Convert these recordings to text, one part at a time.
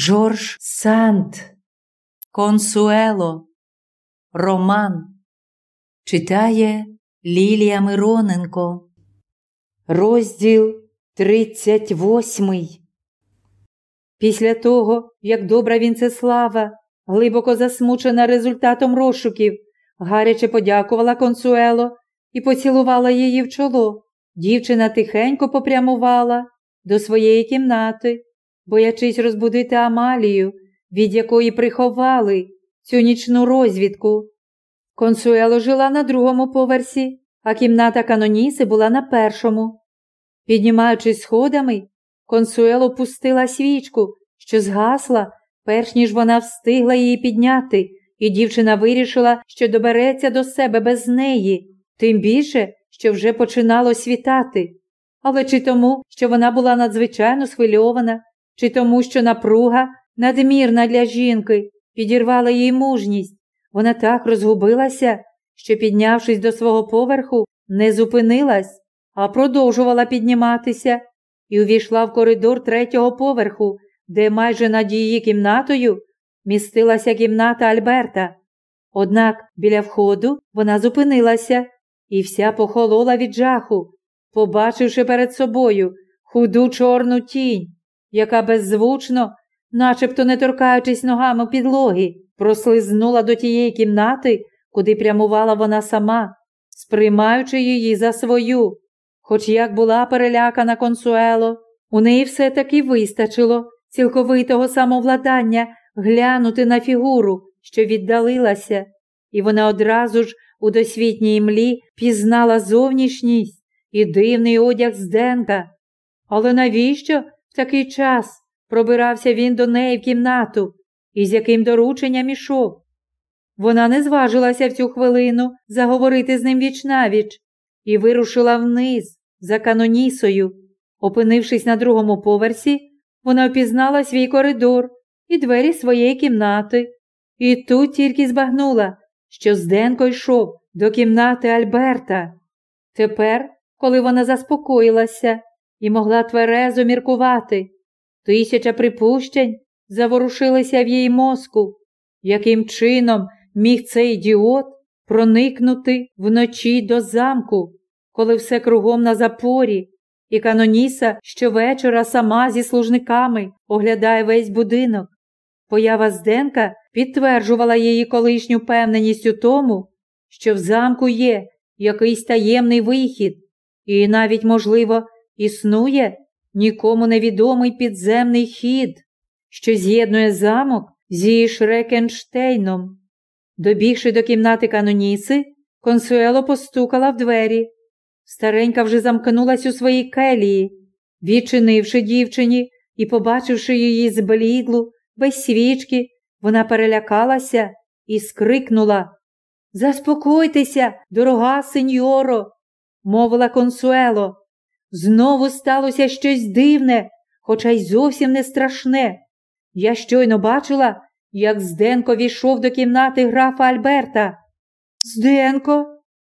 Жорж Санд, Консуело, Роман читає Лілія Мироненко. Розділ 38 Після того, як добра Вінцеслава, глибоко засмучена результатом розшуків, гаряче подякувала консуело і поцілувала її в чоло. Дівчина тихенько попрямувала до своєї кімнати, боячись розбудити Амалію, від якої приховали цю нічну розвідку. Консуело жила на другому поверсі, а кімната Каноніси була на першому. Піднімаючись сходами, консуело пустила свічку, що згасла, перш ніж вона встигла її підняти, і дівчина вирішила, що добереться до себе без неї, тим більше, що вже починало світати. Але чи тому, що вона була надзвичайно схвильована, чи тому, що напруга, надмірна для жінки, підірвала їй мужність, вона так розгубилася, що, піднявшись до свого поверху, не зупинилась, а продовжувала підніматися і увійшла в коридор третього поверху, де майже над її кімнатою містилася кімната Альберта. Однак біля входу вона зупинилася і вся похолола від жаху, побачивши перед собою худу чорну тінь, яка беззвучно, начебто не торкаючись ногами підлоги, прослизнула до тієї кімнати, куди прямувала вона сама, сприймаючи її за свою. Хоч як була перелякана консуело, у неї все таки вистачило цілковитого самовладання глянути на фігуру, що віддалилася, і вона одразу ж у досвітній млі пізнала зовнішність і дивний одяг Зденка. Але навіщо такий час пробирався він до неї в кімнату і з яким дорученням ішов? Вона не зважилася в цю хвилину заговорити з ним вічнавіч і вирушила вниз за канонісою. Опинившись на другому поверсі, вона впізнала свій коридор і двері своєї кімнати, і тут тільки збагнула, що Зденко йшов до кімнати Альберта. Тепер, коли вона заспокоїлася і могла тверезо міркувати, тисяча припущень заворушилися в її мозку, яким чином міг цей ідіот проникнути вночі до замку, коли все кругом на запорі, і Каноніса щовечора сама зі служниками оглядає весь будинок. Поява Зденка підтверджувала її колишню певненість у тому, що в замку є якийсь таємний вихід, і навіть, можливо, існує нікому невідомий підземний хід, що з'єднує замок зі Шрекенштейном. Добігши до кімнати Каноніси, консуело постукала в двері. Старенька вже замкнулась у своїй келії, відчинивши дівчині і побачивши її зблідлу, без свічки, вона перелякалася і скрикнула. Заспокойтеся, дорога сеньоро, мовила консуело. Знову сталося щось дивне, хоча й зовсім не страшне. Я щойно бачила, як Зденко війшов до кімнати графа Альберта. Зденко,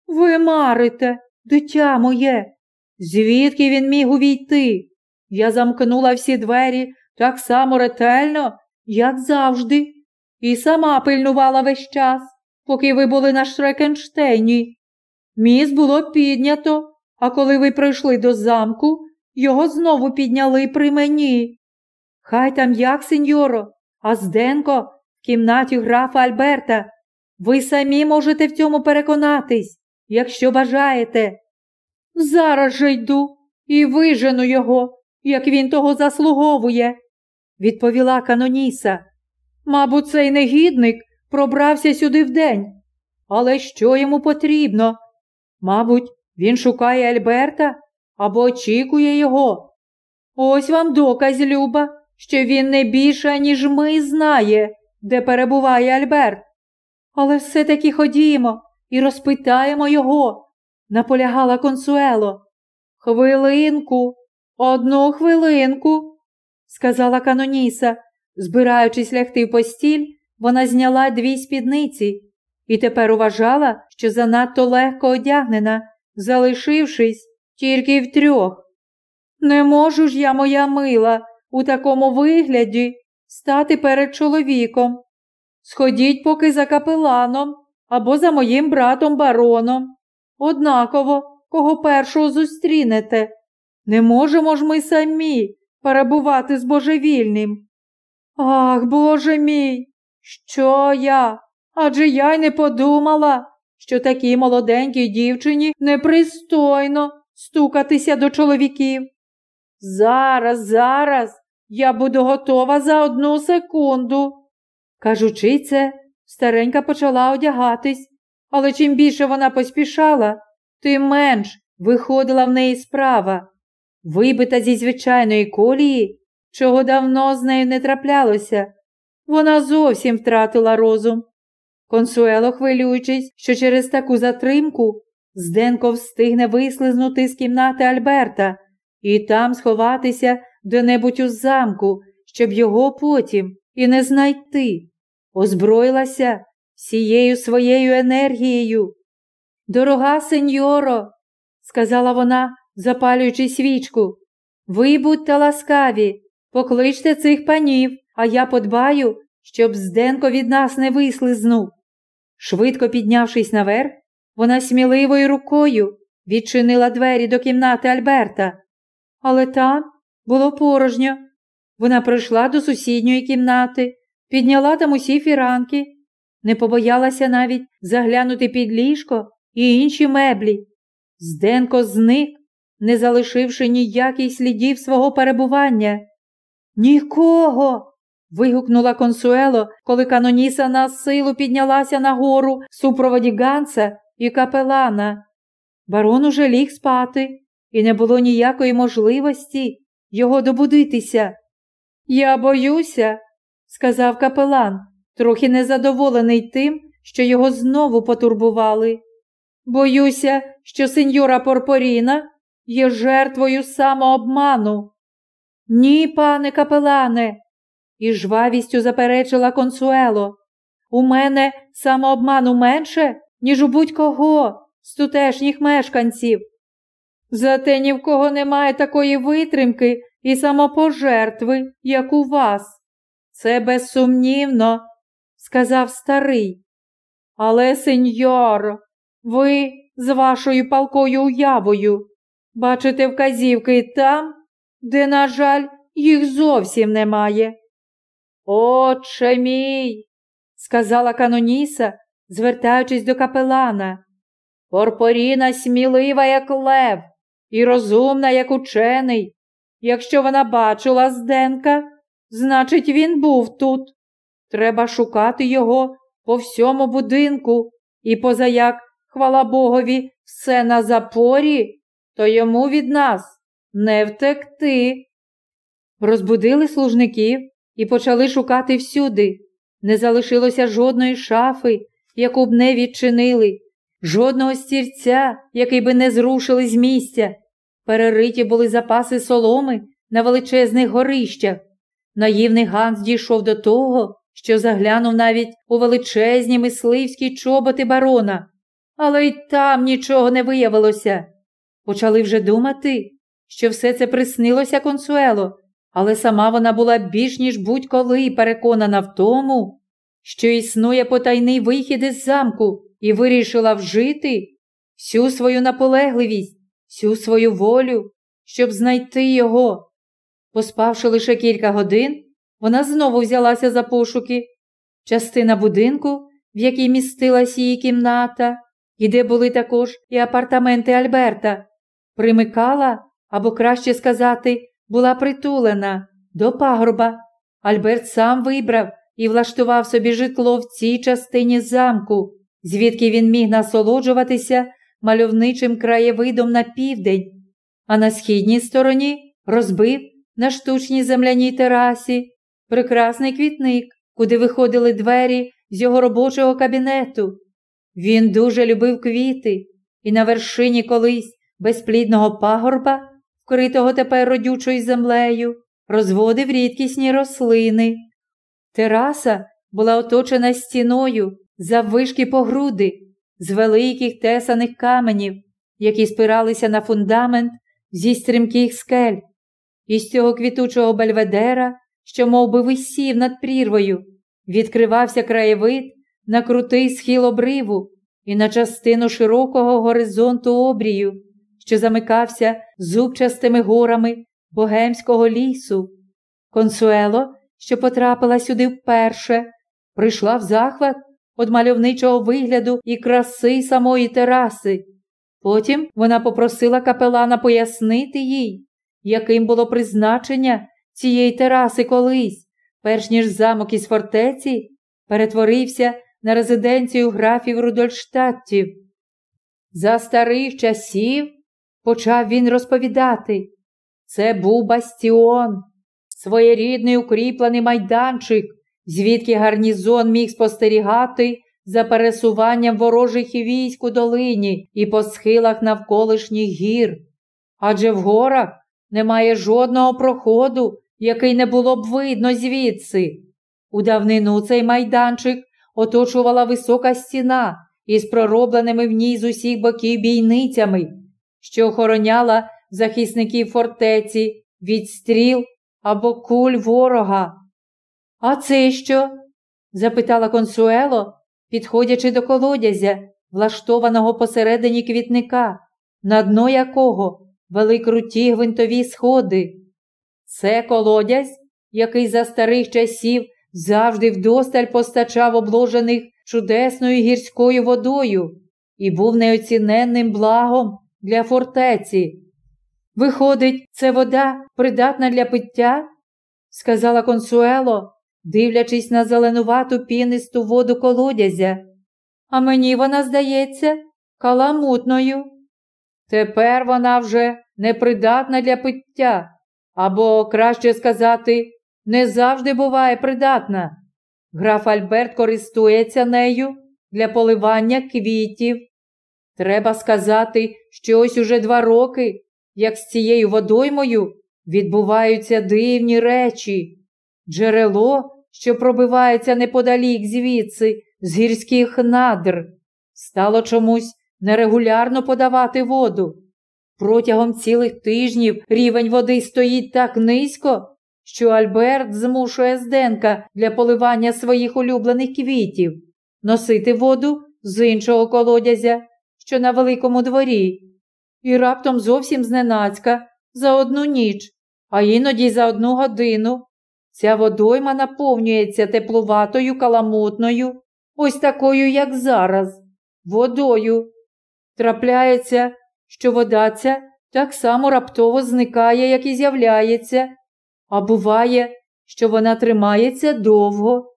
ви марите, дитя моє. Звідки він міг увійти? Я замкнула всі двері так само ретельно, як завжди, і сама пильнувала весь час, поки ви були на Шрекенштейні. Міс було піднято, а коли ви прийшли до замку, його знову підняли при мені. Хай там як, сеньоро, а Зденко в кімнаті графа Альберта. Ви самі можете в цьому переконатись, якщо бажаєте. Зараз же йду і вижену його, як він того заслуговує, відповіла Каноніса. Мабуть, цей негідник пробрався сюди вдень. Але що йому потрібно? Мабуть, він шукає Альберта або очікує його. Ось вам доказ, Люба, що він не більше, ніж ми знає, де перебуває Альберт. Але все-таки ходімо і розпитаємо його, наполягала консуело. Хвилинку, одну хвилинку, сказала Каноніса. Збираючись лягти в постіль, вона зняла дві спідниці і тепер уважала, що занадто легко одягнена, залишившись тільки в трьох. Не можу ж я, моя мила, у такому вигляді стати перед чоловіком. Сходіть поки за капеланом або за моїм братом бароном. Однаково, кого першого зустрінете. Не можемо ж ми самі перебувати з божевільним. Ах, Боже мій, що я? Адже я й не подумала, що такій молоденькій дівчині непристойно стукатися до чоловіків. Зараз, зараз я буду готова за одну секунду. Кажучи це, старенька почала одягатись, але чим більше вона поспішала, тим менш виходила в неї справа. Вибита зі звичайної колії, чого давно з нею не траплялося, вона зовсім втратила розум. Консуело, хвилюючись, що через таку затримку Зденко встигне вислизнути з кімнати Альберта і там сховатися де-небудь у замку, щоб його потім і не знайти, озброїлася всією своєю енергією. Дорога сеньоро, сказала вона, запалюючи свічку, ви будьте ласкаві, покличте цих панів, а я подбаю, щоб Зденко від нас не вислизнув. Швидко піднявшись наверх, вона сміливою рукою відчинила двері до кімнати Альберта, але там було порожньо. Вона прийшла до сусідньої кімнати, підняла там усі фіранки, не побоялася навіть заглянути під ліжко і інші меблі. Зденко зник, не залишивши ніяких слідів свого перебування. Нікого. Вигукнула консуело, коли каноніса на силу піднялася нагору в супроводі Ганса і капелана. Барон уже ліг спати, і не було ніякої можливості його добудитися. Я боюся, сказав капелан, трохи незадоволений тим, що його знову потурбували. Боюся, що сеньора Порпоріна є жертвою самообману. Ні, пане капелане, і жвавістю заперечила консуело. У мене самообману менше, ніж у будь-кого з тутешніх мешканців. Зате ні в кого немає такої витримки і самопожертви, як у вас. Це безсумнівно, сказав старий. Але, сеньор, ви з вашою палкою уявою бачите вказівки там, де, на жаль, їх зовсім немає. Отче мій, сказала Каноніса, звертаючись до капелана. Порпоріна смілива, як лев, і розумна, як учений. Якщо вона бачила Зденка, значить, він був тут. Треба шукати його по всьому будинку, і позаяк, хвала Богові, все на запорі, то йому від нас не втекти. Розбудили служників і почали шукати всюди. Не залишилося жодної шафи, яку б не відчинили, жодного стірця, який би не зрушили з місця. Перериті були запаси соломи на величезних горищах. Наївний Ганс дійшов до того, що заглянув навіть у величезні мисливські чоботи барона, але й там нічого не виявилося. Почали вже думати, що все це приснилося консуело, але сама вона була більш ніж будь-коли переконана в тому, що існує потайний вихід із замку і вирішила вжити всю свою наполегливість, всю свою волю, щоб знайти його. Поспавши лише кілька годин, вона знову взялася за пошуки. Частина будинку, в якій містилась її кімната, і де були також і апартаменти Альберта, примикала, або краще сказати, була притулена до пагорба. Альберт сам вибрав і влаштував собі житло в цій частині замку, звідки він міг насолоджуватися мальовничим краєвидом на південь, а на східній стороні розбив на штучній земляній терасі прекрасний квітник, куди виходили двері з його робочого кабінету. Він дуже любив квіти, і на вершині колись безплідного пагорба, вкритого тепер родючою землею, розводив рідкісні рослини. Тераса була оточена стіною заввишки по груди з великих тесаних каменів, які спиралися на фундамент зі стрімких скель. Із цього квітучого бельведера що мов би, висів над прірвою, відкривався краєвид на крутий схил обриву і на частину широкого горизонту обрію, що замикався зубчастими горами богемського лісу. Консуело, що потрапила сюди вперше, прийшла в захват від мальовничого вигляду і краси самої тераси. Потім вона попросила капелана пояснити їй, яким було призначення цієї тераси колись, перш ніж замок із фортеці перетворився на резиденцію графів Рудольштаттів. За старих часів, почав він розповідати, це був бастіон, своєрідний укріплений майданчик, звідки гарнізон міг спостерігати за пересуванням ворожих військ у долині і по схилах навколишніх гір. Адже в горах немає жодного проходу, який не було б видно звідси. У давнину цей майданчик оточувала висока стіна із проробленими в ній з усіх боків бійницями, що охороняла захисників фортеці від стріл або куль ворога. А це що? запитала консуело, підходячи до колодязя, влаштованого посередині квітника, на дно якого вели круті гвинтові сходи. Це колодязь, який за старих часів завжди вдосталь постачав обложених чудесною гірською водою і був неоціненним благом для фортеці. Виходить, це вода придатна для пиття? сказала консуело, дивлячись на зеленувату пінисту воду колодязя. А мені вона здається каламутною. Тепер вона вже непридатна для пиття, або, краще сказати, не завжди буває придатна. Граф Альберт користується нею для поливання квітів. Треба сказати, що ось уже два роки, як з цією водоймою, відбуваються дивні речі. Джерело, що пробивається неподалік звідси, з гірських надр, стало чомусь нерегулярно подавати воду. Протягом цілих тижнів рівень води стоїть так низько, що Альберт змушує Зденка для поливання своїх улюблених квітів носити воду з іншого колодязя, що на великому дворі, і раптом зовсім зненацька за одну ніч, а іноді за одну годину. Ця водойма наповнюється теплуватою каламутною, ось такою, як зараз, водою. Трапляється, що вода ця так само раптово зникає, як і з'являється, а буває, що вона тримається довго,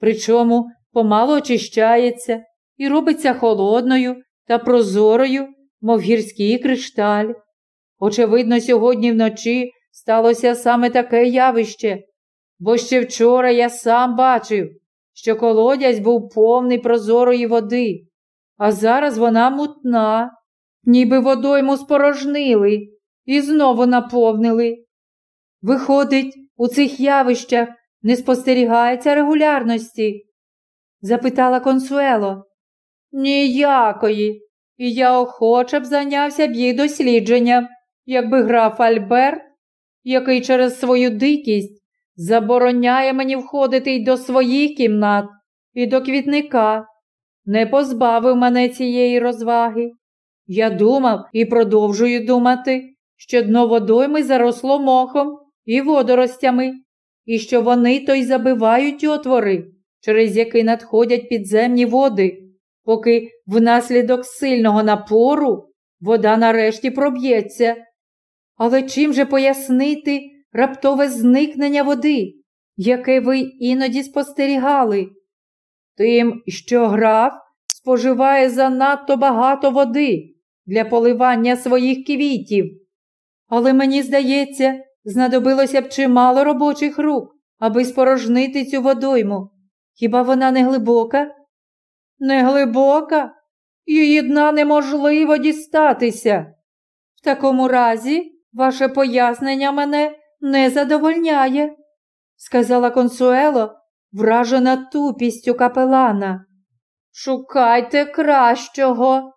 причому помало очищається і робиться холодною та прозорою, мов гірський кришталь. Очевидно, сьогодні вночі сталося саме таке явище, бо ще вчора я сам бачив, що колодязь був повний прозорої води, а зараз вона мутна, ніби водойму спорожнили і знову наповнили. Виходить, у цих явищах не спостерігається регулярності? запитала консуело. Ніякої. І я охоче б зайнявся б їх дослідженням, якби граф Альберт, який через свою дикість забороняє мені входити й до своїх кімнат, і до квітника, не позбавив мене цієї розваги. Я думав і продовжую думати, що дно водойми заросло мохом і водоростями, і що вони то й забивають отвори, через які надходять підземні води, поки внаслідок сильного напору вода нарешті проб'ється. Але чим же пояснити раптове зникнення води, яке ви іноді спостерігали? Тим, що граф споживає занадто багато води для поливання своїх квітів. Але мені здається, знадобилося б чимало робочих рук, аби спорожнити цю водойму. Хіба вона не глибока? Не глибока? Її дна неможливо дістатися. В такому разі ваше пояснення мене не задовольняє, сказала консуело, вражена тупістю капелана. Шукайте кращого,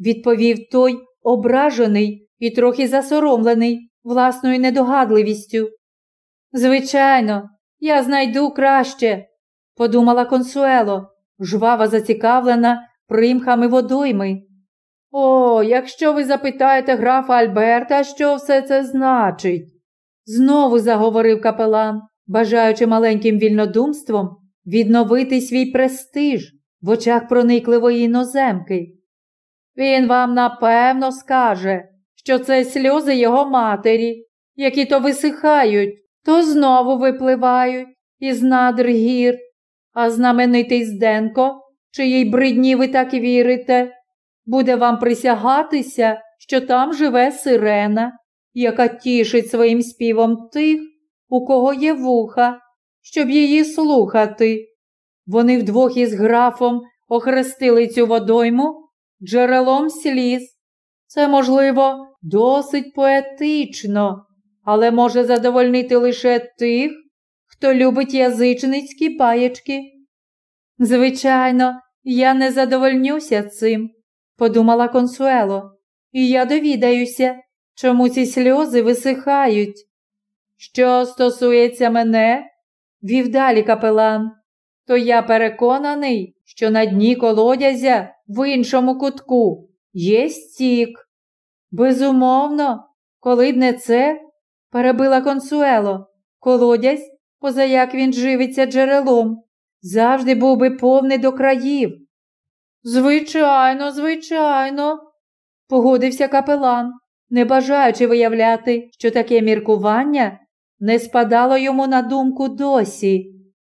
відповів той ображений і трохи засоромлений власною недогадливістю. Звичайно, Я знайду краще, подумала консуело, жваво зацікавлена примхами водойми. О, якщо ви запитаєте графа Альберта, що все це значить, знову заговорив капелан, бажаючи маленьким вільнодумством відновити свій престиж в очах проникливої іноземки. Він вам напевно скаже, що це сльози його матері, які то висихають, то знову випливають із надр гір, а знаменитий Зденко, чиїй бридні ви так вірите, буде вам присягатися, що там живе сирена, яка тішить своїм співом тих, у кого є вуха, щоб її слухати. Вони вдвох із графом охрестили цю водойму джерелом сліз. Це, можливо, досить поетично, але може задовольнити лише тих, хто любить язичницькі паєчки. Звичайно, я не задовольнюся цим, подумала Консуело, і я довідаюся, чому ці сльози висихають. Що стосується мене, вів далі капелан, то я переконаний, що на дні колодязя в іншому кутку є стік. Безумовно, коли б не це, перебила Консуело, колодязь, позаяк він живиться джерелом, завжди був би повний до країв. Звичайно, звичайно, погодився капелан, не бажаючи виявляти, що таке міркування не спадало йому на думку досі.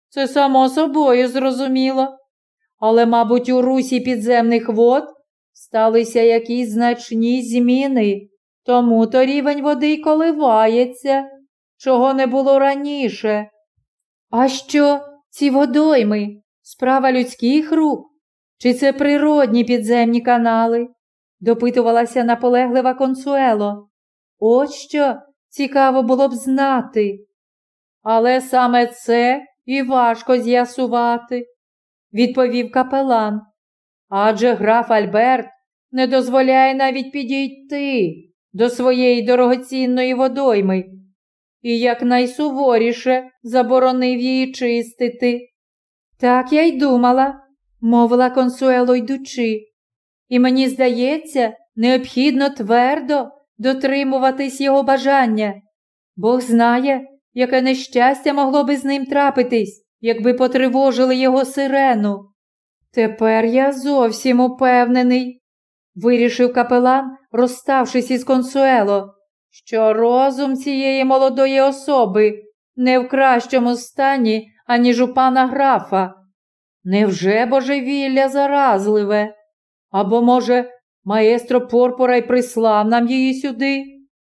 Це само собою зрозуміло. Але, мабуть, у русі підземних вод сталися якісь значні зміни, тому то рівень води й коливається, чого не було раніше. А що ці водойми? Справа людських рук? Чи це природні підземні канали? допитувалася наполеглива консуело. От що цікаво було б знати. Але саме це і важко з'ясувати, відповів капелан. Адже граф Альберт не дозволяє навіть підійти до своєї дорогоцінної водойми і якнайсуворіше заборонив її чистити. Так я й думала, мовила консуело йдучи, і мені здається, необхідно твердо дотримуватись його бажання. Бог знає, яке нещастя могло би з ним трапитись, якби потривожили його сирену. Тепер я зовсім упевнений, вирішив капелан, розставшись із консуело, що розум цієї молодої особи не в кращому стані, аніж у пана графа. Невже божевілля заразливе? Або, може, маестро Порпора й прислав нам її сюди,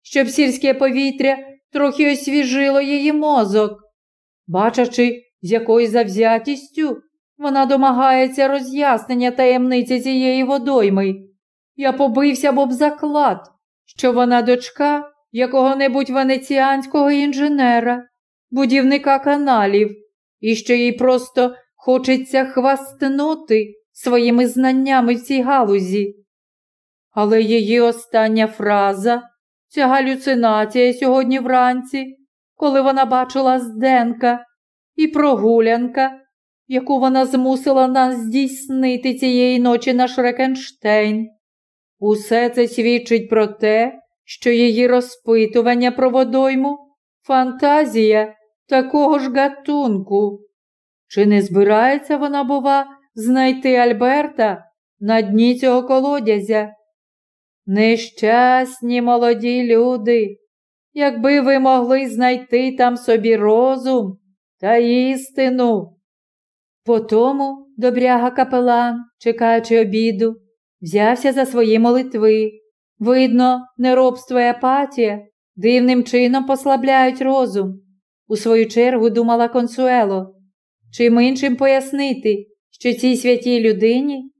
щоб сільське повітря трохи освіжило її мозок, бачачи, з якою завзятістю вона домагається роз'яснення таємниці цієї водойми. Я побився б об заклад, що вона дочка якого-небудь венеціанського інженера, будівника каналів, і що їй просто хочеться хвастнути своїми знаннями в цій галузі. Але її остання фраза, ця галюцинація сьогодні вранці, коли вона бачила Зденка і прогулянка, яку вона змусила нас здійснити цієї ночі на Шрекенштейн. Усе це свідчить про те, що її розпитування про водойму фантазія такого ж гатунку. Чи не збирається вона, бува, знайти Альберта на дні цього колодязя? Нещасні молоді люди, якби ви могли знайти там собі розум та істину. Потому добряга капелан, чекаючи обіду, взявся за свої молитви. Видно, неробство і апатія дивним чином послабляють розум. У свою чергу думала консуело, чим іншим пояснити, що цій святій людині,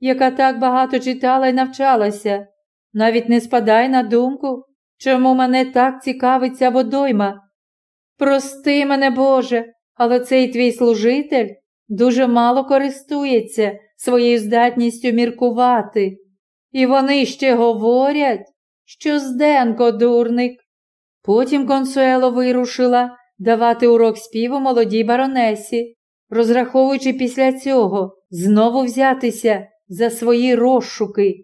яка так багато читала і навчалася, навіть не спадай на думку, чому мене так цікавиться водойма. Прости мене, Боже, але цей твій служитель дуже мало користується своєю здатністю міркувати. І вони ще говорять, що Зденко дурник. Потім консуело вирушила давати урок співу молодій баронесі, розраховуючи після цього знову взятися за свої розшуки.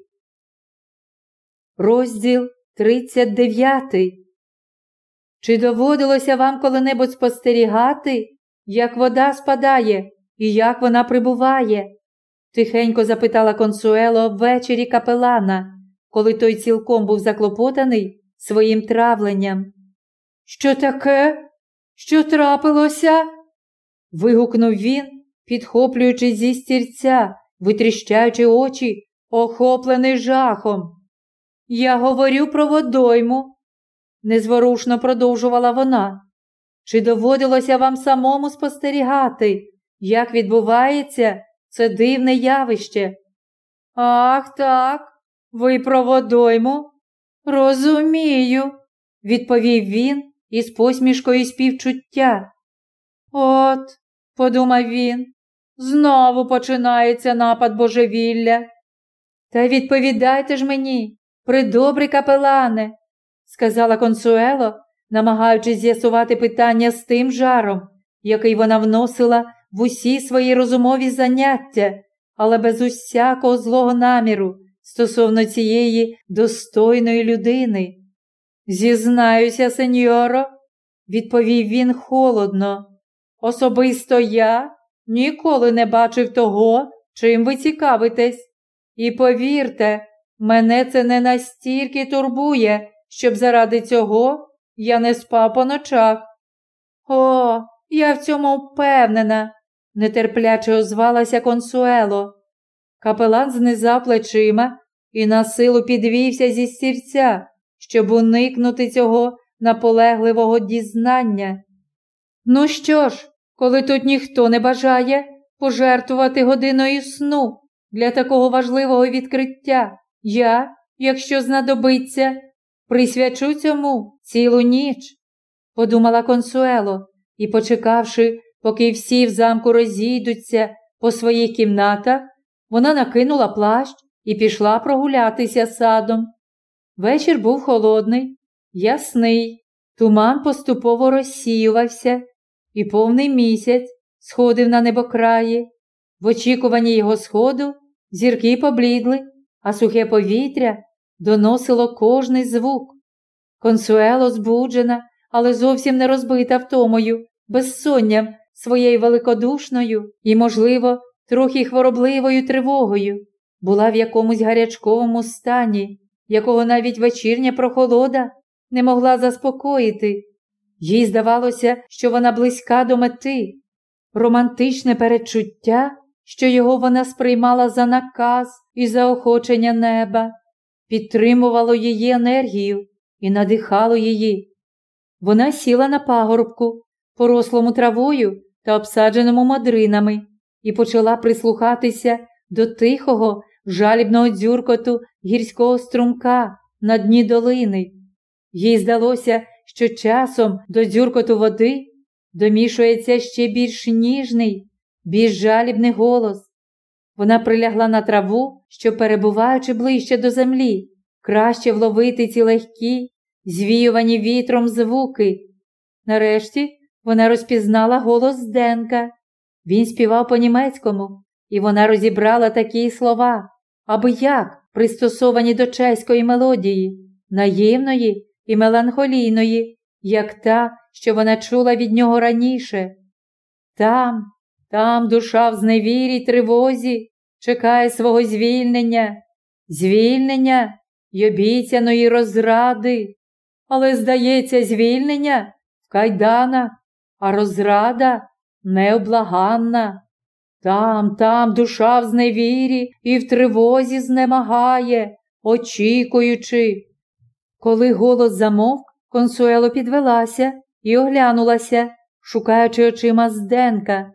Розділ 39. Чи доводилося вам коли-небудь спостерігати, як вода спадає і як вона прибуває? Тихенько запитала консуело ввечері капелана, коли той цілком був заклопотаний своїм травленням. Що таке? Що трапилося? вигукнув він, підхоплюючи зі стільця, витріщаючи очі, охоплений жахом. Я говорю про водойму, незворушно продовжувала вона. Чи доводилося вам самому спостерігати, як відбувається це дивне явище? Ах, так, ви про водойму? Розумію, відповів він із посмішкою співчуття. От, подумав він, знову починається напад божевілля. Та відповідайте ж мені, придобрий капелане, сказала консуело, намагаючись з'ясувати питання з тим жаром, який вона вносила в усі свої розумові заняття, але без усякого злого наміру стосовно цієї достойної людини. Зізнаюся, сеньоро, відповів він холодно. Особисто я ніколи не бачив того, чим ви цікавитесь. І повірте, мене це не настільки турбує, щоб заради цього я не спав по ночах. О, я в цьому впевнена, нетерпляче озвалася консуело. Капелан знизав плечима і на силу підвівся зі стільця, щоб уникнути цього наполегливого дізнання. Ну що ж, коли тут ніхто не бажає пожертвувати годиною сну для такого важливого відкриття, я, якщо знадобиться, присвячу цьому цілу ніч, подумала консуело і, почекавши, поки всі в замку розійдуться по своїх кімнатах, вона накинула плащ і пішла прогулятися садом. Вечір був холодний, ясний, туман поступово розсіювався, і повний місяць сходив на небокраї. В очікуванні його сходу зірки поблідли, а сухе повітря доносило кожний звук. Консуело збуджена, але зовсім не розбита втомою, безсонням своєю великодушною і, можливо, трохи хворобливою тривогою, була в якомусь гарячковому стані, якого навіть вечірня прохолода не могла заспокоїти. Їй здавалося, що вона близька до мети, романтичне передчуття, що його вона сприймала за наказ і заохочення неба, підтримувало її енергію і надихало її. Вона сіла на пагорбку, порослому травою та обсадженому мадринами, і почала прислухатися до тихого, жалібного дзюркоту гірського струмка на дні долини. Їй здалося, що часом до дзюркоту води домішується ще більш ніжний, більш жалібний голос. Вона прилягла на траву, що, перебуваючи ближче до землі, краще вловити ці легкі, звіювані вітром звуки. Нарешті вона розпізнала голос Денка. Він співав по-німецькому, і вона розібрала такі слова, аби як пристосовані до чеської мелодії, наївної і меланхолійної, як та, що вона чула від нього раніше. Там, там душа в зневірій тривозі чекає свого звільнення, звільнення й обіцяної розради. Але, здається, звільнення в кайдана, а розрада необлаганна. Там, там душа в зневірі і в тривозі знемагає, очікуючи. Коли голос замовк, консуело підвелася і оглянулася, шукаючи очима Зденка.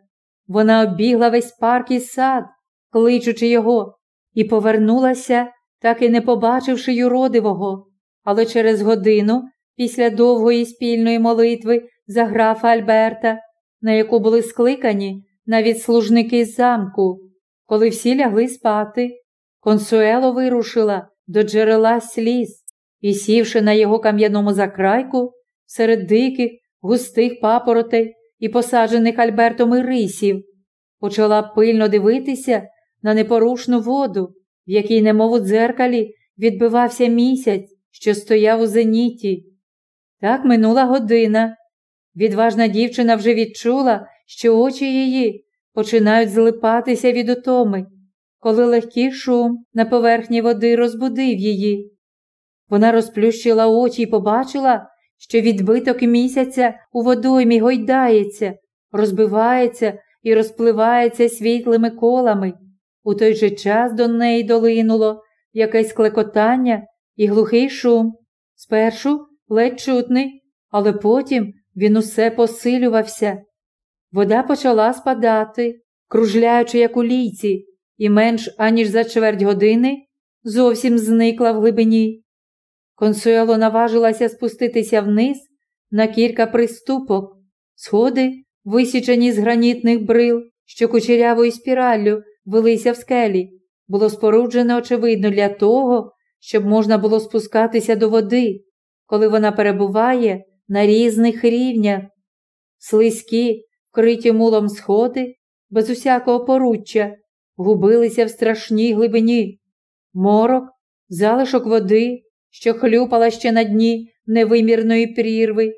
Вона оббігла весь парк і сад, кличучи його, і повернулася, так і не побачивши юродивого. Але через годину, після довгої спільної молитви за графа Альберта, на яку були скликані навіть служники з замку, коли всі лягли спати, консуело вирушила до джерела сліз і, сівши на його кам'яному закрайку, серед диких, густих папоротей і посаджених Альбертом ірисів, почала пильно дивитися на непорушну воду, в якій, немов у дзеркалі, відбивався місяць, що стояв у зеніті. Так минула година. Відважна дівчина вже відчула, що очі її починають злипатися від утоми, коли легкий шум на поверхні води розбудив її. Вона розплющила очі і побачила, що відбиток місяця у водоймі гойдається, розбивається і розпливається світлими колами. У той же час до неї долинуло якесь клекотання і глухий шум. Спершу ледь чутний, але потім він усе посилювався. Вода почала спадати, кружляючи, як у лійці, і менш аніж за чверть години зовсім зникла в глибині. Консуело наважилася спуститися вниз на кілька приступок, сходи, висічені з гранітних брил, що кучерявою спіраллю велися в скелі, було споруджено, очевидно, для того, щоб можна було спускатися до води, коли вона перебуває на різних рівнях. Слизькі, вкриті мулом сходи, без усякого поруччя, губилися в страшній глибині, морок, залишок води, що хлюпала ще на дні невимірної прірви,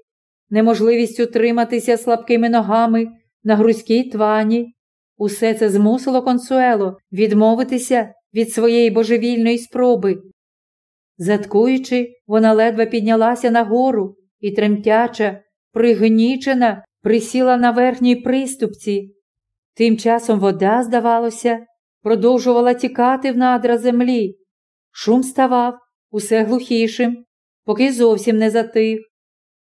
неможливість утриматися слабкими ногами на грузькій твані. Усе це змусило консуело відмовитися від своєї божевільної спроби. Заткуючи, вона ледве піднялася нагору і тремтяча, пригнічена, присіла на верхній приступці. Тим часом вода, здавалося, продовжувала тікати в надра землі. Шум ставав усе глухішим, поки зовсім не затих.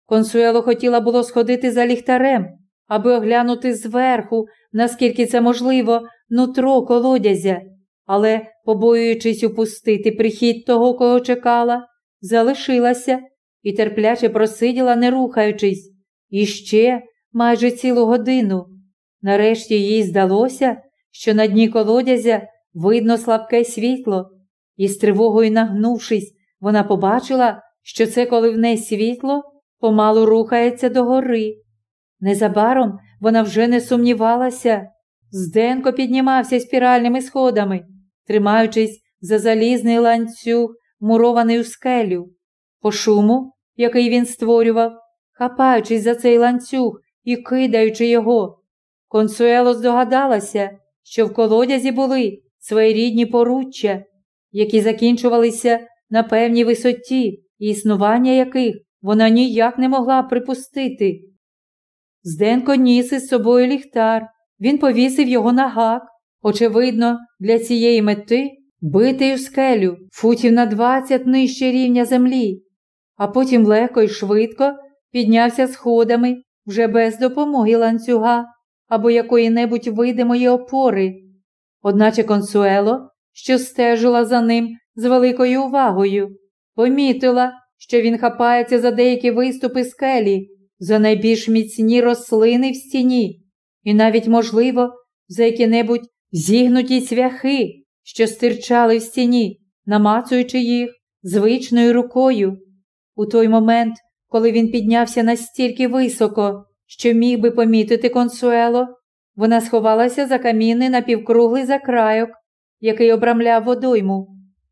Консуело хотіла було сходити за ліхтарем, аби оглянути зверху, наскільки це можливо, нутро колодязя, але, побоюючись упустити прихід того, кого чекала, залишилася і терпляче просиділа, не рухаючись, іще майже цілу годину. Нарешті їй здалося, що на дні колодязя видно слабке світло, і з тривогою нагнувшись, вона побачила, що це коливне світло помалу рухається догори. Незабаром вона вже не сумнівалася. Зденко піднімався спіральними сходами, тримаючись за залізний ланцюг, мурований у скелю. По шуму, який він створював, хапаючись за цей ланцюг і кидаючи його, консуело здогадалася, що в колодязі були своєрідні поруччя, які закінчувалися на певній висоті, і існування яких вона ніяк не могла припустити. Зденко ніс із собою ліхтар, він повісив його на гак, очевидно, для цієї мети битий у скелю, футів на двадцять нижче рівня землі, а потім легко і швидко піднявся сходами вже без допомоги ланцюга або якої-небудь видимої опори. Одначе консуело, що стежила за ним з великою увагою, помітила, що він хапається за деякі виступи скелі, за найбільш міцні рослини в стіні, і навіть, можливо, за які-небудь зігнуті цвяхи, що стирчали в стіні, намацуючи їх звичною рукою. У той момент, коли він піднявся настільки високо, що міг би помітити консуело, вона сховалася за камінний напівкруглий закрайок, який обрамляв водойму.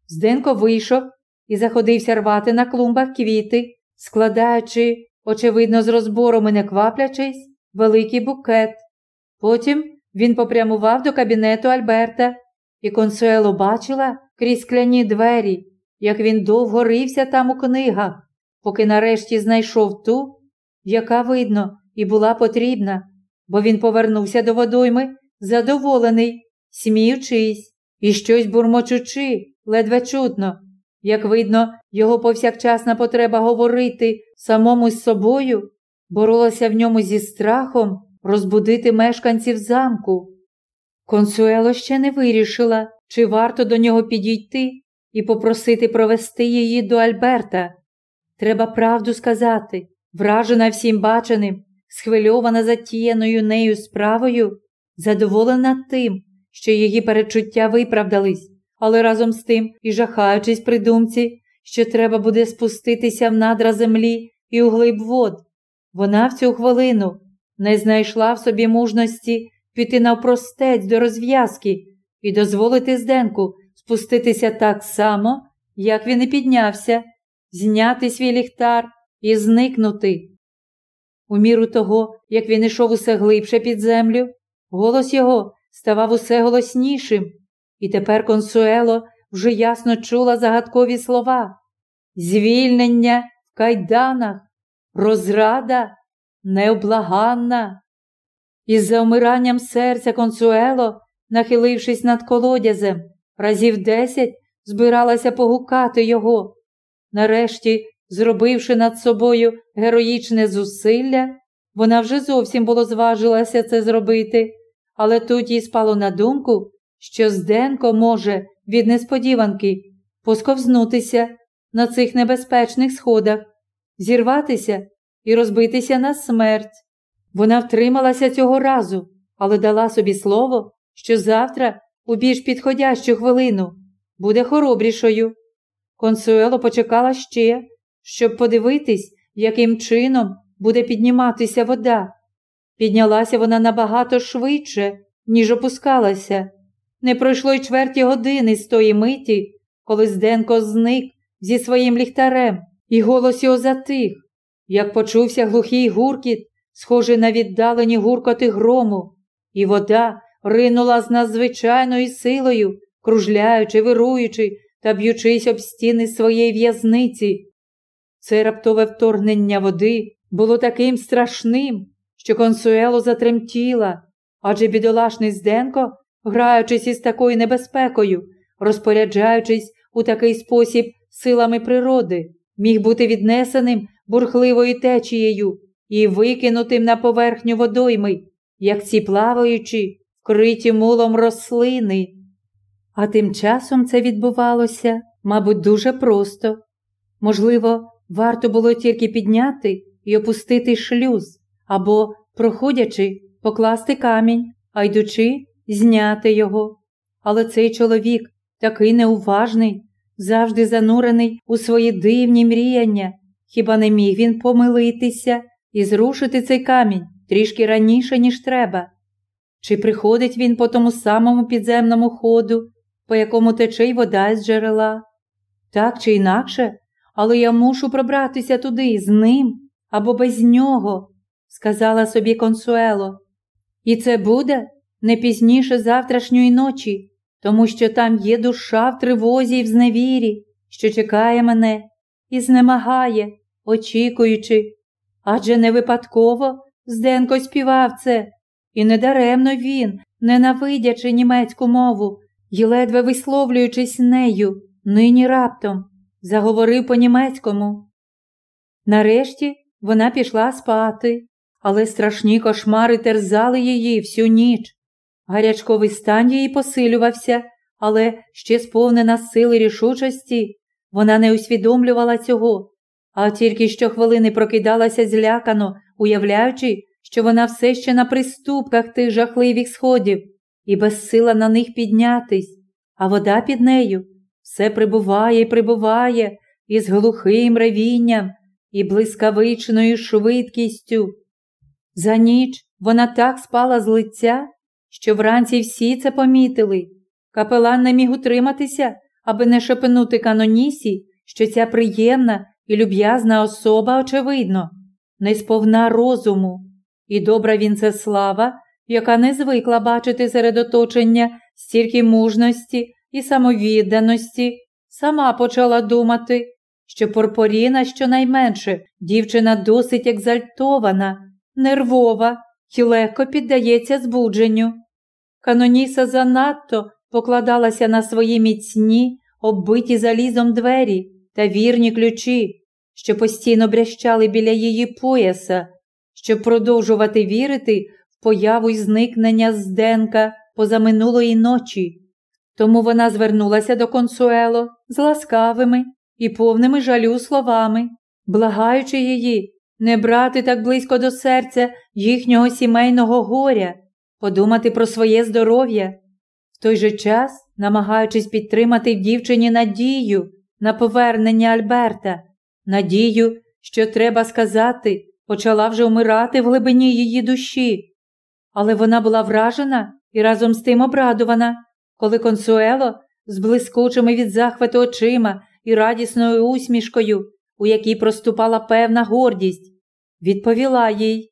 Зденко вийшов і заходився рвати на клумбах квіти, складаючи, очевидно, з розбором і не кваплячись, великий букет. Потім він попрямував до кабінету Альберта, і консуело бачила крізь скляні двері, як він довго рився там у книгах, поки нарешті знайшов ту, яка, видно, і була потрібна, бо він повернувся до водойми задоволений, сміючись і щось бурмочучи, ледве чутно. Як видно, його повсякчасна потреба говорити самому з собою боролася в ньому зі страхом розбудити мешканців замку. Консуело ще не вирішила, чи варто до нього підійти і попросити провести її до Альберта. Треба правду сказати, вражена всім баченим, схвильована затіяною нею справою, задоволена тим, що її перечуття виправдались, але разом з тим і жахаючись при думці, що треба буде спуститися в надра землі і у глиб вод, вона в цю хвилину не знайшла в собі мужності піти навпростець до розв'язки і дозволити Зденку спуститися так само, як він і піднявся, зняти свій ліхтар і зникнути. У міру того, як він ішов усе глибше під землю, голос його ставав усе голоснішим, і тепер консуело вже ясно чула загадкові слова звільнення в кайданах, розрада необлаганна. Із заумиранням серця консуело, нахилившись над колодязем, разів десять збиралася погукати його. Нарешті, зробивши над собою героїчне зусилля, вона вже зовсім було зважилася це зробити, але тут їй спало на думку, що Зденко може від несподіванки посковзнутися на цих небезпечних сходах, зірватися і розбитися на смерть. Вона втрималася цього разу, але дала собі слово, що завтра, у більш підходящу хвилину, буде хоробрішою. Консуело почекала ще, щоб подивитись, яким чином буде підніматися вода. Піднялася вона набагато швидше, ніж опускалася. Не пройшло й чверті години з тої миті, коли Зденко зник зі своїм ліхтарем, і голос його затих, як почувся глухий гуркіт, схожий на віддалені гуркоти грому, і вода ринула з надзвичайною силою, кружляючи, вируючи та б'ючись об стіни своєї в'язниці. Це раптове вторгнення води було таким страшним, що консуело затремтіла, адже бідолашний Зденко, граючись із такою небезпекою, розпоряджаючись у такий спосіб силами природи, міг бути віднесеним бурхливою течією і викинутим на поверхню водойми, як ці плаваючі, вкриті мулом рослини. А тим часом це відбувалося, мабуть, дуже просто. Можливо, варто було тільки підняти і опустити шлюз, або, проходячи, покласти камінь, а йдучи, зняти його. Але цей чоловік такий неуважний, завжди занурений у свої дивні мріяння. Хіба не міг він помилитися і зрушити цей камінь трішки раніше, ніж треба? Чи приходить він по тому самому підземному ходу, по якому тече й вода з джерела? Так чи інакше, але я мушу пробратися туди з ним або без нього, сказала собі консуело. І це буде не пізніше завтрашньої ночі, тому що там є душа в тривозі і в зневірі, що чекає мене і знемагає, очікуючи. Адже не випадково Зденко співав це, і недаремно він, ненавидячи німецьку мову і ледве висловлюючись нею, нині раптом, заговорив по німецькому. Нарешті вона пішла спати, але страшні кошмари терзали її всю ніч. Гарячковий стан її посилювався, але ще сповнена сили рішучості, вона не усвідомлювала цього, а тільки щохвилини прокидалася злякано, уявляючи, що вона все ще на приступках тих жахливих сходів і безсила на них піднятись, а вода під нею все прибуває і прибуває із глухим ревінням і блискавичною швидкістю. За ніч вона так спала з лиця, що вранці всі це помітили. Капелан не міг утриматися, аби не шепнути канонісі, що ця приємна і люб'язна особа, очевидно, не сповна розуму, і добра він це слава, яка не звикла бачити серед оточення стільки мужності і самовідданості, сама почала думати, що Порпоріна щонайменше дівчина досить екзальтована, нервова і легко піддається збудженню. Каноніса занадто покладалася на свої міцні, оббиті залізом двері та вірні ключі, що постійно брящали біля її пояса, щоб продовжувати вірити появу й зникнення Зденка позаминулої ночі. Тому вона звернулася до консуело з ласкавими і повними жалю словами, благаючи її не брати так близько до серця їхнього сімейного горя, подумати про своє здоров'я, в той же час намагаючись підтримати дівчині надію на повернення Альберта, надію, що треба сказати, почала вже вмирати в глибині її душі, але вона була вражена і разом з тим обрадована, коли консуело з блискучими від захвату очима і радісною усмішкою, у якій проступала певна гордість, відповіла їй: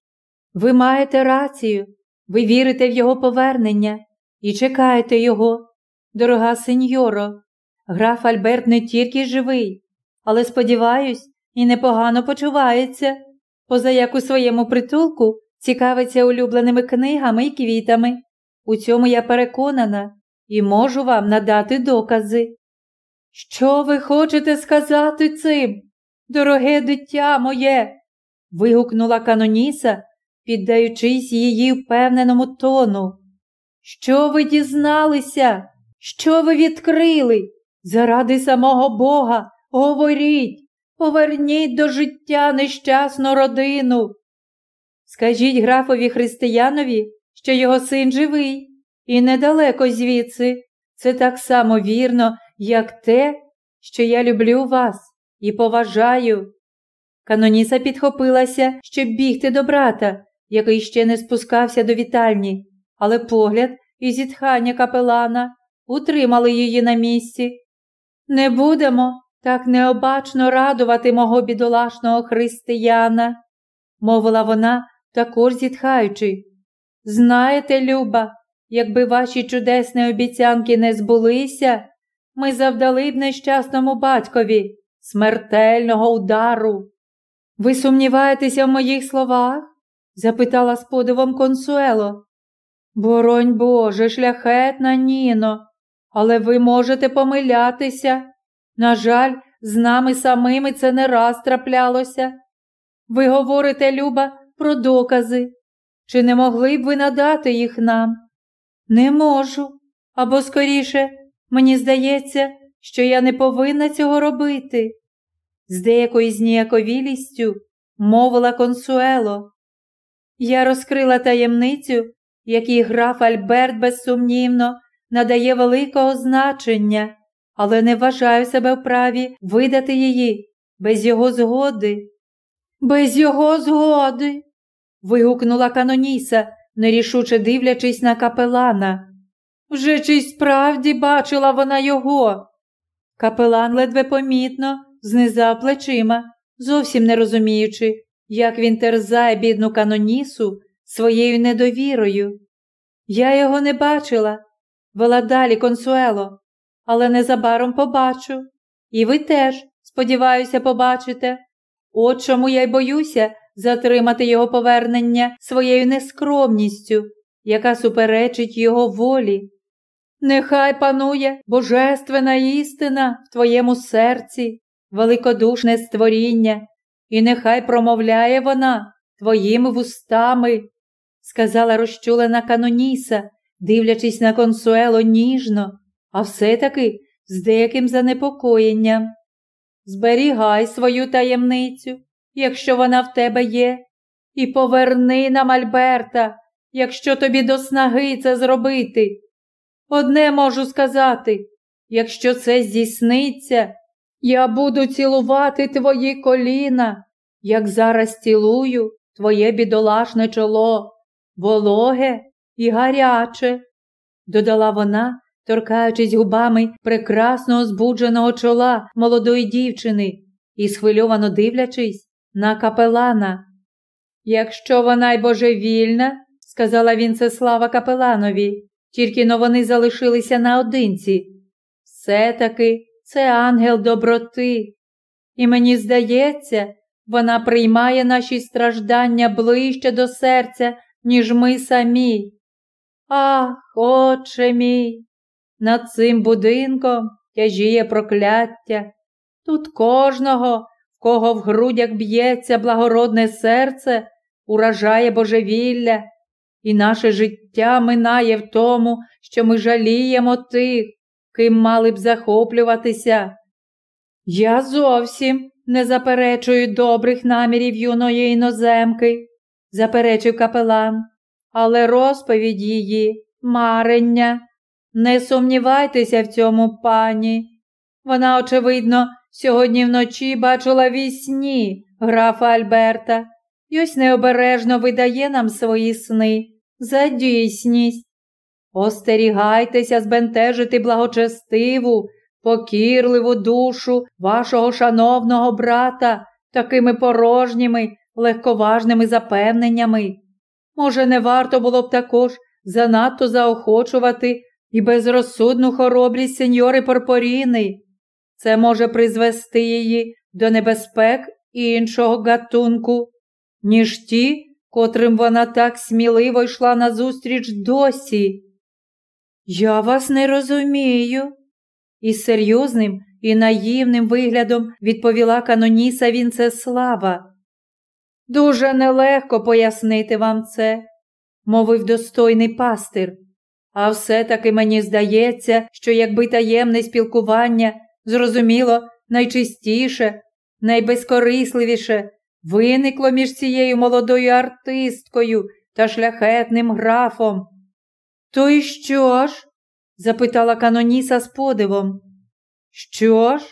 Ви маєте рацію, ви вірите в його повернення і чекаєте його, дорога сеньоро. Граф Альберт не тільки живий, але, сподіваюсь, і непогано почувається, поза як у своєму притулку цікавиться улюбленими книгами і квітами. У цьому я переконана і можу вам надати докази. Що ви хочете сказати цим, дороге дитя моє? вигукнула Каноніса, піддаючись її впевненому тону. Що ви дізналися? Що ви відкрили? Заради самого Бога говоріть, поверніть до життя нещасну родину. Скажіть графові християнові, що його син живий, і недалеко звідси. Це так само вірно, як те, що я люблю вас і поважаю. Каноніса підхопилася, щоб бігти до брата, який ще не спускався до вітальні, але погляд і зітхання капелана утримали її на місці. Не будемо так необачно радувати мого бідолашного християна, мовила вона, також зітхаючи. Знаєте, Люба, якби ваші чудесні обіцянки не збулися, ми завдали б нещасному батькові смертельного удару. Ви сумніваєтеся в моїх словах? запитала з подивом консуело. Боронь Боже, шляхетна Ніно, але ви можете помилятися. На жаль, з нами самими це не раз траплялося. Ви говорите, Люба, про докази. Чи не могли б ви надати їх нам? Не можу. Або, скоріше, мені здається, що я не повинна цього робити. З деякою зніяковілістю мовила консуело. Я розкрила таємницю, якій граф Альберт безсумнівно надає великого значення, але не вважаю себе вправі видати її без його згоди. Без його згоди. Вигукнула Каноніса, нерішуче дивлячись на капелана. Вже чи справді бачила вона його? Капелан ледве помітно знизав плечима, зовсім не розуміючи, як він терзає бідну канонісу своєю недовірою. Я його не бачила, вела далі консуело, але незабаром побачу. І ви теж, сподіваюся, побачите. От чому я й боюся затримати його повернення своєю нескромністю, яка суперечить його волі. Нехай панує божественна істина в твоєму серці, великодушне створіння, і нехай промовляє вона твоїми вустами, сказала розчулена Каноніса, дивлячись на консуело ніжно, а все-таки з деяким занепокоєнням. Зберігай свою таємницю, якщо вона в тебе є, і поверни нам Альберта, якщо тобі до снаги це зробити. Одне можу сказати, якщо це здійсниться, я буду цілувати твої коліна, як зараз цілую твоє бідолашне чоло, вологе і гаряче, додала вона, торкаючись губами прекрасного збудженого чола молодої дівчини і схвильовано дивлячись на капелана. Якщо вона й божевільна, сказала Вінцеслава капеланові, тільки но вони залишилися наодинці. Все-таки це ангел доброти, і мені здається, вона приймає наші страждання ближче до серця, ніж ми самі. Ах, отче мій, над цим будинком тяжіє прокляття. Тут кожного, кого в грудях б'ється благородне серце, уражає божевілля, і наше життя минає в тому, що ми жаліємо тих, ким мали б захоплюватися. Я зовсім не заперечую добрих намірів юної іноземки, заперечив капелан, але розповідь її, марення. Не сумнівайтеся в цьому, пані. Вона, очевидно, сьогодні вночі бачила вісні графа Альберта й ось необережно видає нам свої сни за дійсність. Остерігайтеся збентежити благочестиву, покірливу душу вашого шановного брата такими порожніми, легковажними запевненнями. Може, не варто було б також занадто заохочувати і безрозсудну хоробрість сеньори Порпоріни. Це може призвести її до небезпек іншого гатунку, ніж ті, котрим вона так сміливо йшла назустріч досі. Я вас не розумію. Із серйозним і наївним виглядом відповіла каноніса Вінцеслава. Дуже нелегко пояснити вам це, мовив достойний пастир. А все-таки мені здається, що якби таємне спілкування, зрозуміло, найчистіше, найбезкорисливіше виникло між цією молодою артисткою та шляхетним графом. То й що ж? запитала Каноніса з подивом. Що ж?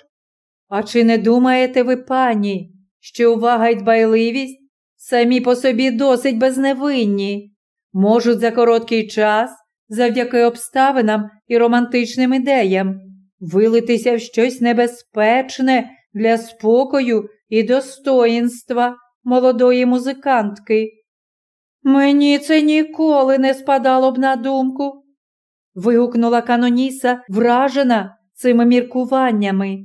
А чи не думаєте ви, пані, що увага й дбайливість самі по собі досить безневинні, можуть за короткий час, завдяки обставинам і романтичним ідеям, вилитися в щось небезпечне для спокою і достоїнства молодої музикантки? Мені це ніколи не спадало б на думку. вигукнула Каноніса, вражена цими міркуваннями.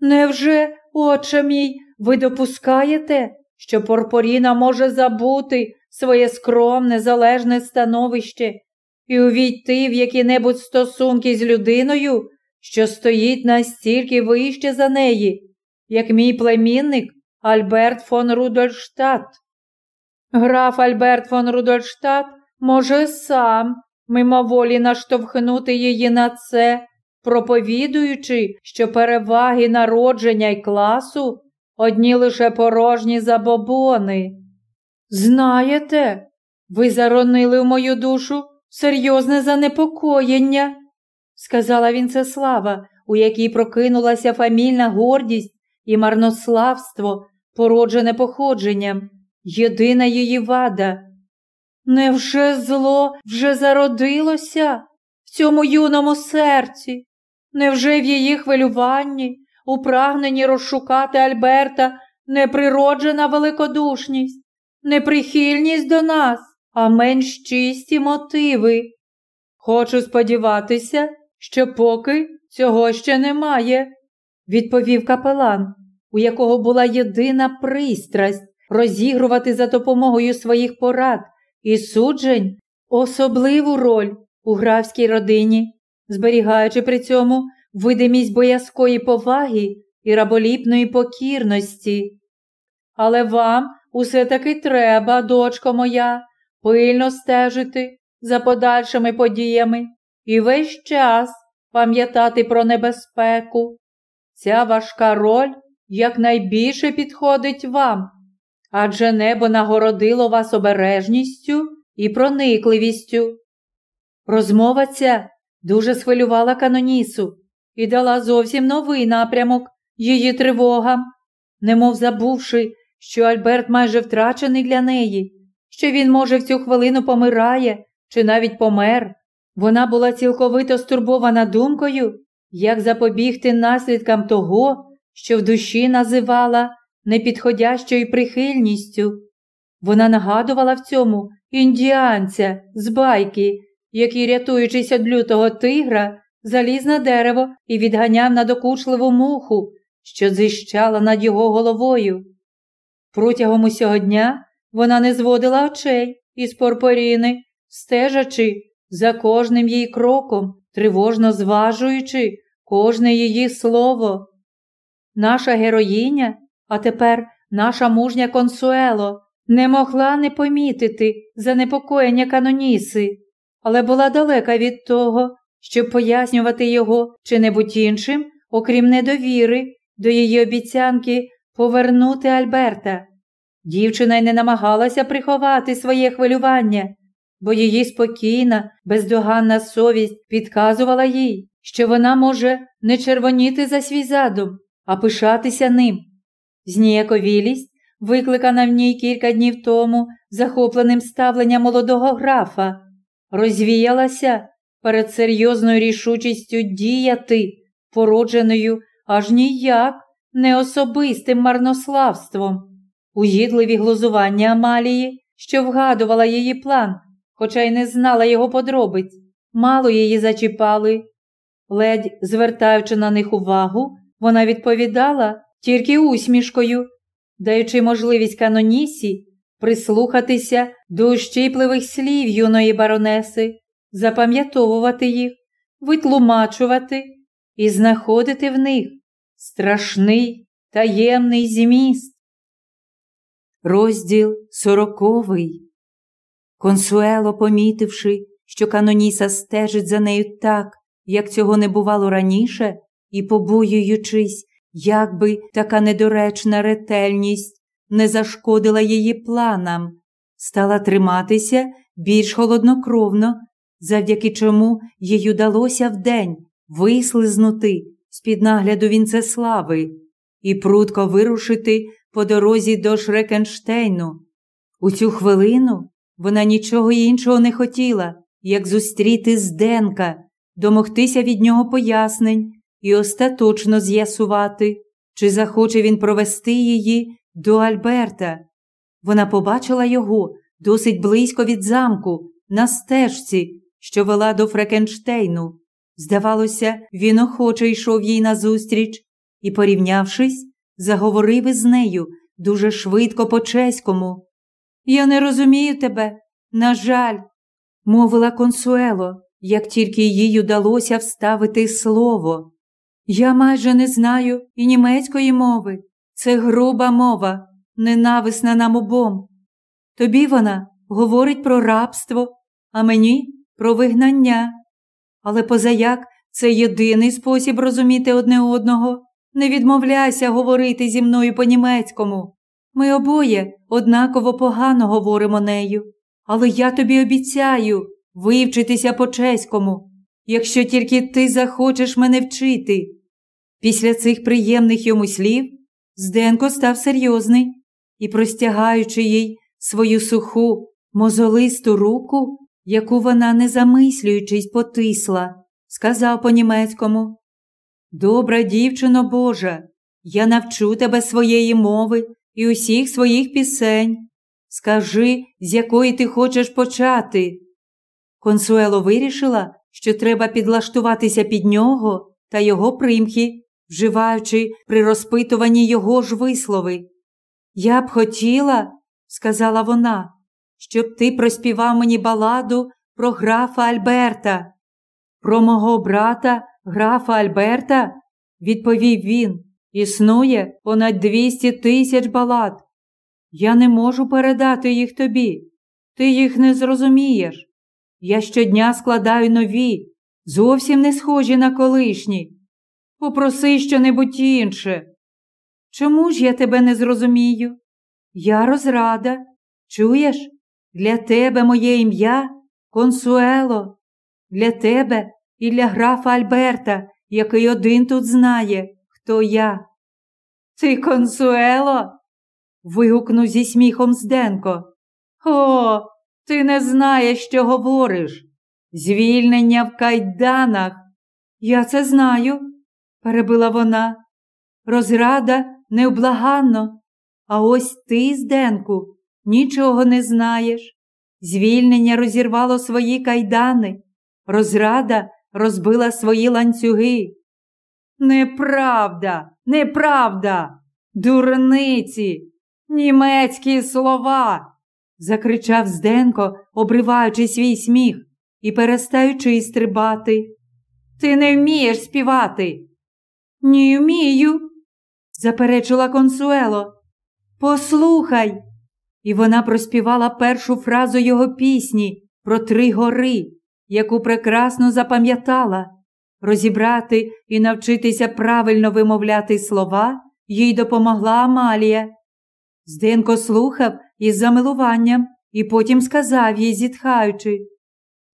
Невже, отче мій, ви допускаєте, що Порпоріна може забути своє скромне, залежне становище і увійти в які-небудь стосунки з людиною, що стоїть настільки вище за неї, як мій племінник Альберт фон Рудольштадт? Граф Альберт фон Рудольштадт може сам мимоволі наштовхнути її на це, проповідуючи, що переваги народження й класу одні лише порожні забобони. Знаєте, ви заронили в мою душу серйозне занепокоєння, сказала Вінцеслава, у якій прокинулася фамільна гордість і марнославство, породжене походженням, єдина її вада. Невже зло вже зародилося в цьому юному серці? Невже в її хвилюванні, у прагненні розшукати Альберта неприроджена великодушність, неприхильність до нас, а менш чисті мотиви? Хочу сподіватися, що поки цього ще немає, відповів капелан, у якого була єдина пристрасть розігрувати за допомогою своїх порад і суджень особливу роль у графській родині, зберігаючи при цьому видимість боязкої поваги і раболіпної покірності. Але вам усе таки треба, дочко моя, пильно стежити за подальшими подіями і весь час пам'ятати про небезпеку. Ця важка роль якнайбільше підходить вам, адже небо нагородило вас обережністю і проникливістю. Розмова ця дуже схвилювала канонісу і дала зовсім новий напрямок її тривогам, немов забувши, що Альберт майже втрачений для неї, що він, може, в цю хвилину помирає чи навіть помер. Вона була цілковито стурбована думкою, як запобігти наслідкам того, що в душі називала непідходящою прихильністю. Вона нагадувала в цьому індіанця з байки, який, рятуючись від лютого тигра, заліз на дерево і відганяв надокучливу муху, що зищала над його головою. Протягом усього дня вона не зводила очей із порпоріни, стежачи за кожним її кроком, тривожно зважуючи кожне її слово. Наша героїня, а тепер наша мужня консуело, не могла не помітити занепокоєння каноніси, але була далека від того, щоб пояснювати його чи небудь іншим, окрім недовіри, до її обіцянки повернути Альберта. Дівчина й не намагалася приховати своє хвилювання, бо її спокійна, бездоганна совість підказувала їй, що вона може не червоніти за свій задум, а пишатися ним. Зніяковілість викликана в ній кілька днів тому захопленим ставленням молодого графа, розвіялася перед серйозною рішучістю діяти, породженою аж ніяк не особистим марнославством, угідливі глузування Амалії, що вгадувала її план, хоча й не знала його подробиць, мало її зачіпали. Ледь звертаючи на них увагу, вона відповідала тільки усмішкою, даючи можливість канонісі прислухатися до ущипливих слів юної баронеси, запам'ятовувати їх, витлумачувати і знаходити в них страшний таємний зміст. Розділ сороковий. Консуело, помітивши, що Каноніса стежить за нею так, як цього не бувало раніше, і побоюючись, як би така недоречна ретельність не зашкодила її планам, стала триматися більш холоднокровно, завдяки чому їй удалося вдень вислизнути з-під нагляду Вінцеслави і прудко вирушити по дорозі до Шрекенштейну. У цю хвилину вона нічого іншого не хотіла, як зустріти Зденка, домогтися від нього пояснень і остаточно з'ясувати, чи захоче він провести її до Альберта. Вона побачила його досить близько від замку, на стежці, що вела до Фрекенштейну. Здавалося, він охоче йшов їй назустріч і, порівнявшись, заговорив із нею дуже швидко по чеському. Я не розумію тебе, на жаль, мовила консуело, як тільки їй удалося вставити слово. Я майже не знаю і німецької мови. Це груба мова, ненависна нам обом. Тобі вона говорить про рабство, а мені про вигнання. Але позаяк це єдиний спосіб розуміти одне одного. Не відмовляйся говорити зі мною по-німецькому. Ми обоє однаково погано говоримо нею, але я тобі обіцяю вивчитися по чеському, якщо тільки ти захочеш мене вчити. Після цих приємних йому слів Зденко став серйозний і, простягаючи їй свою суху, мозолисту руку, яку вона, не замислюючись, потисла, сказав по німецькому Добра дівчино Божа, я навчу тебе своєї мови і усіх своїх пісень. Скажи, з якої ти хочеш почати. Консуело вирішила, що треба підлаштуватися під нього та його примхи, вживаючи при розпитуванні його ж вислови. Я б хотіла, сказала вона, щоб ти проспівав мені баладу про графа Альберта. Про мого брата графа Альберта, відповів він, існує понад двісті тисяч балад. Я не можу передати їх тобі. Ти їх не зрозумієш. Я щодня складаю нові, зовсім не схожі на колишні. Попроси щонебудь інше. Чому ж я тебе не зрозумію? Я розрада. Чуєш? Для тебе моє ім'я консуело, для тебе і для графа Альберта, який один тут знає, хто я. Ти консуело? вигукнув зі сміхом Зденко. О, ти не знаєш, що говориш. Звільнення в кайданах. Я це знаю, перебила вона. Розрада невблаганно. А ось ти, Зденку, нічого не знаєш. Звільнення розірвало свої кайдани, розрада розбила свої ланцюги. Неправда, неправда, дурниці, німецькі слова. закричав Зденко, обриваючи свій сміх і перестаючи стрибати. Ти не вмієш співати. Ні, вмію, заперечила консуело. Послухай. І вона проспівала першу фразу його пісні про три гори, яку прекрасно запам'ятала. Розібрати і навчитися правильно вимовляти слова їй допомогла Амалія. Зденко слухав із замилуванням і потім сказав їй, зітхаючи,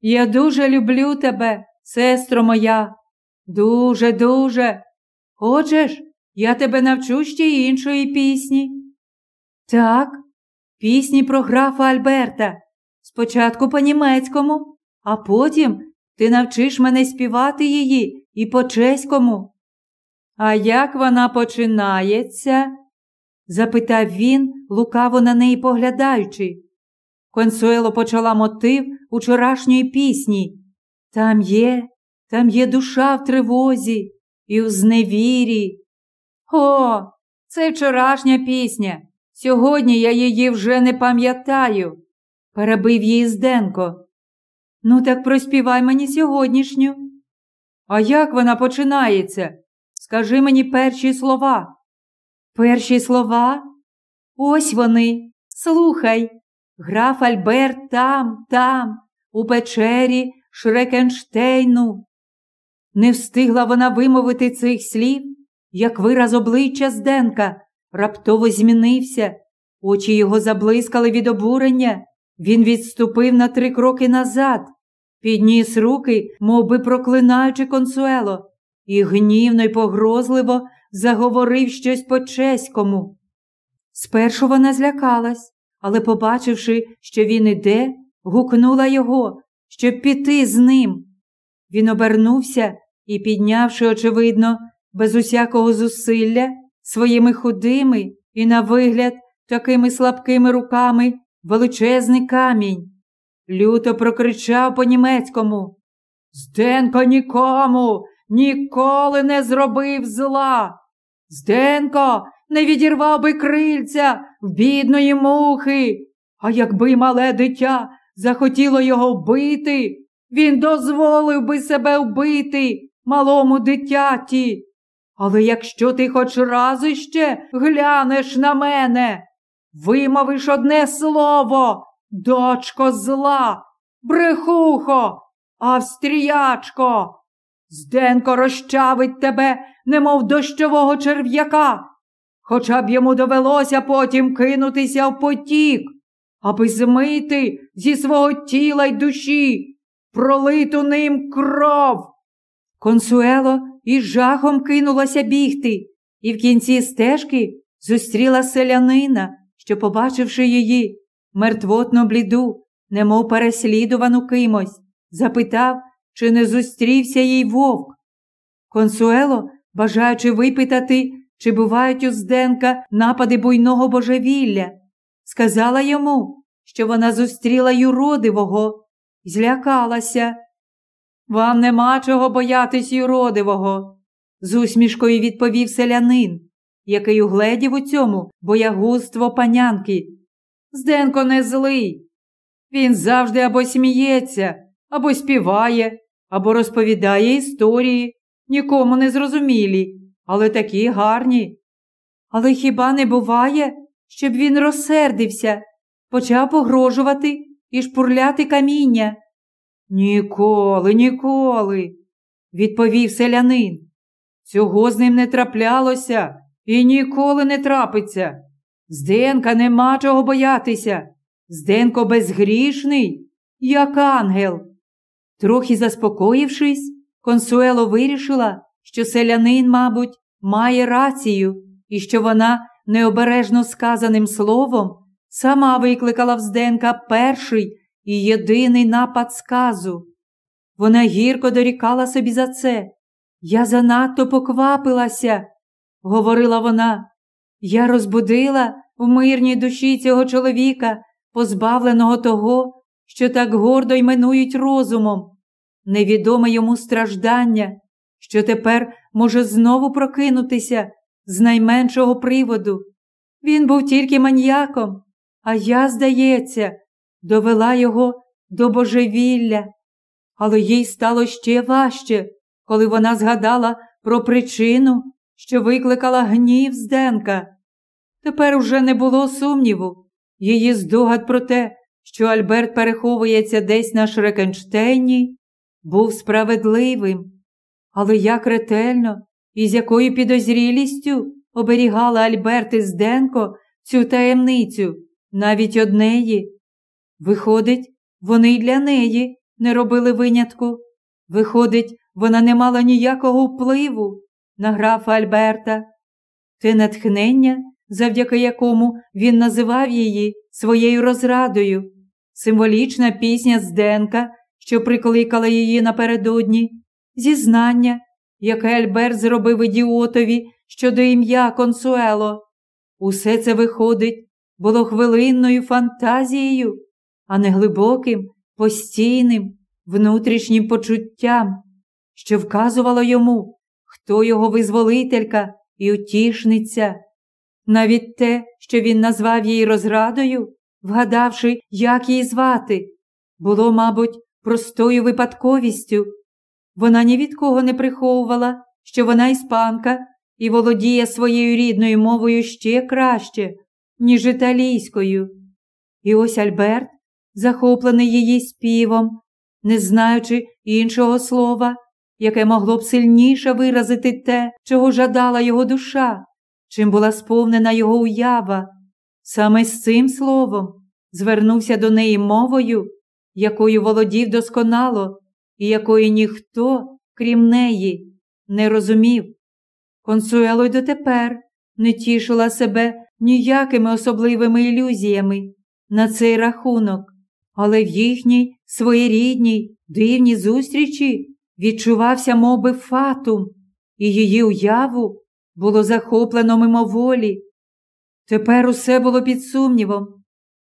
Я дуже люблю тебе, сестро моя, дуже, дуже. Хочеш, я тебе навчу ще іншої пісні. Так, пісні про графа Альберта. Спочатку по німецькому, а потім ти навчиш мене співати її і по чеському. А як вона починається? запитав він, лукаво на неї поглядаючи. Консуело почала мотив учорашньої пісні. Там є, там є душа в тривозі і у зневірі. О, це вчорашня пісня. Сьогодні я її вже не пам'ятаю, перебив її Зденко. Ну, так проспівай мені сьогоднішню. А як вона починається? Скажи мені перші слова. Перші слова? Ось вони. Слухай. Граф Альберт там, там, у печері Шрекенштейну. Не встигла вона вимовити цих слів, як вираз обличчя Зденка раптово змінився, очі його заблискали від обурення. Він відступив на три кроки назад, підніс руки, мов би проклинаючи консуело, і гнівно й погрозливо заговорив щось по чеському. Спершу вона злякалась, але, побачивши, що він іде, гукнула його, щоб піти з ним. Він обернувся і, піднявши, очевидно, без усякого зусилля, своїми худими і, на вигляд, такими слабкими руками величезний камінь. Люто прокричав по німецькому. Зденко нікому ніколи не зробив зла. Зденко не відірвав би крильця в бідної мухи, а якби мале дитя захотіло його вбити, він дозволив би себе вбити малому дитяті. Але якщо ти хоч раз іще глянеш на мене, вимовиш одне слово, дочко зла, брехухо, австріячко, Зденко розчавить тебе, немов дощового черв'яка, хоча б йому довелося потім кинутися в потік, аби змити зі свого тіла й душі, пролиту ним кров. Консуело із жахом кинулася бігти, і в кінці стежки зустріла селянина, що, побачивши її, мертвотно бліду, немов переслідувану кимось, запитав, чи не зустрівся їй вовк. Консуело, бажаючи випитати, чи бувають у Зденка напади буйного божевілля, сказала йому, що вона зустріла юродивого, злякалася. Вам нема чого боятись юродивого, з усмішкою відповів селянин, який угледів у цьому боягузтво панянки. Зденко не злий. Він завжди або сміється, або співає, або розповідає історії, нікому не зрозумілі, але такі гарні. Але хіба не буває, щоб він розсердився, почав погрожувати і шпурляти каміння? Ніколи, ніколи, відповів селянин. Цього з ним не траплялося і ніколи не трапиться. Зденка нема чого боятися. Зденко безгрішний, як ангел. Трохи заспокоївшись, консуело вирішила, що селянин, мабуть, має рацію і що вона необережно сказаним словом сама викликала в Зденка перший і єдиний напад сказу. Вона гірко дорікала собі за це. Я занадто поквапилася, говорила вона. Я розбудила в мирній душі цього чоловіка, позбавленого того, що так гордо іменують розумом, невідоме йому страждання, що тепер може знову прокинутися з найменшого приводу. Він був тільки маньяком, а я, здається, довела його до божевілля. Але їй стало ще важче, коли вона згадала про причину, що викликала гнів Зденка. Тепер уже не було сумніву. Її здогад про те, що Альберт переховується десь на Шрекенштейні, був справедливим. Але як ретельно і з якою підозрілістю оберігала Альберт і Зденко цю таємницю, навіть однеї. Виходить, вони й для неї не робили винятку. Виходить, вона не мала ніякого впливу на графа Альберта. Те натхнення, завдяки якому він називав її своєю розрадою, символічна пісня Зденка, що прикликала її напередодні, зізнання, яке Альберт зробив ідіотові щодо ім'я Консуело. Усе це виходить, було хвилинною фантазією, а не глибоким, постійним, внутрішнім почуттям, що вказувало йому, хто його визволителька і утішниця. Навіть те, що він назвав її розрадою, вгадавши, як її звати, було, мабуть, простою випадковістю. Вона ні від кого не приховувала, що вона іспанка і володіє своєю рідною мовою ще краще, ніж італійською. І ось Альберт, захоплений її співом, не знаючи іншого слова, яке могло б сильніше виразити те, чого жадала його душа, чим була сповнена його уява, саме з цим словом звернувся до неї мовою, якою володів досконало, і якої ніхто, крім неї, не розумів. Консуело й дотепер не тішила себе ніякими особливими ілюзіями на цей рахунок, але в їхній своєрідній дивній зустрічі відчувався мов би, фатум, і її уяву було захоплено мимоволі. Тепер усе було під сумнівом.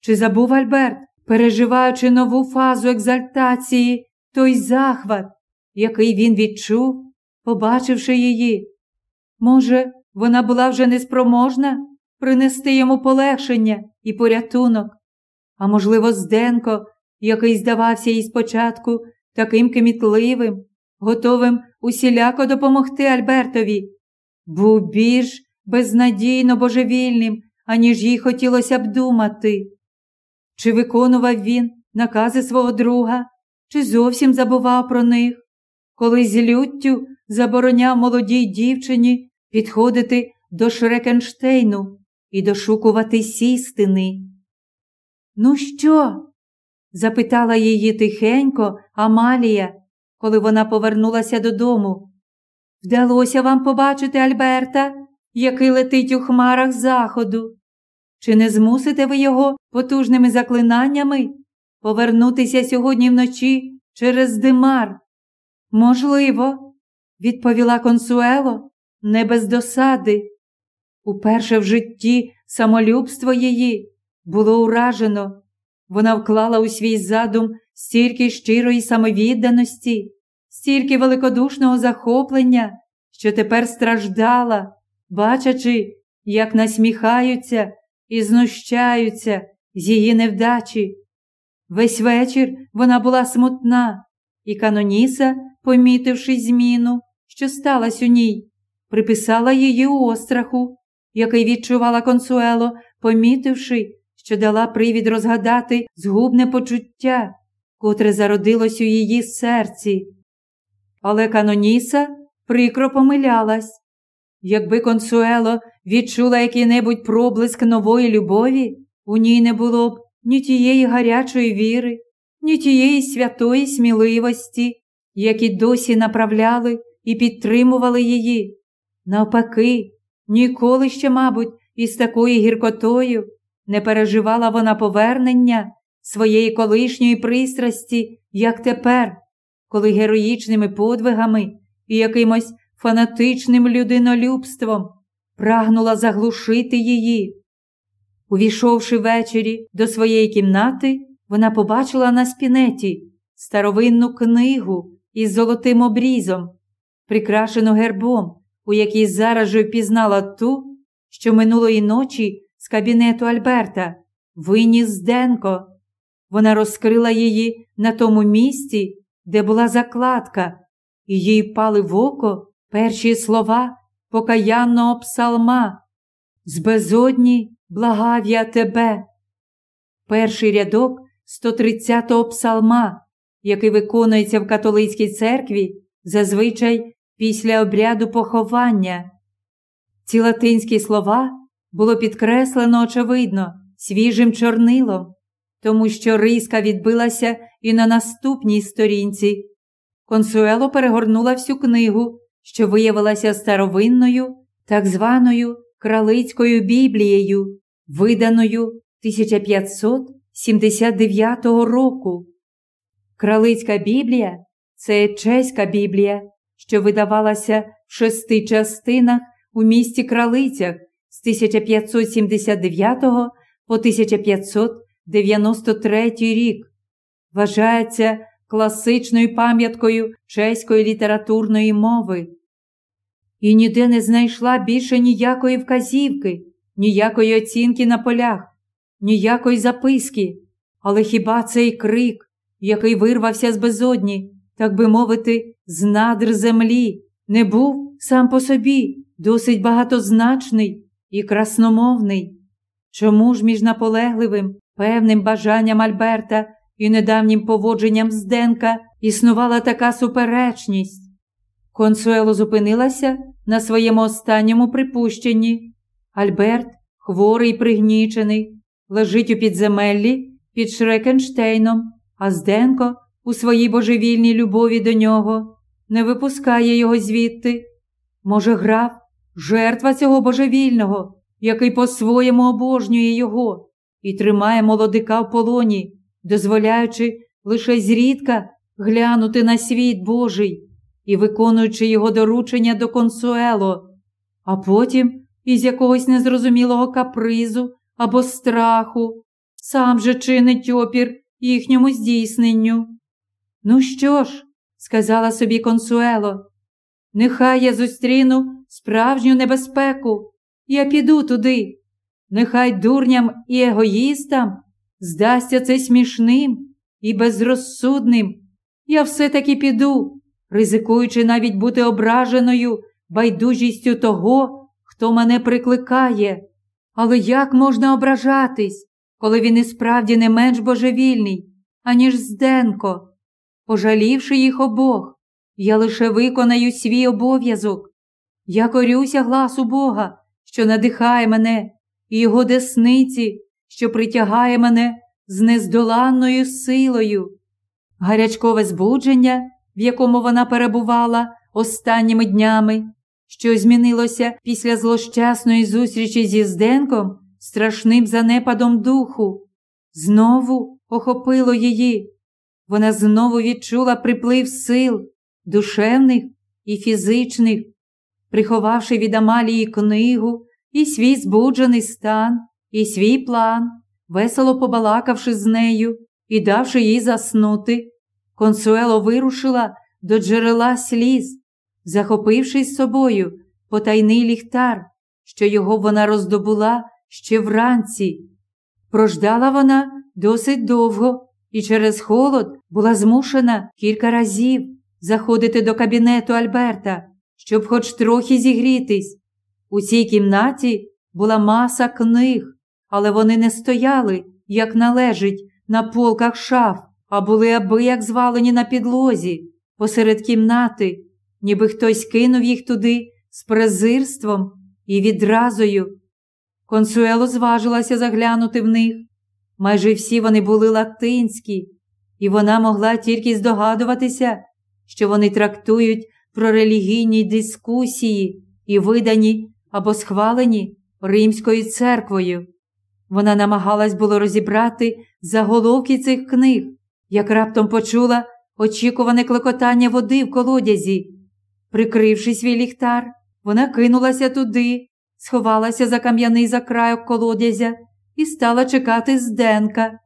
Чи забув Альберт, переживаючи нову фазу екзальтації, той захват, який він відчув, побачивши її? Може, вона була вже неспроможна принести йому полегшення і порятунок, а можливо, Зденко, який здавався їй спочатку таким кмітливим, готовим усіляко допомогти Альбертові, був більш безнадійно божевільним, аніж їй хотілося б думати. Чи виконував він накази свого друга, чи зовсім забував про них, коли з люттю забороняв молодій дівчині підходити до Шрекенштейну і дошукувати сістини. Ну що? запитала її тихенько Амалія, коли вона повернулася додому. Вдалося вам побачити Альберта, який летить у хмарах заходу. Чи не змусите ви його потужними заклинаннями повернутися сьогодні вночі через димар? Можливо, відповіла консуело, не без досади. Уперше в житті самолюбство її було уражено. Вона вклала у свій задум стільки щирої самовідданості, стільки великодушного захоплення, що тепер страждала, бачачи, як насміхаються і знущаються з її невдачі. Весь вечір вона була смутна, і Каноніса, помітивши зміну, що сталася у ній, приписала її остраху, який відчувала консуело, помітивши, що дала привід розгадати згубне почуття, котре зародилось у її серці. Але Каноніса прикро помилялась. Якби консуело відчула який-небудь проблиск нової любові, у ній не було б ні тієї гарячої віри, ні тієї святої сміливості, які досі направляли і підтримували її. Навпаки, ніколи ще, мабуть, із такою гіркотою не переживала вона повернення своєї колишньої пристрасті, як тепер, коли героїчними подвигами і якимось фанатичним людинолюбством прагнула заглушити її. Увійшовши ввечері до своєї кімнати, вона побачила на спінеті старовинну книгу із золотим обрізом, прикрашену гербом, у якій зараз же впізнала ту, що минулої ночі з кабінету Альберта виніс Денко. Вона розкрила її на тому місці, де була закладка, і їй пали в око перші слова покаянного псалма. З безодні благав я тебе. Перший рядок 130-го псалма, який виконується в католицькій церкві, зазвичай після обряду поховання. Ці латинські слова було підкреслено, очевидно, свіжим чорнилом, тому що риска відбилася і на наступній сторінці. Консуело перегорнула всю книгу, що виявилася старовинною, так званою кралицькою Біблією, виданою 1579 року. Кралицька Біблія це чеська Біблія, що видавалася в шести частинах у місті Кралицях з 1579 по 1593 рік. Вважається класичною пам'яткою чеської літературної мови. І ніде не знайшла більше ніякої вказівки, ніякої оцінки на полях, ніякої записки, але хіба цей крик, який вирвався з безодні, так би мовити, з надр землі, не був сам по собі досить багатозначний і красномовний? Чому ж між наполегливим, певним бажанням Альберта і недавнім поводженням Зденка існувала така суперечність? Консуело зупинилася на своєму останньому припущенні. Альберт, хворий і пригнічений, лежить у підземеллі під Шрекенштейном, а Зденко у своїй божевільній любові до нього не випускає його звідти. Може, граф, жертва цього божевільного, який по-своєму обожнює його і тримає молодика в полоні, дозволяючи лише зрідка глянути на світ Божий і виконуючи його доручення до консуело, а потім із якогось незрозумілого капризу або страху сам же чинить опір їхньому здійсненню. Ну що ж, сказала собі консуело, нехай я зустріну справжню небезпеку, я піду туди. Нехай дурням і егоїстам здасться це смішним і безрозсудним. Я все-таки піду, ризикуючи навіть бути ображеною байдужістю того, хто мене прикликає. Але як можна ображатись, коли він і справді не менш божевільний, аніж Зденко? Пожалівши їх обох, я лише виконаю свій обов'язок. Я корюся гласу Бога, що надихає мене, і його десниці, що притягає мене з нездоланною силою. Гарячкове збудження, в якому вона перебувала останніми днями, що змінилося після злощасної зустрічі зі Зденком страшним занепадом духу, знову охопило її. Вона знову відчула приплив сил, душевних і фізичних, приховавши від Амалії книгу і свій збуджений стан, і свій план, весело побалакавши з нею і давши їй заснути, консуело вирушила до джерела сліз, захопившись собою потайний ліхтар, що його вона роздобула ще вранці. Прождала вона досить довго і через холод була змушена кілька разів заходити до кабінету Альберта, щоб хоч трохи зігрітись. У цій кімнаті була маса книг, але вони не стояли, як належить, на полках шаф, а були аби як звалені на підлозі, посеред кімнати, ніби хтось кинув їх туди з презирством і відразою. Консуело зважилася заглянути в них. Майже всі вони були латинські, і вона могла тільки здогадуватися, що вони трактують про релігійні дискусії і видані або схвалені Римською церквою. Вона намагалась було розібрати заголовки цих книг, як раптом почула очікуване клекотання води в колодязі. Прикривши свій ліхтар, вона кинулася туди, сховалася за кам'яний закрайок колодязя і стала чекати Зденка.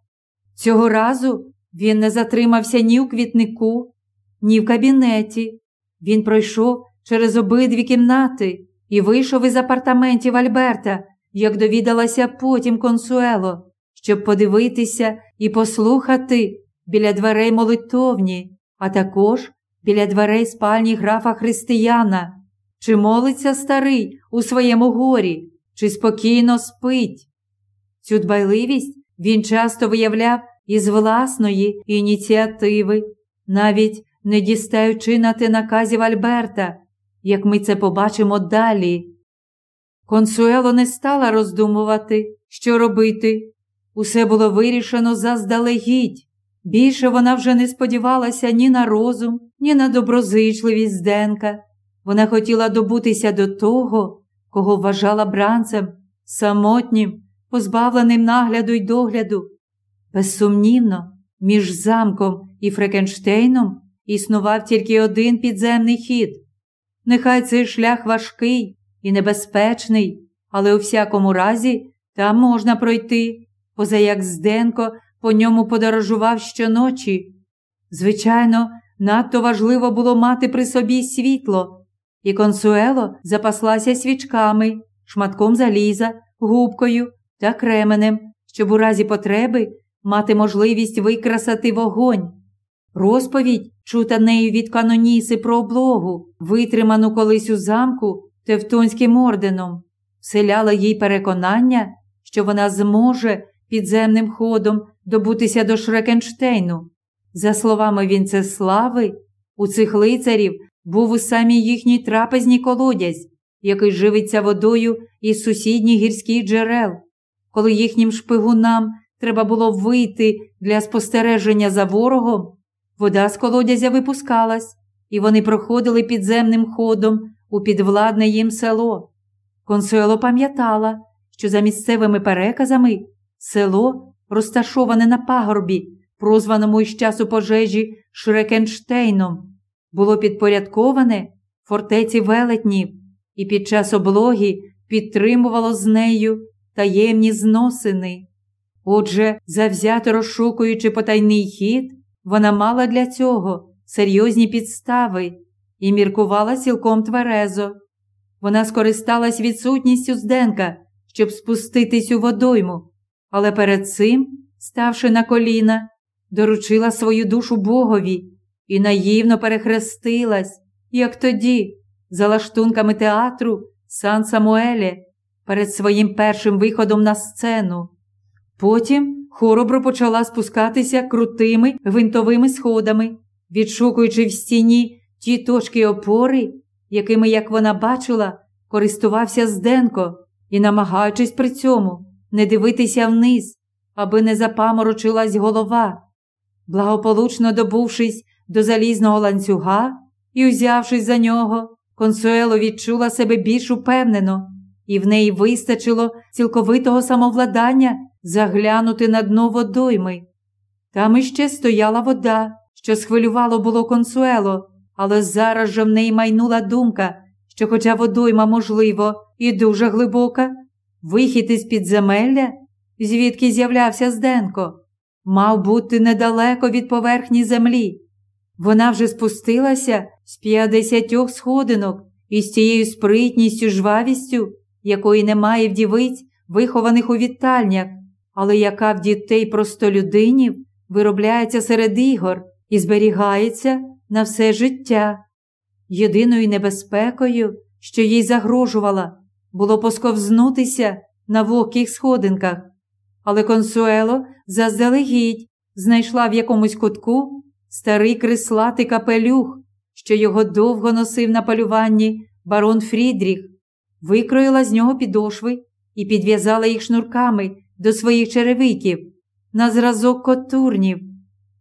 Цього разу він не затримався ні у квітнику, ні в кабінеті. Він пройшов через обидві кімнати і вийшов із апартаментів Альберта, як довідалася потім консуело, щоб подивитися і послухати біля дверей молитовні, а також біля дверей спальні графа Християна, чи молиться старий у своєму горі, чи спокійно спить. Цю дбайливість він часто виявляв із власної ініціативи, навіть не дістаючи на те наказів Альберта, як ми це побачимо далі. Консуело не стала роздумувати, що робити. Усе було вирішено заздалегідь. Більше вона вже не сподівалася ні на розум, ні на доброзичливість Зденка. Вона хотіла добутися до того, кого вважала бранцем, самотнім, позбавленим нагляду й догляду. Безсумнівно, між замком і Фрекенштейном існував тільки один підземний хід. Нехай цей шлях важкий і небезпечний, але у всякому разі там можна пройти, поза як Зденко по ньому подорожував щоночі. Звичайно, надто важливо було мати при собі світло, і консуело запаслася свічками, шматком заліза, губкою та кременем, щоб у разі потреби мати можливість викрасати вогонь. Розповідь, чута нею від каноніси про облогу, витриману колись у замку Тевтонським орденом, вселяла їй переконання, що вона зможе підземним ходом добутися до Шрекенштейну. За словами Вінцеслави, у цих лицарів був у самій їхній трапезній колодязь, який живиться водою із сусідніх гірських джерел. Коли їхнім шпигунам треба було вийти для спостереження за ворогом, вода з колодязя випускалась, і вони проходили підземним ходом у підвладне їм село. Консуело пам'ятала, що за місцевими переказами село, розташоване на пагорбі, прозваному із часу пожежі Шрекенштейном, було підпорядковане фортеці велетнів і під час облоги підтримувало з нею таємні зносини. Отже, завзято розшукуючи потайний хід, вона мала для цього серйозні підстави і міркувала цілком тверезо. Вона скористалась відсутністю Зденка, щоб спуститись у водойму, але перед цим, ставши на коліна, доручила свою душу Богові і наївно перехрестилась, як тоді, за лаштунками театру Сан Самуелі, перед своїм першим виходом на сцену. Потім хоробро почала спускатися крутими гвинтовими сходами, відшукуючи в стіні ті точки опори, якими, як вона бачила, користувався Зденко і намагаючись при цьому не дивитися вниз, аби не запаморочилась голова. Благополучно добувшись до залізного ланцюга і узявшись за нього, консуело відчула себе більш упевнено, і в неї вистачило цілковитого самовладання заглянути на дно водойми. Там іще стояла вода, що схвилювало було консуело, але зараз же в неї майнула думка, що, хоча водойма, можливо, і дуже глибока, вихід із підземелля, звідки з'являвся Зденко, мав бути недалеко від поверхні землі. Вона вже спустилася з п'ятдесятьох сходинок із тією спритністю, жвавістю, якої немає в дівиць, вихованих у вітальнях, але яка в дітей простолюдинів виробляється серед ігор і зберігається на все життя. Єдиною небезпекою, що їй загрожувала, було посковзнутися на вогких сходинках, але консуело заздалегідь знайшла в якомусь кутку старий крислатий капелюх, що його довго носив на полюванні барон Фрідріх, викроїла з нього підошви і підв'язала їх шнурками до своїх черевиків на зразок котурнів.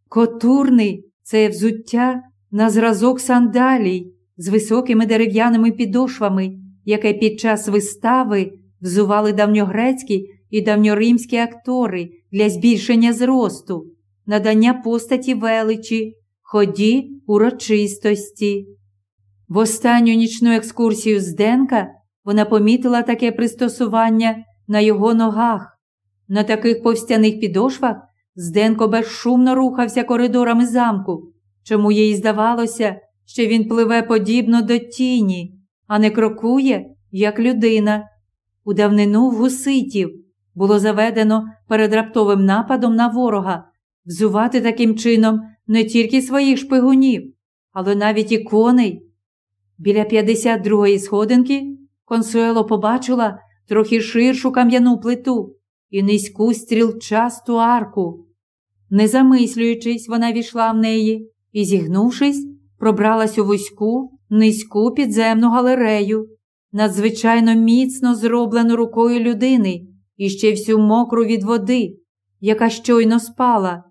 Котурний це взуття на зразок сандалій з високими дерев'яними підошвами, яке під час вистави взували давньогрецькі і давньоримські актори для збільшення зросту, надання постаті величі, ході урочистості. В останню нічну екскурсію з Денка вона помітила таке пристосування на його ногах. На таких повстяних підошвах Зденко безшумно рухався коридорами замку, чому їй здавалося, що він пливе подібно до тіні, а не крокує, як людина. У давнину в гуситів було заведено перед раптовим нападом на ворога взувати таким чином не тільки своїх шпигунів, але навіть і коней. Біля 52-ї сходинки консуело побачила трохи ширшу кам'яну плиту і низьку стрілчасту арку. Не замислюючись, вона війшла в неї і, зігнувшись, пробралась у вузьку, низьку підземну галерею, надзвичайно міцно зроблену рукою людини і ще всю мокру від води, яка щойно спала.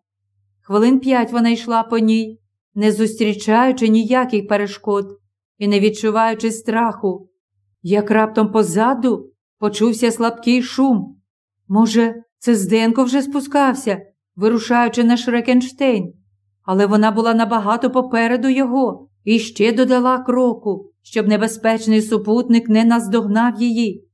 Хвилин п'ять вона йшла по ній, не зустрічаючи ніяких перешкод і не відчуваючи страху. як раптом позаду почувся слабкий шум. Може, це Зденко вже спускався, вирушаючи на Шрекенштейн, але вона була набагато попереду його і ще додала кроку, щоб небезпечний супутник не наздогнав її.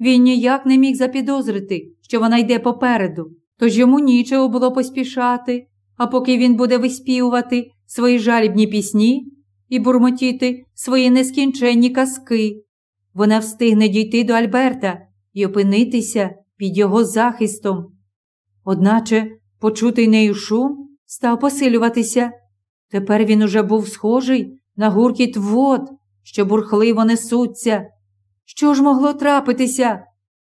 Він ніяк не міг запідозрити, що вона йде попереду, тож йому нічого було поспішати, а поки він буде виспівувати свої жалібні пісні і бурмотіти свої нескінченні казки, вона встигне дійти до Альберта і опинитися під його захистом. Одначе почутий нею шум став посилюватися. Тепер він уже був схожий на гуркіт вод, що бурхливо несуться. Що ж могло трапитися?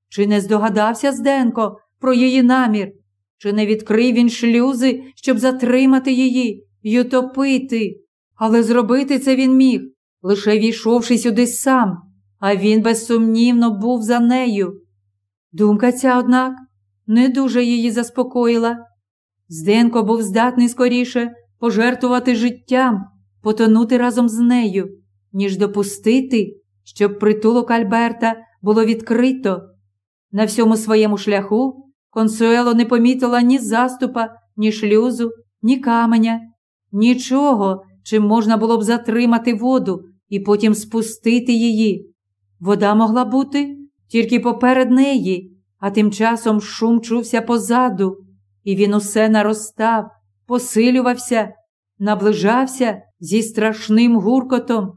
Чи не здогадався Зденко про її намір? Чи не відкрив він шлюзи, щоб затримати її й утопити? Але зробити це він міг, лише війшовши сюди сам, а він безсумнівно був за нею. Думка ця, однак, не дуже її заспокоїла. Зденко був здатний скоріше пожертвувати життям, потонути разом з нею, ніж допустити, щоб притулок Альберта було відкрито. На всьому своєму шляху Консуело не помітила ні заступа, ні шлюзу, ні каменя, нічого, чим можна було б затримати воду і потім спустити її. Вода могла бути тільки поперед неї, а тим часом шум чувся позаду, і він усе наростав, посилювався, наближався зі страшним гуркотом.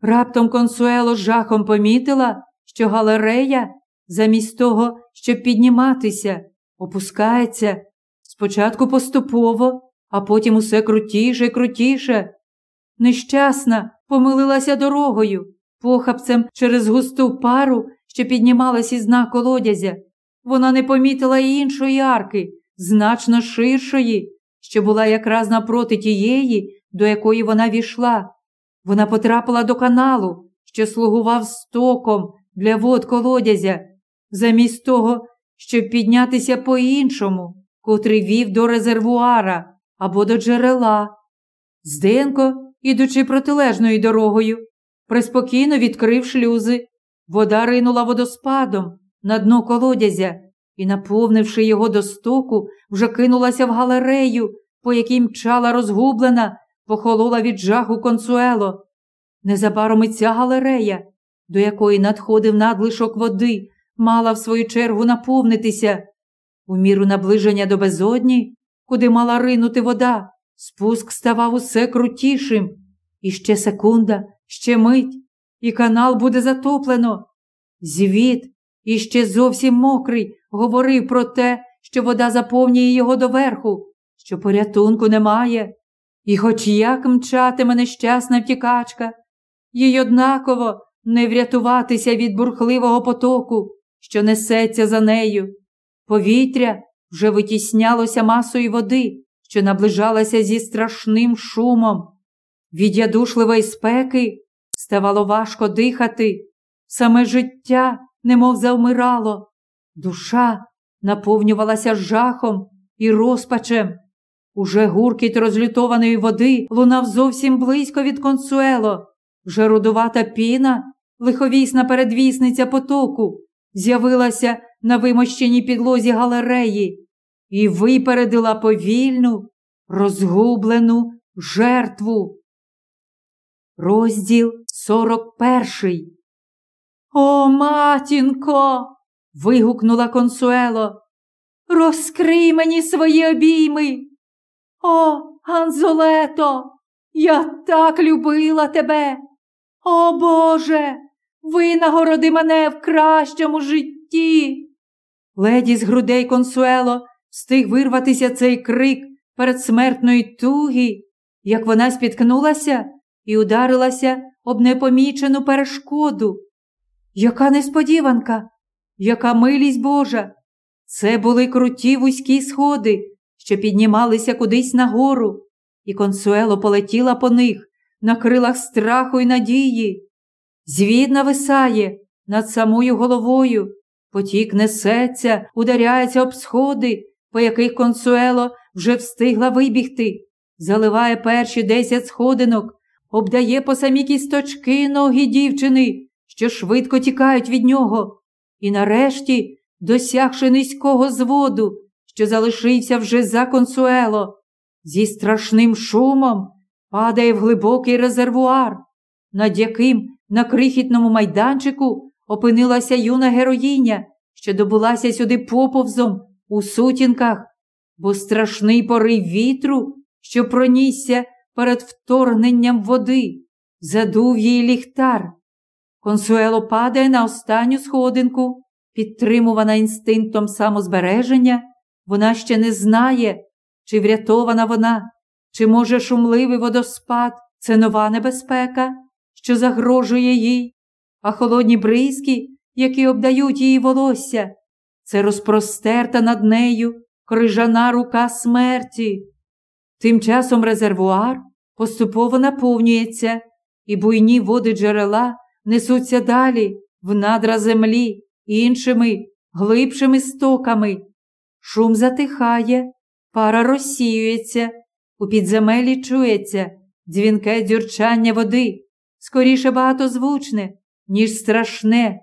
Раптом консуело жахом помітила, що галерея, замість того, щоб підніматися, опускається спочатку поступово, а потім усе крутіше крутіше. Нещасна помилилася дорогою, похапцем через густу пару, що піднімалась із дна колодязя. Вона не помітила й іншої арки, значно ширшої, що була якраз напроти тієї, до якої вона війшла. Вона потрапила до каналу, що слугував стоком для вод колодязя, замість того, щоб піднятися по іншому, котрий вів до резервуара або до джерела. Зденко, ідучи протилежною дорогою, приспокійно відкрив шлюзи. Вода ринула водоспадом на дно колодязя і, наповнивши його до стоку, вже кинулася в галерею, по якій мчала розгублена, похолола від жаху консуело. Незабаром і ця галерея, до якої надходив надлишок води, мала в свою чергу наповнитися. У міру наближення до безодні, куди мала ринути вода, спуск ставав усе крутішим. І ще секунда, ще мить, і канал буде затоплено. Звіт, іще зовсім мокрий, говорив про те, що вода заповнює його доверху, що порятунку немає. І хоч як мчатиме нещасна втікачка, їй однаково не врятуватися від бурхливого потоку, що несеться за нею. Повітря вже витіснялося масою води, що наближалася зі страшним шумом. Від ядушливої спеки ставало важко дихати, саме життя немов завмирало, душа наповнювалася жахом і розпачем. Уже гуркіт розлютованої води лунав зовсім близько від консуело. Вже рудувата піна, лиховісна передвісниця потоку, з'явилася на вимощеній підлозі галереї і випередила повільну, розгублену жертву. Розділ сорок перший. О, матінко. вигукнула консуело. Розкрий мені свої обійми. О, Анзолето, я так любила тебе. О Боже, винагороди мене в кращому житті. Леді з грудей консуело встиг вирватися цей крик передсмертної туги, як вона спіткнулася і ударилася об непомічену перешкоду. Яка несподіванка, яка милість Божа! Це були круті вузькі сходи, що піднімалися кудись нагору, і консуело полетіла по них на крилах страху й надії. Звід нависає над самою головою, потік несеться, ударяється об сходи, по яких консуело вже встигла вибігти, заливає перші десять сходинок, обдає по самі кісточки ноги дівчини що швидко тікають від нього, і нарешті, досягши низького зводу, що залишився вже за консуело, зі страшним шумом падає в глибокий резервуар, над яким на крихітному майданчику опинилася юна героїня, що добулася сюди поповзом у сутінках, бо страшний порив вітру, що пронісся перед вторгненням води, задув їй ліхтар. Консуело падає на останню сходинку, підтримувана інстинктом самозбереження, вона ще не знає, чи врятована вона, чи може шумливий водоспад це нова небезпека, що загрожує їй, а холодні бризки, які обдають її волосся, це розпростерта над нею крижана рука смерті. Тим часом резервуар поступово наповнюється, і буйні води джерела несуться далі в надра землі іншими глибшими стоками. Шум затихає, пара розсіюється, у підземелі чується дзвінке дзюрчання води, скоріше багатозвучне, ніж страшне.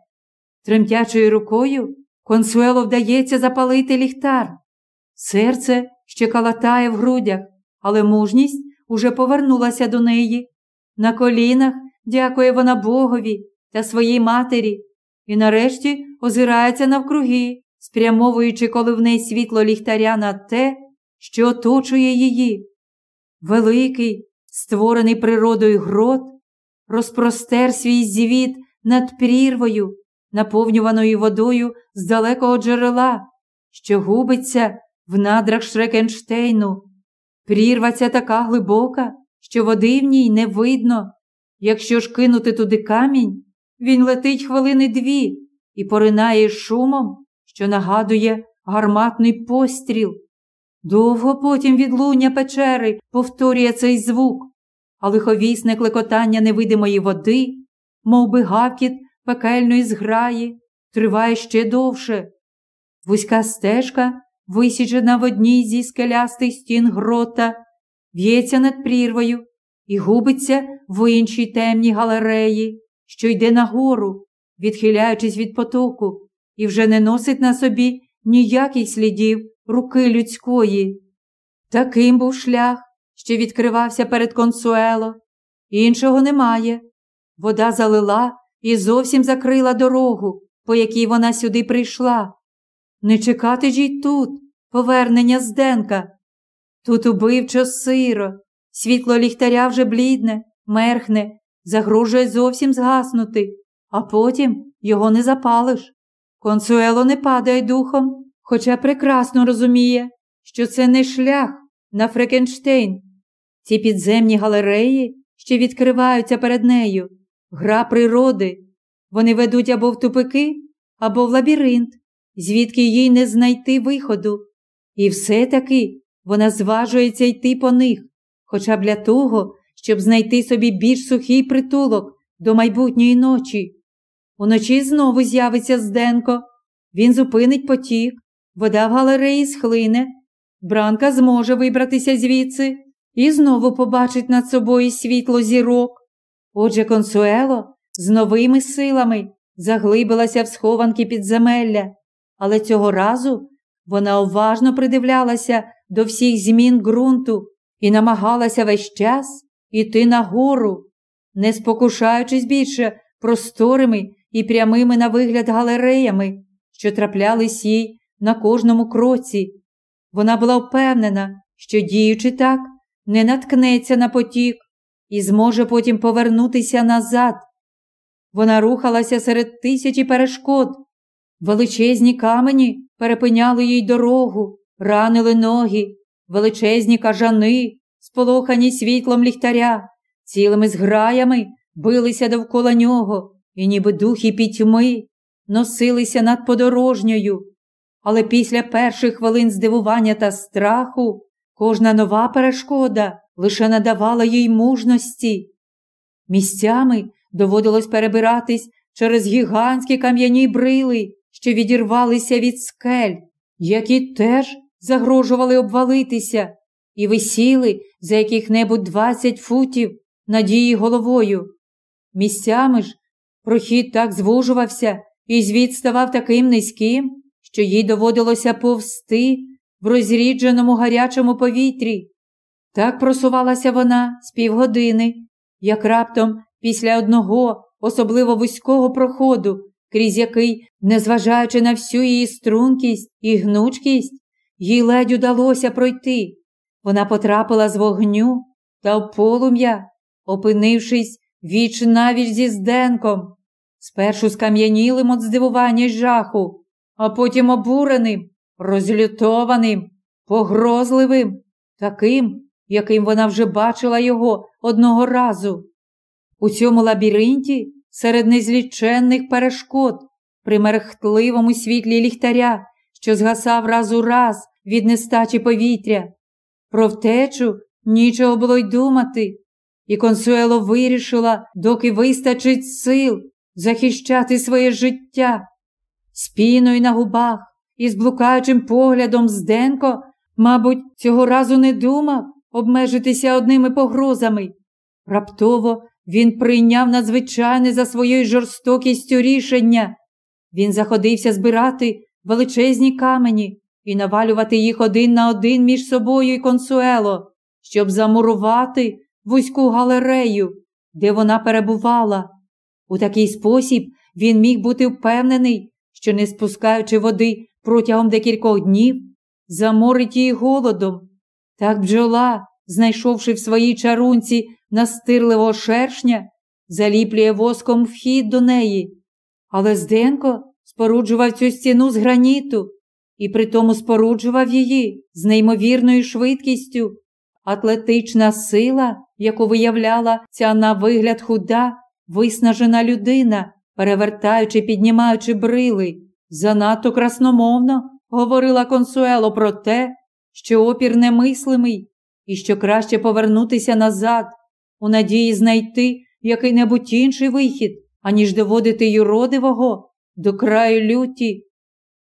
Тремтячою рукою консуело вдається запалити ліхтар. Серце ще калатає в грудях, але мужність уже повернулася до неї. На колінах дякує вона Богові та своїй матері і нарешті озирається навкруги, спрямовуючи коливне світло ліхтаря на те, що оточує її. Великий, створений природою грот, розпростер свій звіт над прірвою, наповнюваною водою з далекого джерела, що губиться в надрах Шрекенштейну. Прірва ця така глибока, що води в ній не видно. Якщо ж кинути туди камінь, він летить хвилини дві і поринає шумом, що нагадує гарматний постріл. Довго потім відлуння печери повторює цей звук, а лиховісне клекотання невидимої води, мов би гавкіт пекельної зграї, триває ще довше. Вузька стежка, висіджена в одній зі скелястих стін грота, в'ється над прірвою і губиться в іншій темній галереї, що йде нагору, відхиляючись від потоку, і вже не носить на собі ніяких слідів руки людської. Таким був шлях, що відкривався перед консуело. Іншого немає. Вода залила і зовсім закрила дорогу, по якій вона сюди прийшла. Не чекати ж й тут повернення Зденка. Тут убивчо сиро, світло ліхтаря вже блідне, мерхне, загрожує зовсім згаснути, а потім його не запалиш. Консуело не падає духом, хоча прекрасно розуміє, що це не шлях на Фрекенштейн. Ці підземні галереї, що відкриваються перед нею, гра природи. Вони ведуть або в тупики, або в лабіринт, звідки їй не знайти виходу. І все-таки вона зважується йти по них, хоча б для того, щоб знайти собі більш сухий притулок до майбутньої ночі. Уночі знову з'явиться Зденко, він зупинить потік, вода в галереї схлине, бранка зможе вибратися звідси і знову побачить над собою світло зірок. Отже, консуело з новими силами заглибилася в схованки підземелля, але цього разу вона уважно придивлялася до всіх змін ґрунту і намагалася весь час іти нагору, не спокушаючись більше просторими і прямими на вигляд галереями, що траплялись їй на кожному кроці. Вона була впевнена, що, діючи так, не наткнеться на потік і зможе потім повернутися назад. Вона рухалася серед тисячі перешкод. Величезні камені перепиняли їй дорогу, ранили ноги, величезні кажани, сполохані світлом ліхтаря, цілими зграями билися довкола нього і, ніби духи пітьми, носилися над подорожньою. Але після перших хвилин здивування та страху кожна нова перешкода лише надавала їй мужності. Місцями доводилось перебиратись через гігантські кам'яні брили, що відірвалися від скель, які теж загрожували обвалитися, і висіли за яких-небудь двадцять футів над її головою. Місцями ж прохід так звужувався і звід ставав таким низьким, що їй доводилося повсти в розрідженому гарячому повітрі. Так просувалася вона з півгодини, як раптом після одного особливо вузького проходу, крізь який, незважаючи на всю її стрункість і гнучкість, їй ледь удалося пройти. Вона потрапила з вогню та в полум'я, опинившись віч навіть зі зденком, спершу скам'янілим від здивування й жаху, а потім обуреним, розлютованим, погрозливим, таким, яким вона вже бачила його одного разу. У цьому лабіринті серед незліченних перешкод, при мерехтливому світлі ліхтаря, що згасав раз у раз від нестачі повітря. Про втечу нічого було й думати, і консуело вирішила, доки вистачить сил захищати своє життя. З піною на губах і з блукаючим поглядом Зденко, мабуть, цього разу не думав обмежитися одними погрозами. Раптово він прийняв надзвичайне за своєю жорстокістю рішення. Він заходився збирати величезні камені і навалювати їх один на один між собою і консуело, щоб замурувати вузьку галерею, де вона перебувала. У такий спосіб він міг бути впевнений, що, не спускаючи води протягом декількох днів, заморить її голодом. Так бджола, знайшовши в своїй чарунці настирливого шершня, заліплює воском вхід до неї. Але Зденко споруджував цю стіну з граніту і притому споруджував її з неймовірною швидкістю. Атлетична сила, яку виявляла ця на вигляд худа, виснажена людина, перевертаючи, піднімаючи брили, занадто красномовно говорила консуело про те, що опір немислимий і що краще повернутися назад, у надії знайти який-небудь інший вихід, аніж доводити юродивого до краю люті.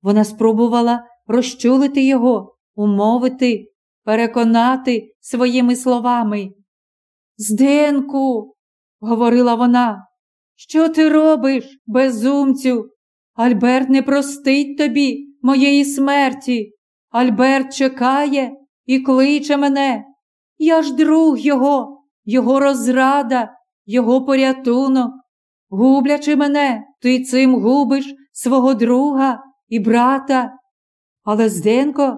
Вона спробувала розчулити його, умовити, переконати своїми словами. Зденку, говорила вона, що ти робиш, безумцю? Альберт не простить тобі моєї смерті. Альберт чекає і кличе мене. Я ж друг його, його розрада, його порятунок. Гублячи мене, ти цим губиш свого друга і брата. Але Зденко,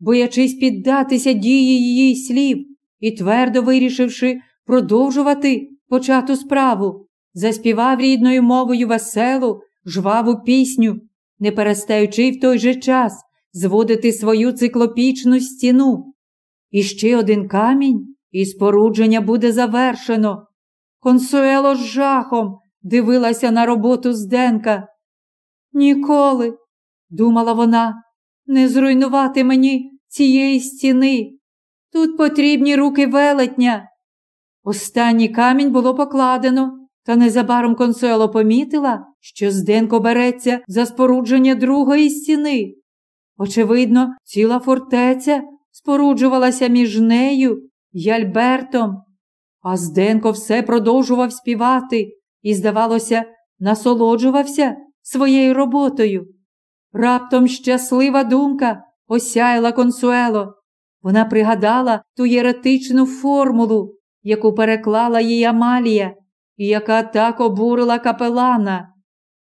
боячись піддатися дії її слів і твердо вирішивши продовжувати почату справу, заспівав рідною мовою веселу, жваву пісню, не перестаючи в той же час зводити свою циклопічну стіну. І ще один камінь, і спорудження буде завершено. Консуело з жахом дивилася на роботу Зденка. Ніколи, думала вона, не зруйнувати мені цієї стіни. Тут потрібні руки велетня. Останній камінь було покладено, та незабаром консуело помітила, що Зденко береться за спорудження другої стіни. Очевидно, ціла фортеця споруджувалася між нею й Альбертом, а Зденко все продовжував співати і, здавалося, насолоджувався своєю роботою. Раптом щаслива думка осяяла консуело. Вона пригадала ту єретичну формулу, яку переклала їй Амалія, і яка так обурила капелана.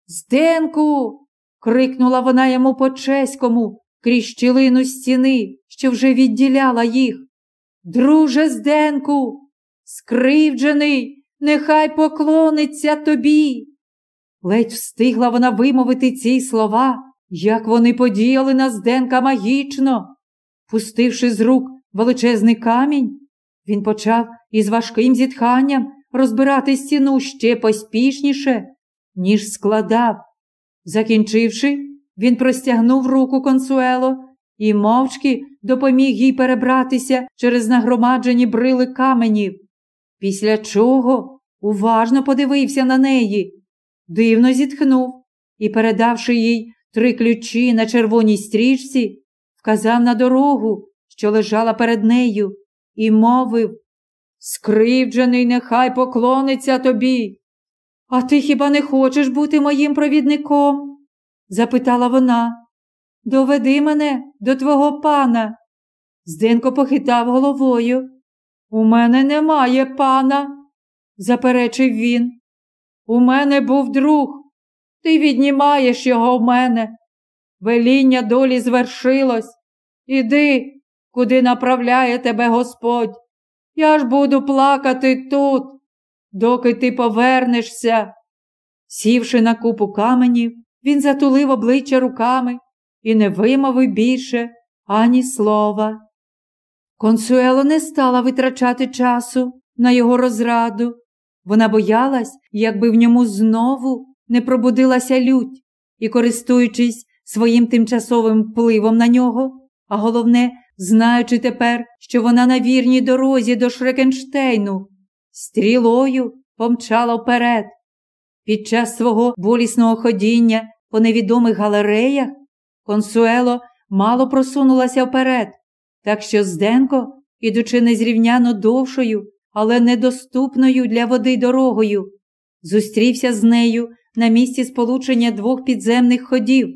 Зденку. Крикнула вона йому по чеському, крізь щілину стіни, що вже відділяла їх. Друже Зденку, скривджений, нехай поклониться тобі. Ледь встигла вона вимовити ці слова, як вони подіяли на Зденка магічно. Пустивши з рук величезний камінь, він почав із важким зітханням розбирати стіну ще поспішніше, ніж складав. Закінчивши, він простягнув руку консуело і мовчки допоміг їй перебратися через нагромаджені брили каменів, після чого уважно подивився на неї, дивно зітхнув і, передавши їй три ключі на червоній стрічці, вказав на дорогу, що лежала перед нею, і мовив Скривджений, нехай поклониться тобі. А ти хіба не хочеш бути моїм провідником? запитала вона. Доведи мене до твого пана. Зденко похитав головою. У мене немає пана, заперечив він. У мене був друг. Ти віднімаєш його в мене. Веління долі звершилось. Іди, куди направляє тебе Господь. Я ж буду плакати тут, доки ти повернешся. Сівши на купу каменів, він затулив обличчя руками і не вимовив більше ані слова. Консуело не стала витрачати часу на його розраду. Вона боялась, якби в ньому знову не пробудилася лють і, користуючись своїм тимчасовим впливом на нього, а головне, знаючи тепер, що вона на вірній дорозі до Шрекенштейну, стрілою помчала вперед. Під час свого болісного ходіння по невідомих галереях консуело мало просунулася вперед, так що Зденко, ідучи незрівняно довшою, але недоступною для води дорогою, зустрівся з нею на місці сполучення двох підземних ходів,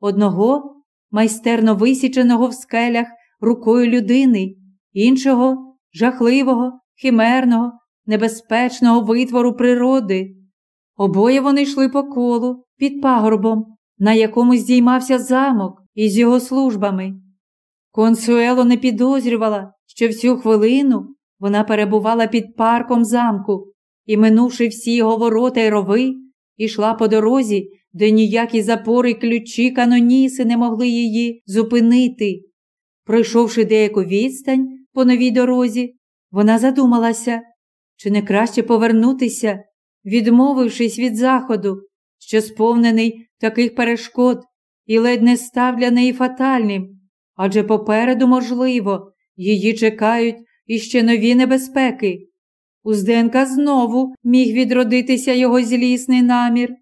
одного майстерно висіченого в скелях рукою людини, іншого жахливого, химерного, небезпечного витвору природи. Обоє вони йшли по колу під пагорбом, на якому здіймався замок із його службами. Консуело не підозрювала, що в цю хвилину вона перебувала під парком замку і, минувши всі його ворота й рови, ішла по дорозі, де ніякі запори ключі каноніси не могли її зупинити. Пройшовши деяку відстань по новій дорозі, вона задумалася, чи не краще повернутися, відмовившись від заходу, що сповнений таких перешкод і ледь не став для неї фатальним, адже попереду, можливо, її чекають іще нові небезпеки. У Зденка знову міг відродитися його злісний намір.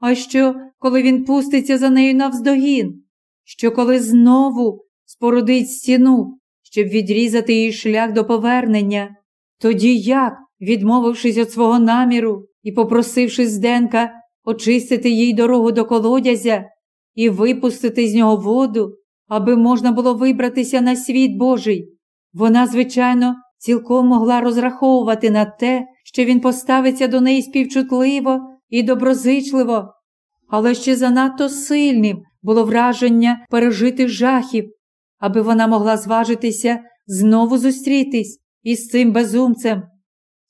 А що, коли він пуститься за нею навздогін? Що коли знову спорудить стіну, щоб відрізати їй шлях до повернення? Тоді як, відмовившись від свого наміру і попросивши Зденка очистити їй дорогу до колодязя і випустити з нього воду, аби можна було вибратися на світ Божий, вона, звичайно, цілком могла розраховувати на те, що він поставиться до неї співчутливо і доброзичливо, але ще занадто сильним було враження пережитих жахів, аби вона могла зважитися знову зустрітись із цим безумцем.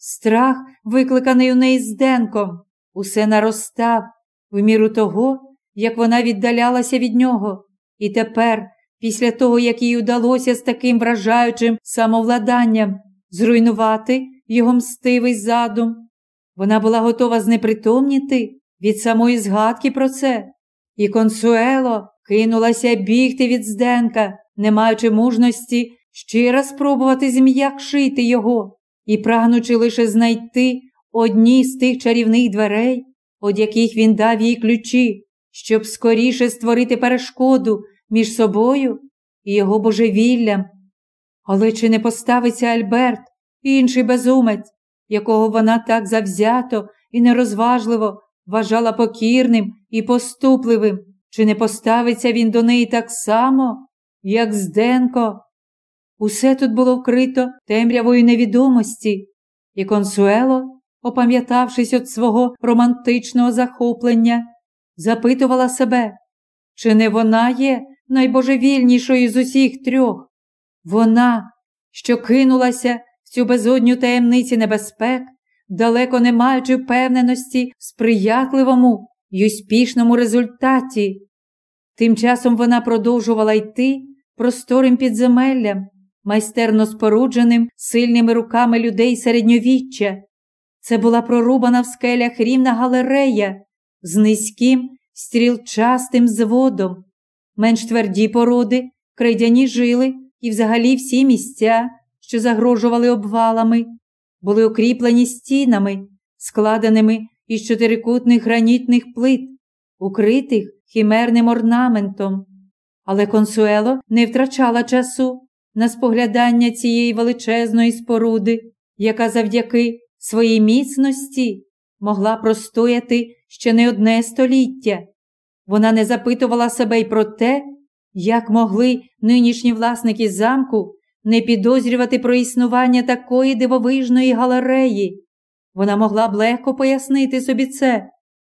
Страх, викликаний у неї Зденком, усе наростав в міру того, як вона віддалялася від нього, і тепер, після того, як їй удалося з таким вражаючим самовладанням зруйнувати його мстивий задум, вона була готова знепритомніти від самої згадки про це, і консуело кинулася бігти від Зденка, не маючи мужності раз спробувати зм'якшити його і прагнучи лише знайти одні з тих чарівних дверей, од яких він дав їй ключі, щоб скоріше створити перешкоду між собою і його божевіллям. Але чи не поставиться Альберт, інший безумець, якого вона так завзято і нерозважливо вважала покірним і поступливим, чи не поставиться він до неї так само, як Зденко? Усе тут було вкрито темрявою невідомості, і консуело, опам'ятавшись від свого романтичного захоплення, запитувала себе, чи не вона є найбожевільнішою з усіх трьох? Вона, що кинулася в цю безодню таємниці небезпек, далеко не маючи впевненості в сприятливому й успішному результаті. Тим часом вона продовжувала йти просторим підземеллям, майстерно спорудженим сильними руками людей середньовіччя. Це була прорубана в скелях рівна галерея з низьким стрілчастим зводом, менш тверді породи, крейдяні жили і взагалі всі місця, що загрожували обвалами, були укріплені стінами, складеними із чотирикутних гранітних плит, укритих хімерним орнаментом. Але консуело не втрачала часу на споглядання цієї величезної споруди, яка завдяки своїй міцності могла простояти ще не одне століття. Вона не запитувала себе й про те, як могли нинішні власники замку не підозрювати про існування такої дивовижної галереї. Вона могла б легко пояснити собі це,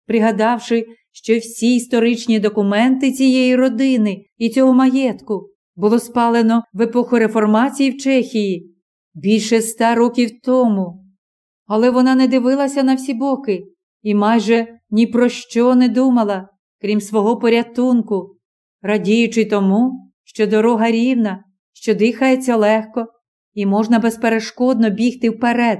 пригадавши, що всі історичні документи цієї родини і цього маєтку було спалено в епоху реформації в Чехії більше ста років тому. Але вона не дивилася на всі боки і майже ні про що не думала, крім свого порятунку, радіючи тому, що дорога рівна, що дихається легко, і можна безперешкодно бігти вперед.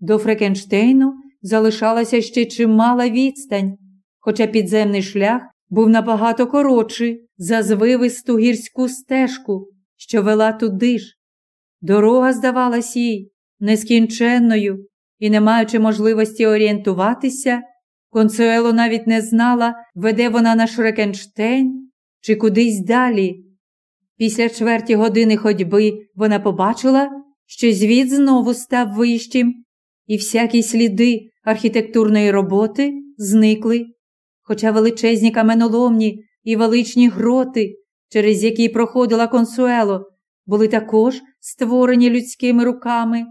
До Фрекенштейну залишалася ще чимала відстань, хоча підземний шлях був набагато коротший за звивисту гірську стежку, що вела туди ж. Дорога здавалась їй нескінченною і, не маючи можливості орієнтуватися, Консуело навіть не знала, веде вона на Шрекенштейн чи кудись далі. Після чверті години ходьби вона побачила, що звіт знову став вищим, і всякі сліди архітектурної роботи зникли, хоча величезні каменоломні і величні гроти, через які проходила консуело, були також створені людськими руками,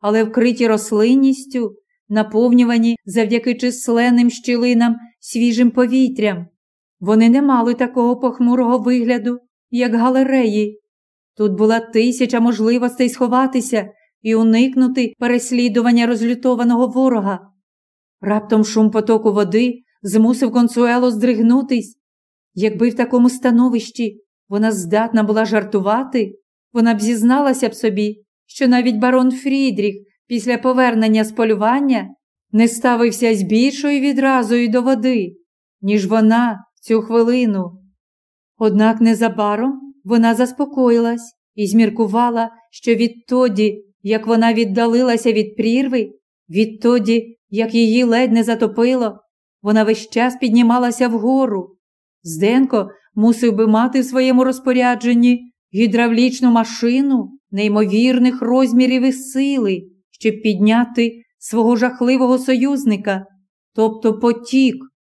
але вкриті рослинністю, наповнювані завдяки численним щілинам свіжим повітрям. Вони не мали такого похмурого вигляду, як галереї. Тут була тисяча можливостей сховатися і уникнути переслідування розлютованого ворога. Раптом шум потоку води змусив консуело здригнутись. Якби в такому становищі вона здатна була жартувати, вона б зізналася б собі, що навіть барон Фрідріх після повернення з полювання не ставився з більшою відразою до води, ніж вона цю хвилину. Однак незабаром вона заспокоїлась і зміркувала, що відтоді, як вона віддалилася від прірви, відтоді, як її ледь не затопило, вона весь час піднімалася вгору. Зденко мусив би мати в своєму розпорядженні гідравлічну машину неймовірних розмірів і сили, щоб підняти свого жахливого союзника, тобто потік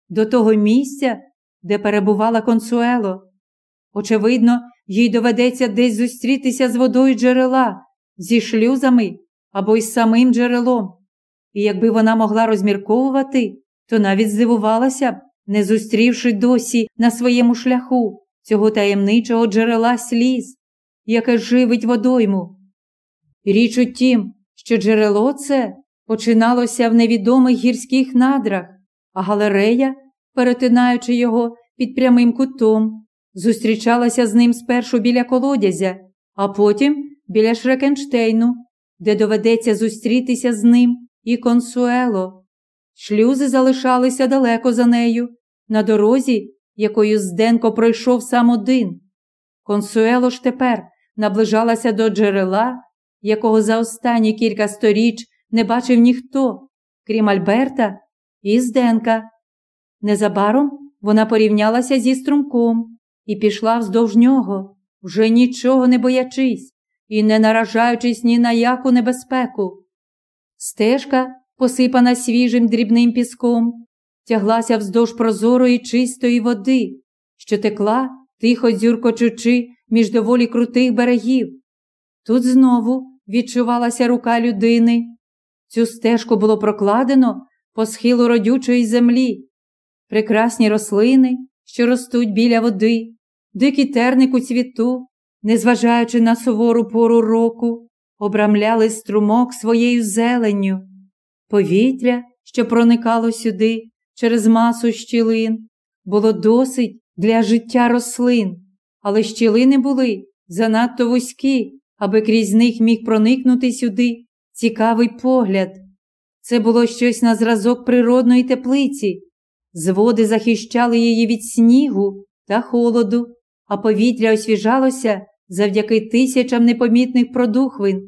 до того місця, де перебувала консуело. Очевидно, їй доведеться десь зустрітися з водою джерела, зі шлюзами або із самим джерелом. І якби вона могла розмірковувати, то навіть здивувалася б, не зустрівши досі на своєму шляху цього таємничого джерела сліз, яке живить водойму. Річ у тім, що джерело це починалося в невідомих гірських надрах, а галерея, перетинаючи його під прямим кутом, зустрічалася з ним спершу біля колодязя, а потім біля Шрекенштейну, де доведеться зустрітися з ним і консуело. Шлюзи залишалися далеко за нею, на дорозі, якою Зденко пройшов сам один. Консуело ж тепер наближалася до джерела, якого за останні кілька сторіч не бачив ніхто, крім Альберта і Зденка. Незабаром вона порівнялася зі струмком і пішла вздовж нього, вже нічого не боячись і не наражаючись ні на яку небезпеку. Стежка, посипана свіжим дрібним піском, тяглася вздовж прозорої чистої води, що текла, тихо дзюркочучи між доволі крутих берегів. Тут знову відчувалася рука людини. Цю стежку було прокладено по схилу родючої землі, прекрасні рослини, що ростуть біля води, дикий терник у цвіту, незважаючи на сувору пору року, обрамляли струмок своєю зеленню. Повітря, що проникало сюди через масу щілин, було досить для життя рослин, але щілини були занадто вузькі, аби крізь них міг проникнути сюди цікавий погляд. Це було щось на зразок природної теплиці. Зводи захищали її від снігу та холоду, а повітря освіжалося завдяки тисячам непомітних продухвин.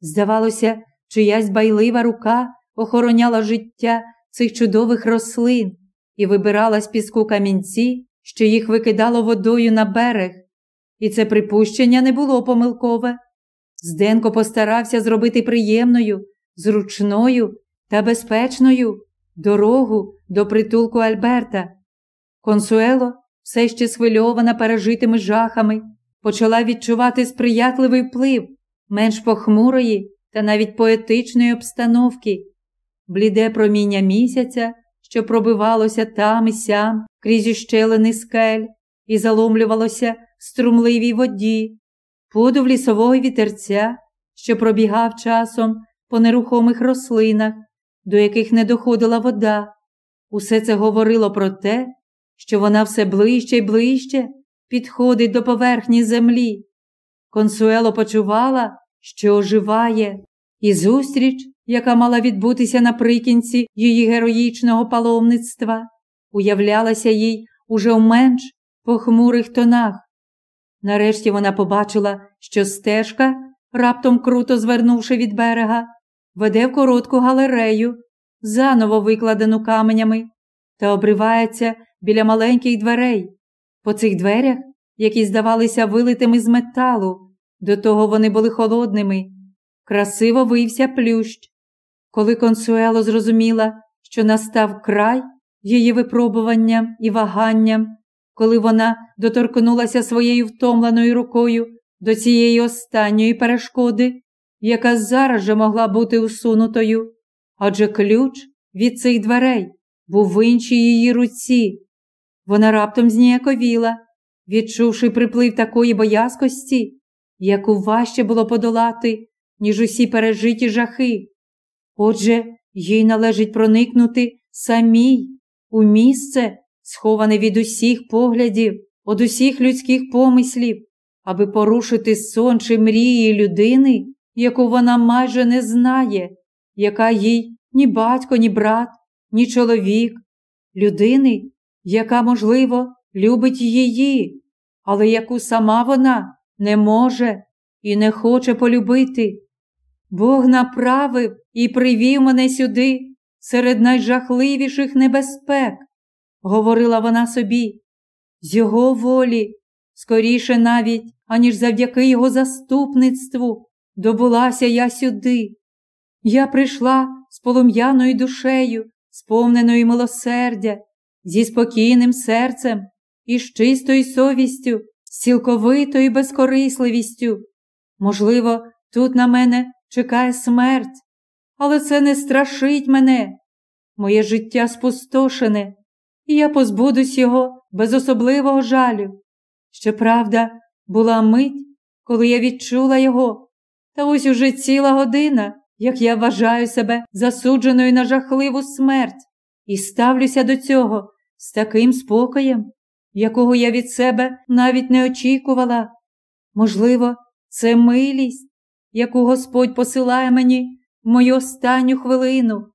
Здавалося, чиясь байлива рука охороняла життя цих чудових рослин і вибирала з піску камінці, що їх викидало водою на берег. І це припущення не було помилкове. Зденко постарався зробити приємною, зручною та безпечною дорогу до притулку Альберта. Консуело, все ще схвильована пережитими жахами, почала відчувати сприятливий вплив менш похмурої та навіть поетичної обстановки, бліде проміння місяця, що пробивалося там і сям крізь ущелини скель і заломлювалося в струмливій воді, подув лісового вітерця, що пробігав часом по нерухомих рослинах, до яких не доходила вода. Усе це говорило про те, що вона все ближче й ближче підходить до поверхні землі. Консуело почувала, що оживає, і зустріч, яка мала відбутися наприкінці її героїчного паломництва, уявлялася їй уже в менш похмурих тонах. Нарешті вона побачила, що стежка, раптом круто звернувши від берега, веде в коротку галерею, заново викладену каменями, та обривається біля маленьких дверей. По цих дверях, які здавалися вилитими з металу, до того вони були холодними, красиво вився плющ. Коли консуело зрозуміла, що настав край її випробуванням і ваганням, коли вона доторкнулася своєю втомленою рукою до цієї останньої перешкоди, яка зараз же могла бути усунутою, адже ключ від цих дверей був в іншій її руці. Вона раптом зніяковіла, відчувши приплив такої боязкості, яку важче було подолати, ніж усі пережиті жахи. Отже, їй належить проникнути самій у місце, сховане від усіх поглядів, від усіх людських помислів, аби порушити сон чи мрії людини, яку вона майже не знає, яка їй ні батько, ні брат, ні чоловік, людини, яка, можливо, любить її, але яку сама вона не може і не хоче полюбити. Бог направив і привів мене сюди серед найжахливіших небезпек, говорила вона собі, з його волі, скоріше навіть, аніж завдяки його заступництву, добулася я сюди. Я прийшла з полум'яною душею, сповненою милосердя, зі спокійним серцем і з чистою совістю, з цілковитою безкорисливістю. Можливо, тут на мене чекає смерть, але це не страшить мене. Моє життя спустошене, і я позбудусь його без особливого жалю. Щоправда, була мить, коли я відчула його, та ось уже ціла година, як я вважаю себе засудженою на жахливу смерть, і ставлюся до цього з таким спокоєм, якого я від себе навіть не очікувала. Можливо, це милість, яку Господь посилає мені мою останню хвилину.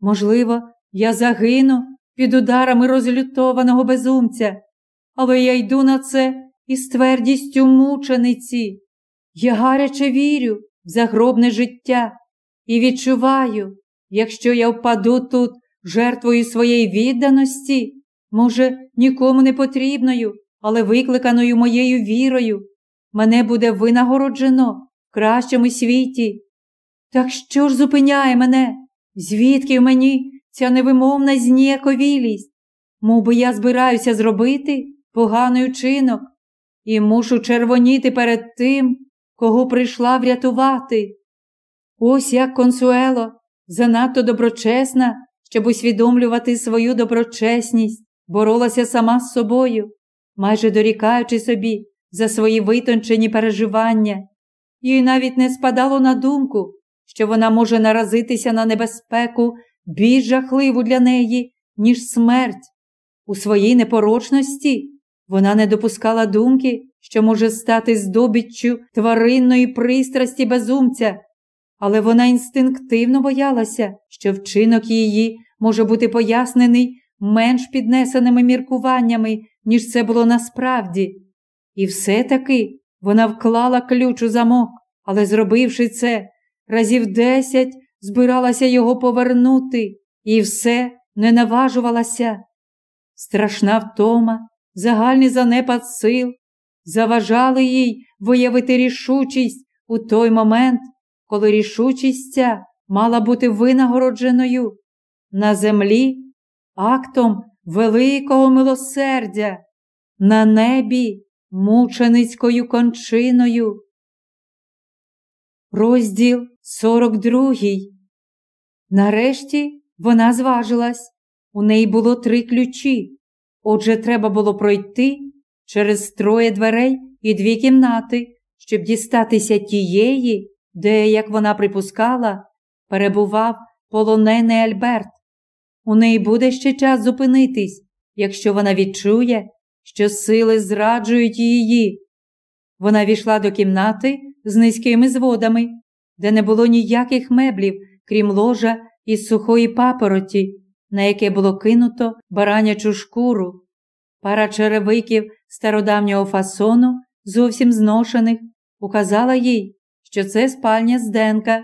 Можливо, я загину під ударами розлютованого безумця, але я йду на це із твердістю мучениці. Я гаряче вірю в загробне життя і відчуваю, якщо я впаду тут жертвою своєї відданості, може, нікому не потрібною, але викликаною моєю вірою, мене буде винагороджено в кращому світі. Так що ж зупиняє мене? Звідки в мені ця невимовна зніяковілість? Мов би я збираюся зробити поганий учинок і мушу червоніти перед тим, кого прийшла врятувати. Ось як консуело, занадто доброчесна, щоб усвідомлювати свою доброчесність, боролася сама з собою, майже дорікаючи собі за свої витончені переживання, їй навіть не спадало на думку, що вона може наразитися на небезпеку більш жахливу для неї, ніж смерть. У своїй непорочності вона не допускала думки, що може стати здобіччю тваринної пристрасті безумця, але вона інстинктивно боялася, що вчинок її може бути пояснений менш піднесеними міркуваннями, ніж це було насправді. І все-таки вона вклала ключ у замок, але, зробивши це, разів десять збиралася його повернути, і все не наважувалася. Страшна втома, загальний занепад сил заважали їй виявити рішучість у той момент, коли рішучість мала бути винагородженою. на землі актом великого милосердя, на небі мученицькою кончиною. Розділ 42. Нарешті вона зважилась. У неї було три ключі. Отже, треба було пройти через троє дверей і дві кімнати, щоб дістатися тієї, де, як вона припускала, перебував полонений Альберт. У неї буде ще час зупинитись, якщо вона відчує, що сили зраджують її. Вона війшла до кімнати з низькими зводами, де не було ніяких меблів, крім ложа із сухої папороті, на яке було кинуто баранячу шкуру, пара черевиків стародавнього фасону, зовсім зношених, указала їй, що це спальня Зденка.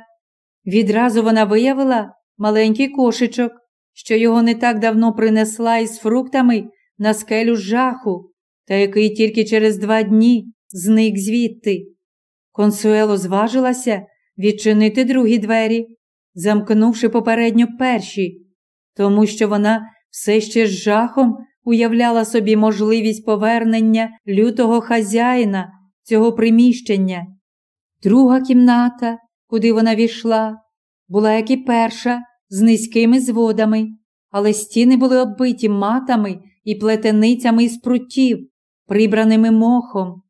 Відразу вона виявила маленький кошечок, що його не так давно принесла із фруктами на скелю жаху, та який тільки через два дні зник звідти. Консуело зважилася відчинити другі двері, замкнувши попередньо перші, тому що вона все ще з жахом уявляла собі можливість повернення лютого хазяїна цього приміщення. Друга кімната, куди вона війшла, була, як і перша, з низькими зводами, але стіни були оббиті матами і плетеницями із прутів, прибраними мохом.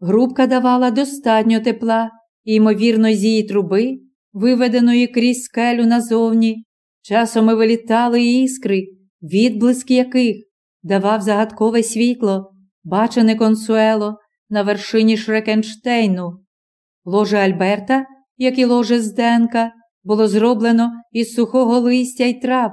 Грубка давала достатньо тепла і, ймовірно, з її труби, виведеної крізь скелю назовні, часом і вилітали іскри, відблиски яких давав загадкове світло, бачене консуело на вершині Шрекенштейну. Ложе Альберта, як і ложе Зденка, було зроблено із сухого листя й трав,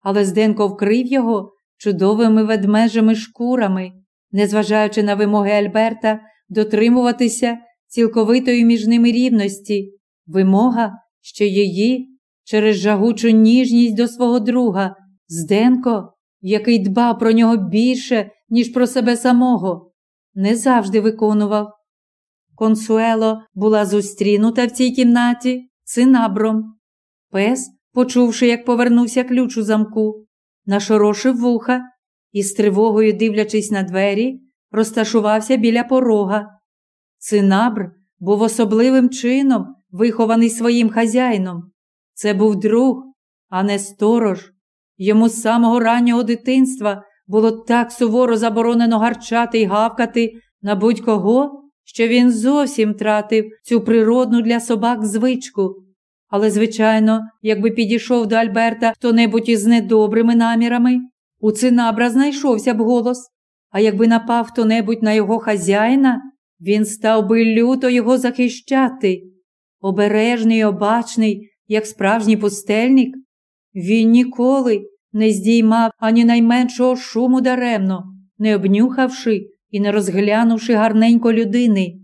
але Зденко вкрив його чудовими ведмежими шкурами, незважаючи на вимоги Альберта дотримуватися цілковитої між ними рівності, вимога, що її через жагучу ніжність до свого друга, Зденко, який дбав про нього більше, ніж про себе самого, не завжди виконував. Консуело була зустрінута в цій кімнаті цинабром. Пес, почувши, як повернувся ключ у замку, нашорошив вуха і, з тривогою, дивлячись на двері, розташувався біля порога. Цинабр був особливим чином вихований своїм хазяїном. Це був друг, а не сторож. Йому з самого раннього дитинства було так суворо заборонено гарчати й гавкати на будь-кого, що він зовсім тратив цю природну для собак звичку. Але, звичайно, якби підійшов до Альберта хто небудь із недобрими намірами, у цинабра знайшовся б голос, а якби напав хто небудь на його хазяїна, він став би люто його захищати. Обережний і обачний, як справжній пустельник, він ніколи не здіймав ані найменшого шуму даремно, не обнюхавши і не розглянувши гарненько людини.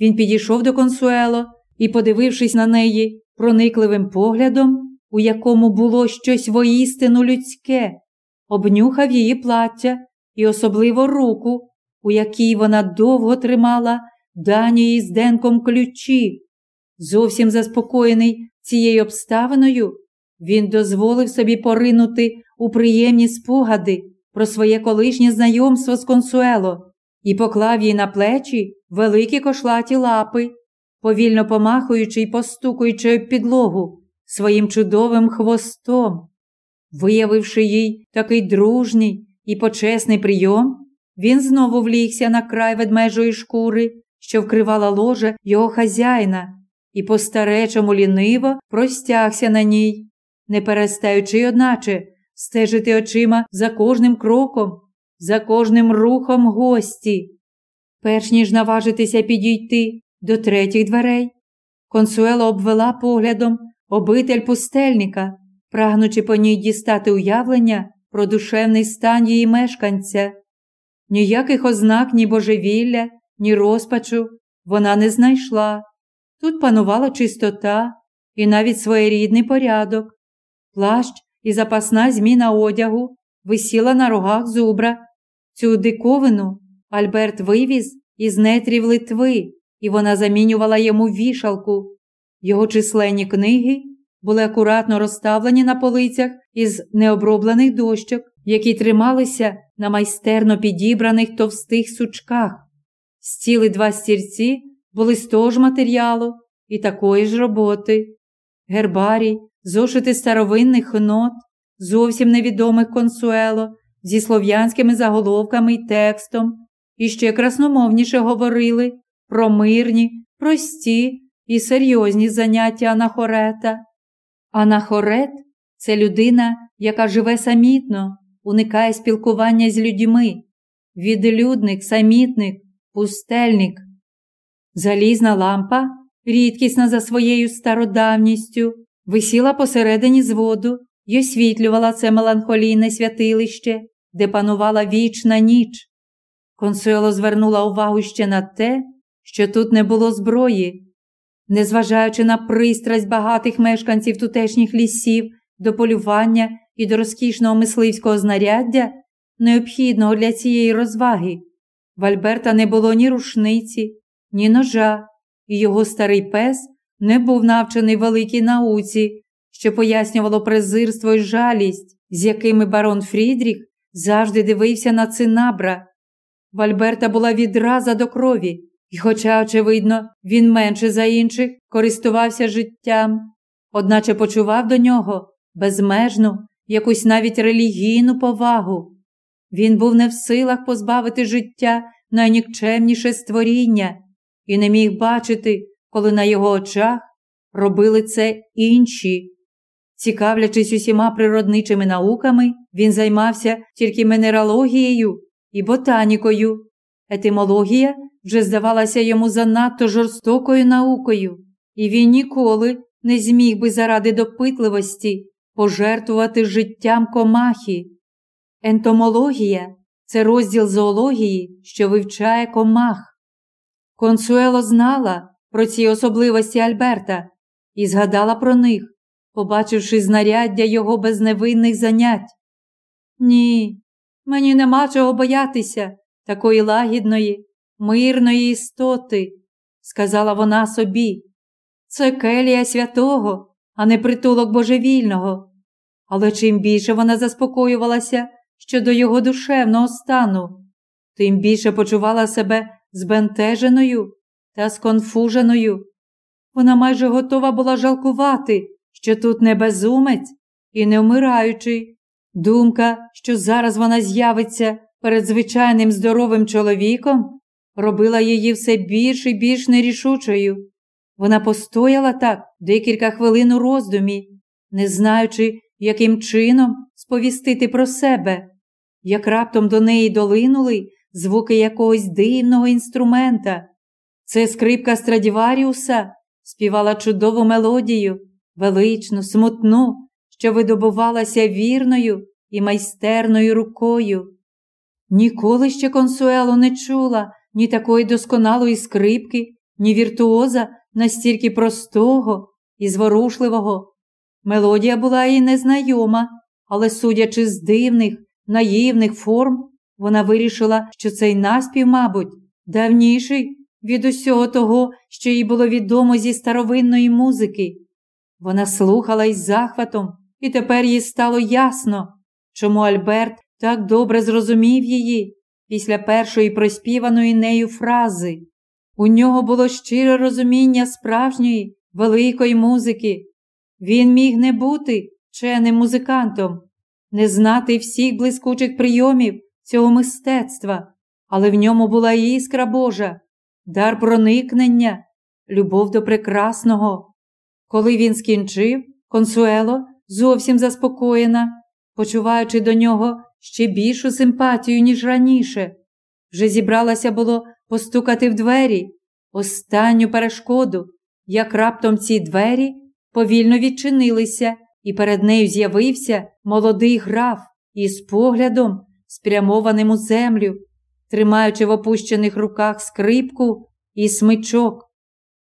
Він підійшов до консуело і, подивившись на неї проникливим поглядом, у якому було щось воістину людське, обнюхав її плаття і особливо руку, у якій вона довго тримала дані їй з денком ключі. Зовсім заспокоєний цією обставиною, він дозволив собі поринути у приємні спогади про своє колишнє знайомство з консуело і поклав їй на плечі великі кошлаті лапи, повільно помахуючи й постукуючи підлогу своїм чудовим хвостом. Виявивши їй такий дружній і почесний прийом, він знову влігся на край ведмежої шкури, що вкривала ложе його хазяїна, і по старечому ліниво простягся на ній, не перестаючи, одначе, стежити очима за кожним кроком, за кожним рухом гості. Перш ніж наважитися підійти до третіх дверей, консуело обвела поглядом обитель пустельника, прагнучи по ній дістати уявлення про душевний стан її мешканця. Ніяких ознак ні божевілля, ні розпачу вона не знайшла. Тут панувала чистота і навіть своєрідний порядок. Плащ і запасна зміна одягу висіла на рогах зубра. Цю диковину Альберт вивіз із нетрів Литви, і вона замінювала йому вішалку. Його численні книги були акуратно розставлені на полицях із необроблених дощок, які трималися на майстерно підібраних товстих сучках. Стіли два стільці були з того ж матеріалу і такої ж роботи. Гербарій, зошити старовинних нот, зовсім невідомих консуело, зі слов'янськими заголовками й текстом, і ще красномовніше говорили про мирні, прості і серйозні заняття анахорета. Анахорет це людина, яка живе самітно, уникає спілкування з людьми, відлюдник, самітник, пустельник. Залізна лампа, рідкісна за своєю стародавністю, висіла посередині зводу й освітлювала це меланхолійне святилище, де панувала вічна ніч. Консуело звернула увагу ще на те, що тут не було зброї. Незважаючи на пристрасть багатих мешканців тутешніх лісів до полювання і до розкішного мисливського знаряддя, необхідного для цієї розваги, в Альберта не було ні рушниці, ні ножа, і його старий пес не був навчений великій науці, що пояснювало презирство і жалість, з якими барон Фрідріх завжди дивився на цинабра. В Альберта була відраза до крові, і, хоча, очевидно, він менше за інших користувався життям, одначе почував до нього безмежну, якусь навіть релігійну повагу. Він був не в силах позбавити життя найнікчемніше створіння і не міг бачити, коли на його очах робили це інші. Цікавлячись усіма природничими науками, він займався тільки мінералогією і ботанікою. Етимологія вже здавалася йому занадто жорстокою наукою, і він ніколи не зміг би заради допитливості пожертвувати життям комахи. Ентомологія це розділ зоології, що вивчає комах. Консуело знала про ці особливості Альберта і згадала про них, побачивши знаряддя його безневинних занять. Ні, мені нема чого боятися такої лагідної, мирної істоти, сказала вона собі. Це келія святого, а не притулок божевільного. Але чим більше вона заспокоювалася щодо його душевного стану, тим більше почувала себе збентеженою та сконфуженою. Вона майже готова була жалкувати, що тут не безумець і не вмираючий. Думка, що зараз вона з'явиться перед звичайним здоровим чоловіком, робила її все більш і більш нерішучою. Вона постояла так декілька хвилин у роздумі, не знаючи, яким чином сповістити про себе, як раптом до неї долинули звуки якогось дивного інструмента. Це скрипка Страдіваріуса співала чудову мелодію, величну, смутну, що видобувалася вірною і майстерною рукою. Ніколи ще консуело не чула ні такої досконалої скрипки, ні віртуоза настільки простого і зворушливого. Мелодія була їй незнайома, але, судячи з дивних, наївних форм, вона вирішила, що цей наспів, мабуть, давніший від усього того, що їй було відомо зі старовинної музики. Вона слухала із захватом, і тепер їй стало ясно, чому Альберт так добре зрозумів її після першої проспіваної нею фрази. У нього було щире розуміння справжньої, великої музики. Він міг не бути вченим музикантом, не знати всіх блискучих прийомів цього мистецтва, але в ньому була іскра Божа, дар проникнення, любов до прекрасного. Коли він скінчив, консуело, зовсім заспокоєна, почуваючи до нього ще більшу симпатію, ніж раніше, вже зібралася було постукати в двері, останню перешкоду, як раптом ці двері повільно відчинилися, і перед нею з'явився молодий граф із поглядом, спрямованим у землю, тримаючи в опущених руках скрипку і смичок.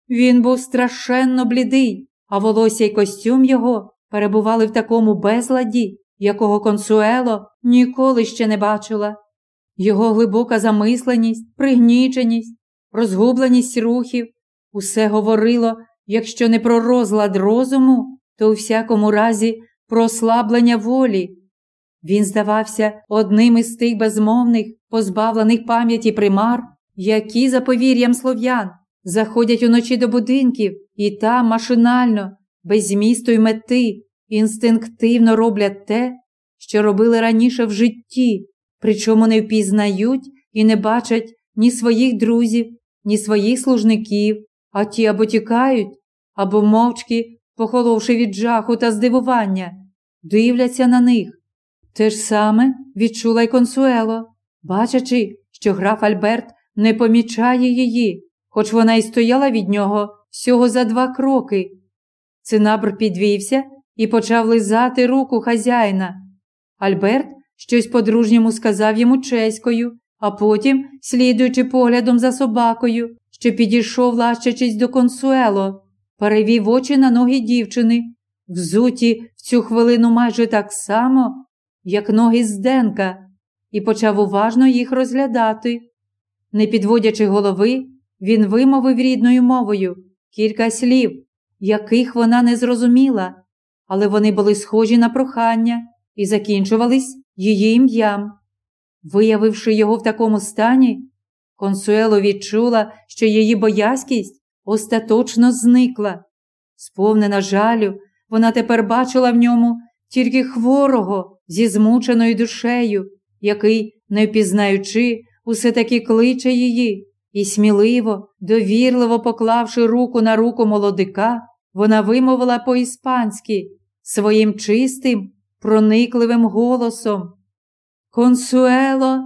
Він був страшенно блідий, а волосся й костюм його перебували в такому безладі, якого консуело ніколи ще не бачила. Його глибока замисленість, пригніченість, розгубленість рухів усе говорило, якщо не про розлад розуму, то у всякому разі про ослаблення волі. Він здавався одним із тих безмовних, позбавлених пам'яті примар, які, за повір'ям слов'ян, заходять уночі до будинків і там машинально, без змісту й мети, інстинктивно роблять те, що робили раніше в житті, причому не впізнають і не бачать ні своїх друзів, ні своїх служників, а ті або тікають, або мовчки, похоловши від жаху та здивування, дивляться на них. Те ж саме відчула й консуело, бачачи, що граф Альберт не помічає її, хоч вона й стояла від нього всього за два кроки. Цинабр підвівся і почав лизати руку хазяїна. Альберт щось по-дружньому сказав йому чеською, а потім, слідуючи поглядом за собакою, що підійшов, лащачись до консуело, перевів очі на ноги дівчини, взуті в цю хвилину майже так само, як ноги Зденка, і почав уважно їх розглядати. Не підводячи голови, він вимовив рідною мовою кілька слів, яких вона не зрозуміла, але вони були схожі на прохання і закінчувались її ім'ям. Виявивши його в такому стані, Консуело відчула, що її боязкість остаточно зникла. Сповнена жалю, вона тепер бачила в ньому тільки хворого зі змученою душею, який, не впізнаючи, усе таки кличе її, і сміливо, довірливо поклавши руку на руку молодика, вона вимовила по-іспанськи своїм чистим, проникливим голосом. Консуело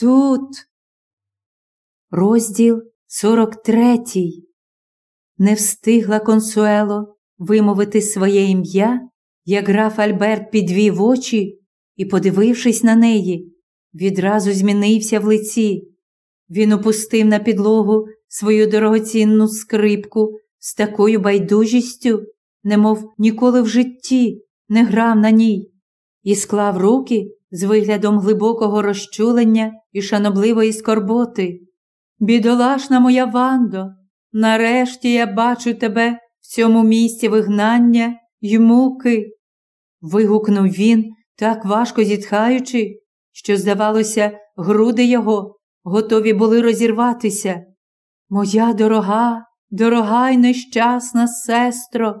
тут. Розділ 43. Не встигла консуело вимовити своє ім'я, як граф Альберт підвів очі і, подивившись на неї, відразу змінився в лиці. Він опустив на підлогу свою дорогоцінну скрипку з такою байдужістю, немов ніколи в житті не грав на ній, і склав руки з виглядом глибокого розчулення і шанобливої скорботи. Бідолашна моя Вандо, нарешті я бачу тебе в цьому місці вигнання й муки. Вигукнув він, так важко зітхаючи, що, здавалося, груди його готові були розірватися. Моя дорога, дорога й нещасна сестро,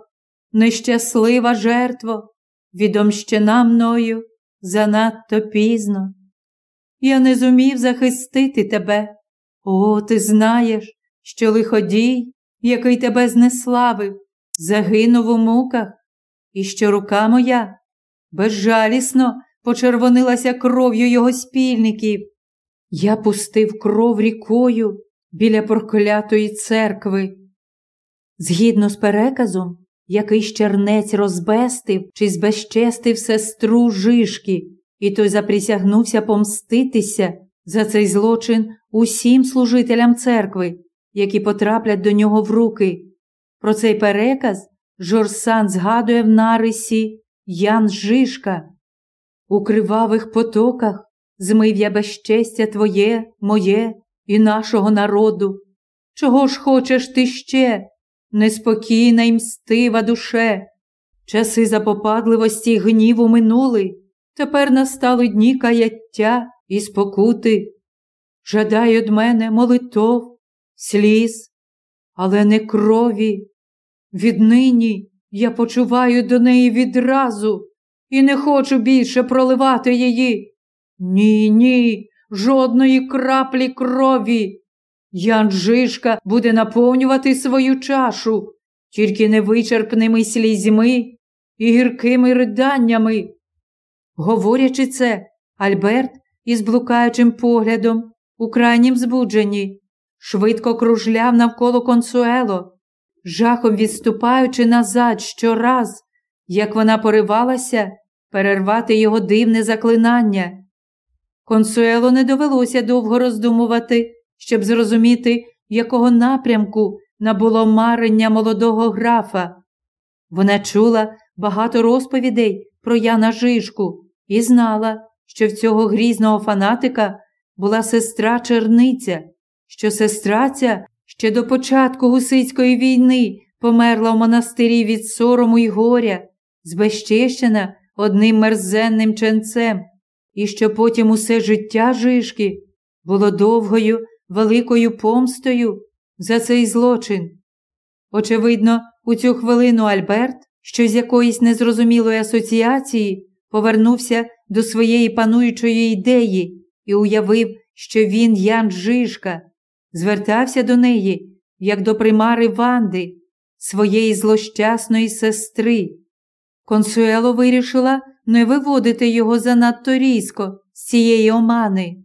нещаслива жертво, відомщена мною занадто пізно. Я не зумів захистити тебе. О, ти знаєш, що лиходій, який тебе знеславив, загинув у муках, і що рука моя безжалісно почервонилася кров'ю його спільників. Я пустив кров рікою біля проклятої церкви. Згідно з переказом, якийсь чернець розбестив чи збезчестив сестру Жишки, і той заприсягнувся помститися за цей злочин усім служителям церкви, які потраплять до нього в руки. Про цей переказ Жорсан згадує в нарисі Ян Жишка. У кривавих потоках змив я безчестя твоє, моє і нашого народу. Чого ж хочеш ти ще, неспокійна й мстива душе? Часи запопадливості й гніву минули, тепер настали дні каяття і спокути. Жадай од мене молитов, сліз, але не крові. Віднині я почуваю до неї відразу і не хочу більше проливати її. Ні, ні, жодної краплі крові. Ян Жишка буде наповнювати свою чашу тільки невичерпними слізьми і гіркими riданнями. Говорячи це, Альберт із блукаючим поглядом у крайнім збудженні швидко кружляв навколо консуело, жахом відступаючи назад щораз, як вона поривалася перервати його дивне заклинання. Консуело не довелося довго роздумувати, щоб зрозуміти, якого напрямку набуло марення молодого графа. Вона чула багато розповідей про Яна Жишку і знала, що в цього грізного фанатика була сестра черниця, що сестра ця ще до початку гусицької війни померла в монастирі від сорому й горя, збезчещена одним мерзенним ченцем, і що потім усе життя Жишки було довгою, великою помстою за цей злочин. Очевидно, у цю хвилину Альберт, що з якоїсь незрозумілої асоціації, повернувся до своєї пануючої ідеї і уявив, що він Ян Жишка, звертався до неї, як до примари Ванди, своєї злощасної сестри. Консуело вирішила не виводити його занадто різко з цієї омани.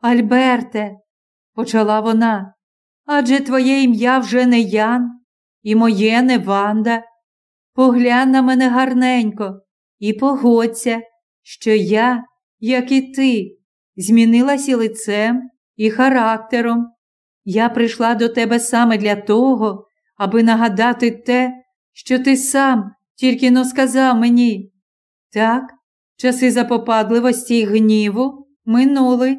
Альберте, почала вона, адже твоє ім'я вже не Ян, і моє не Ванда. Поглянь на мене гарненько і погодься, що я, як і ти, змінилась і лицем, і характером. Я прийшла до тебе саме для того, аби нагадати те, що ти сам тільки но сказав мені. Так, часи запопадливості й гніву минули.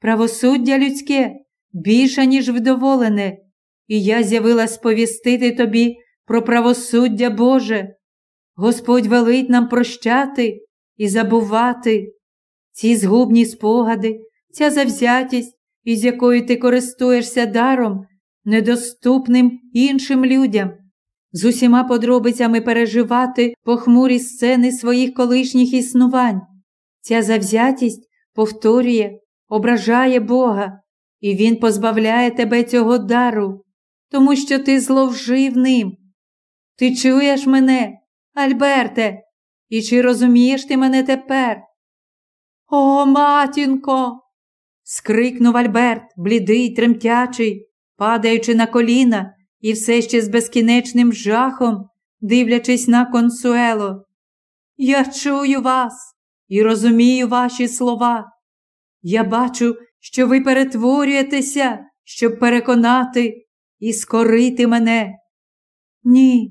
Правосуддя людське більше, ніж вдоволене, і я з'явилась сповістити тобі про правосуддя Боже. Господь велить нам прощати і забувати. Ці згубні спогади, ця завзятість, із якою ти користуєшся даром, недоступним іншим людям, з усіма подробицями переживати похмурі сцени своїх колишніх існувань. Ця завзятість повторює, ображає Бога, і Він позбавляє тебе цього дару, тому що ти зловжив ним. Ти чуєш мене, Альберте, і чи розумієш ти мене тепер? О, матінко. скрикнув Альберт, блідий, тремтячий, падаючи на коліна і все ще з безкінечним жахом, дивлячись на консуело. Я чую вас і розумію ваші слова. Я бачу, що ви перетворюєтеся, щоб переконати і скорити мене. Ні,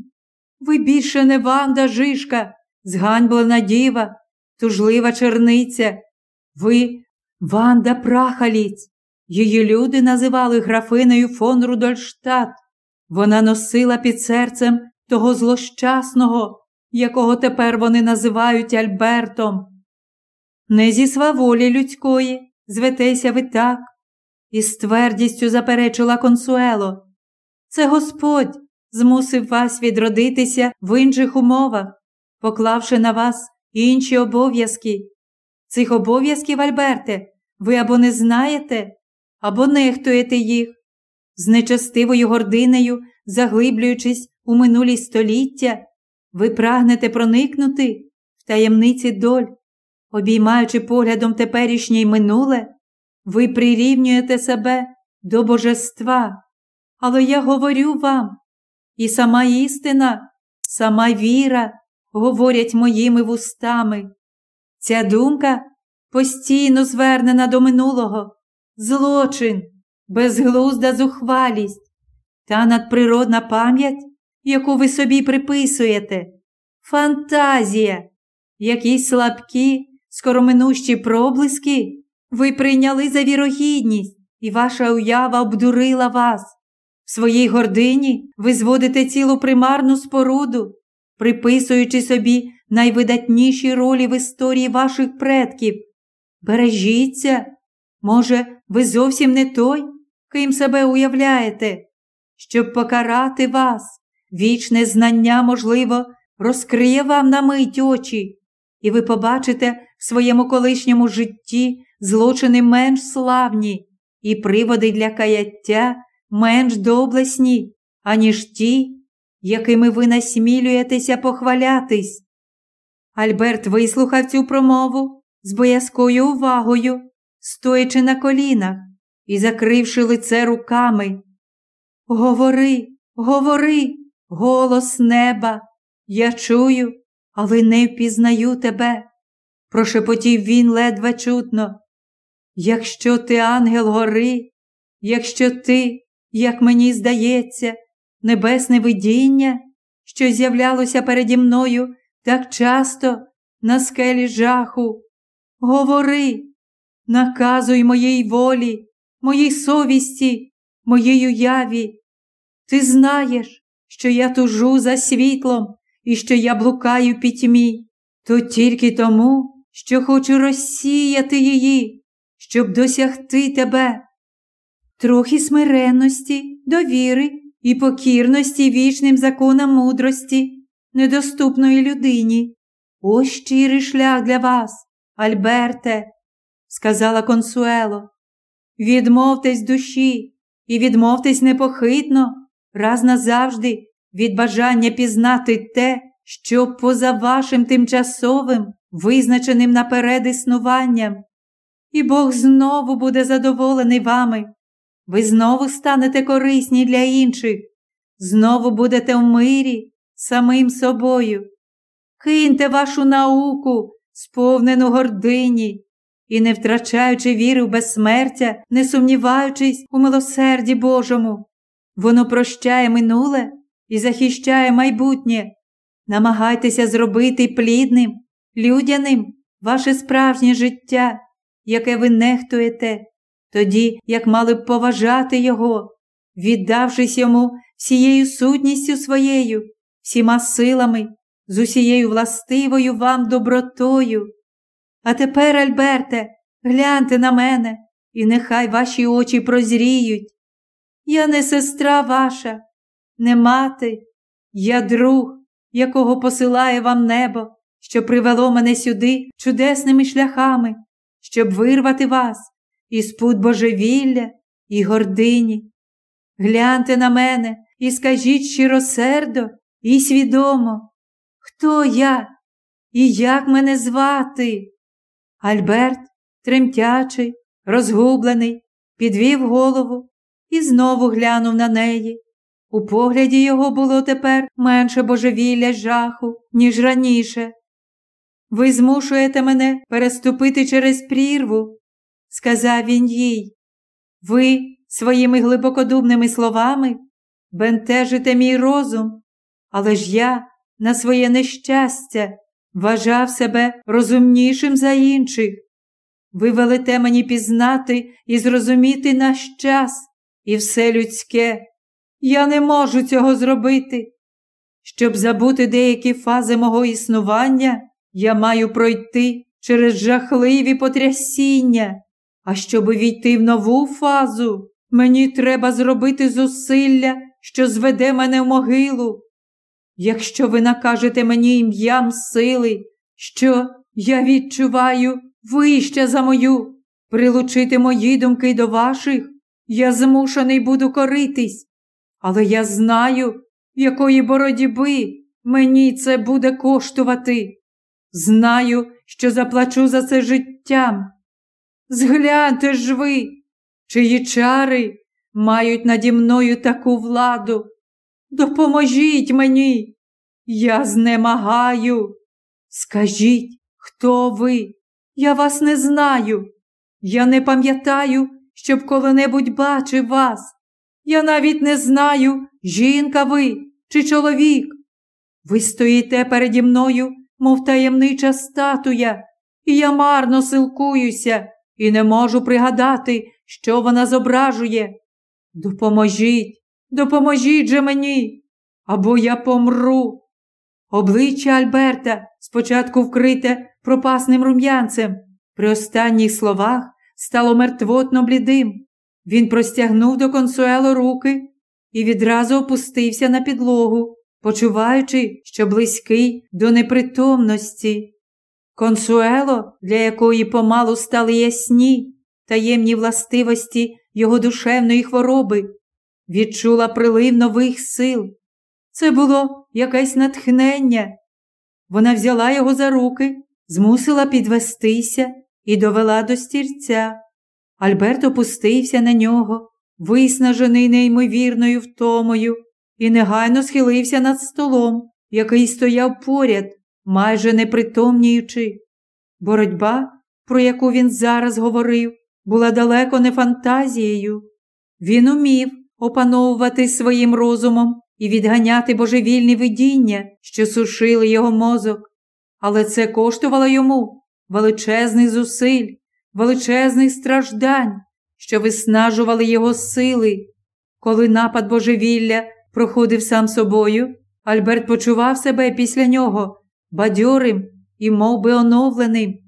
ви більше не Ванда Жишка, зганьблена діва, тужлива черниця. Ви Ванда Прахаліць. Її люди називали графинею фон Рудольштадт. Вона носила під серцем того злощасного, якого тепер вони називають Альбертом. Не зі сваволі людської, зветеся ви так, і з твердістю заперечила консуело. Це Господь змусив вас відродитися в інших умовах, поклавши на вас інші обов'язки. Цих обов'язків, Альберте, ви або не знаєте, або нехтуєте їх. З нечестивою гординею, заглиблюючись у минулі століття, ви прагнете проникнути в таємниці доль, обіймаючи поглядом теперішнє й минуле, ви прирівнюєте себе до божества. Але я говорю вам, і сама істина, сама віра говорять моїми вустами. Ця думка постійно звернена до минулого, злочин, безглузда зухвалість та надприродна пам'ять, яку ви собі приписуєте, фантазія, якісь слабкі, скороминущі проблиски ви прийняли за вірогідність, і ваша уява обдурила вас. В своїй гордині ви зводите цілу примарну споруду, приписуючи собі найвидатніші ролі в історії ваших предків. Бережіться, може, ви зовсім не той, ким себе уявляєте, щоб покарати вас, вічне знання, можливо, розкриє вам на мить очі, і ви побачите в своєму колишньому житті злочини менш славні і приводи для каяття менш доблесні, аніж ті, якими ви насмілюєтеся похвалятись. Альберт вислухав цю промову з боязкою увагою, стоячи на колінах і закривши лице руками. Говори, говори, голос неба, я чую, але не впізнаю тебе, прошепотів він ледве чутно. Якщо ти ангел гори, якщо ти, як мені здається, небесне видіння, що з'являлося переді мною так часто на скелі жаху, говори, наказуй моїй волі, моїй совісті, моїй уяві. Ти знаєш, що я тужу за світлом і що я блукаю пітьмі, то тільки тому, що хочу розсіяти її, щоб досягти тебе. Трохи смиренності, довіри і покірності вічним законам мудрості, недоступної людині. Ось щирий шлях для вас, Альберте, сказала консуело. Відмовтесь душі і відмовтесь непохитно, раз назавжди від бажання пізнати те, що поза вашим тимчасовим, визначеним наперед існуванням. І Бог знову буде задоволений вами. Ви знову станете корисні для інших, знову будете в мирі самим собою. Киньте вашу науку, сповнену гордині, і, не втрачаючи віри в безсмертя, не сумніваючись у милосерді Божому, воно прощає минуле і захищає майбутнє. Намагайтеся зробити плідним, людяним ваше справжнє життя, яке ви нехтуєте, тоді як мали б поважати Його, віддавшись йому всією сутністю своєю, всіма силами, з усією властивою вам добротою. А тепер, Альберте, гляньте на мене, і нехай ваші очі прозріють. Я не сестра ваша, не мати, я друг, якого посилає вам небо, що привело мене сюди чудесними шляхами, щоб вирвати вас із пут божевілля і гордині. Гляньте на мене і скажіть щиросердо і свідомо, хто я і як мене звати? Альберт, тремтячий, розгублений, підвів голову і знову глянув на неї. У погляді його було тепер менше божевілля жаху, ніж раніше. Ви змушуєте мене переступити через прірву, сказав він їй. Ви своїми глибокодубними словами бентежите мій розум, але ж я на своє нещастя вважав себе розумнішим за інших. Ви велите мені пізнати і зрозуміти наш час і все людське. Я не можу цього зробити. Щоб забути деякі фази мого існування, я маю пройти через жахливі потрясіння, а щоб війти в нову фазу, мені треба зробити зусилля, що зведе мене в могилу. Якщо ви накажете мені ім'ям сили, що я відчуваю вище за мою, прилучити мої думки до ваших, я змушений буду коритись, але я знаю, якої боротьби мені це буде коштувати. Знаю, що заплачу за це життям. Згляньте ж ви, чиї чари мають наді мною таку владу. Допоможіть мені, я знемагаю. Скажіть, хто ви? Я вас не знаю. Я не пам'ятаю, щоб коли-небудь бачив вас. Я навіть не знаю, жінка ви чи чоловік. Ви стоїте переді мною, мов таємнича статуя, і я марно силкуюся і не можу пригадати, що вона зображує. Допоможіть, допоможіть же мені, або я помру. Обличчя Альберта спочатку вкрите пропасним рум'янцем, при останніх словах стало мертвотно блідим. Він простягнув до консуело руки і відразу опустився на підлогу, почуваючи, що близький до непритомності. Консуело, для якої помалу стали ясні таємні властивості його душевної хвороби, відчула прилив нових сил. Це було якесь натхнення. Вона взяла його за руки, змусила підвестися і довела до стільця. Альберт опустився на нього, виснажений неймовірною втомою, і негайно схилився над столом, який стояв поряд, майже непритомніючи. Боротьба, про яку він зараз говорив, була далеко не фантазією. Він умів опановувати своїм розумом і відганяти божевільні видіння, що сушили його мозок, але це коштувало йому величезних зусиль, величезних страждань, що виснажували його сили. Коли напад божевілля проходив сам собою, Альберт почував себе після нього бадьорим і мов би, оновленим.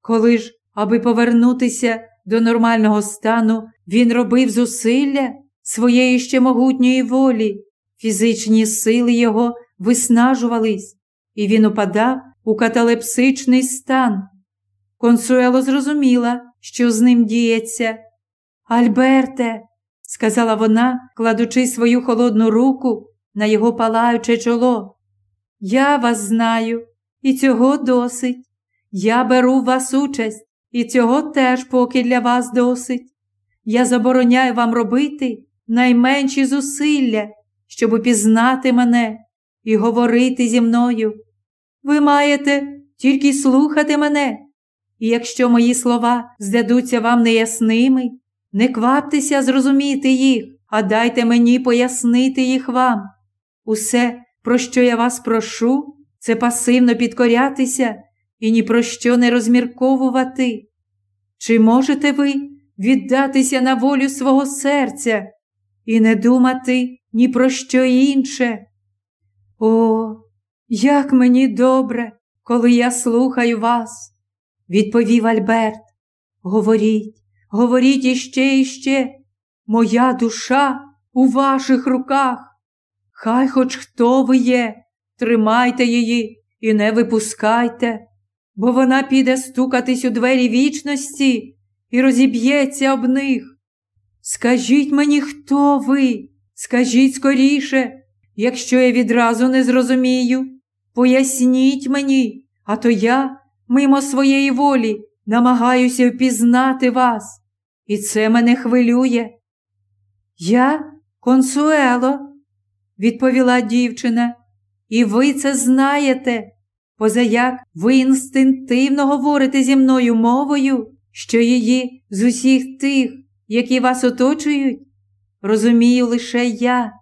Коли ж, аби повернутися до нормального стану, він робив зусилля своєї ще могутньої волі, фізичні сили його виснажувались, і він упадав у каталепсичний стан. Консуело зрозуміла, що з ним діється. Альберте, сказала вона, кладучи свою холодну руку на його палаюче чоло. Я вас знаю, і цього досить. Я беру в вас участь, і цього теж поки для вас досить. Я забороняю вам робити найменші зусилля, щоб упізнати мене і говорити зі мною. Ви маєте тільки слухати мене, і якщо мої слова здадуться вам неясними, не кваптеся зрозуміти їх, а дайте мені пояснити їх вам. Усе, про що я вас прошу, це пасивно підкорятися і ні про що не розмірковувати. Чи можете ви віддатися на волю свого серця і не думати ні про що інше? О, як мені добре, коли я слухаю вас, відповів Альберт. Говоріть, говоріть іще іще, моя душа у ваших руках. Хай хоч хто ви є, тримайте її і не випускайте, бо вона піде стукатись у двері вічності і розіб'ється об них. Скажіть мені, хто ви? Скажіть скоріше, якщо я відразу не зрозумію, поясніть мені, а то я, мимо своєї волі, намагаюся впізнати вас, і це мене хвилює. Я консуело, відповіла дівчина, і ви це знаєте, позаяк ви інстинктивно говорите зі мною мовою, що її з усіх тих, які вас оточують, розумію лише я.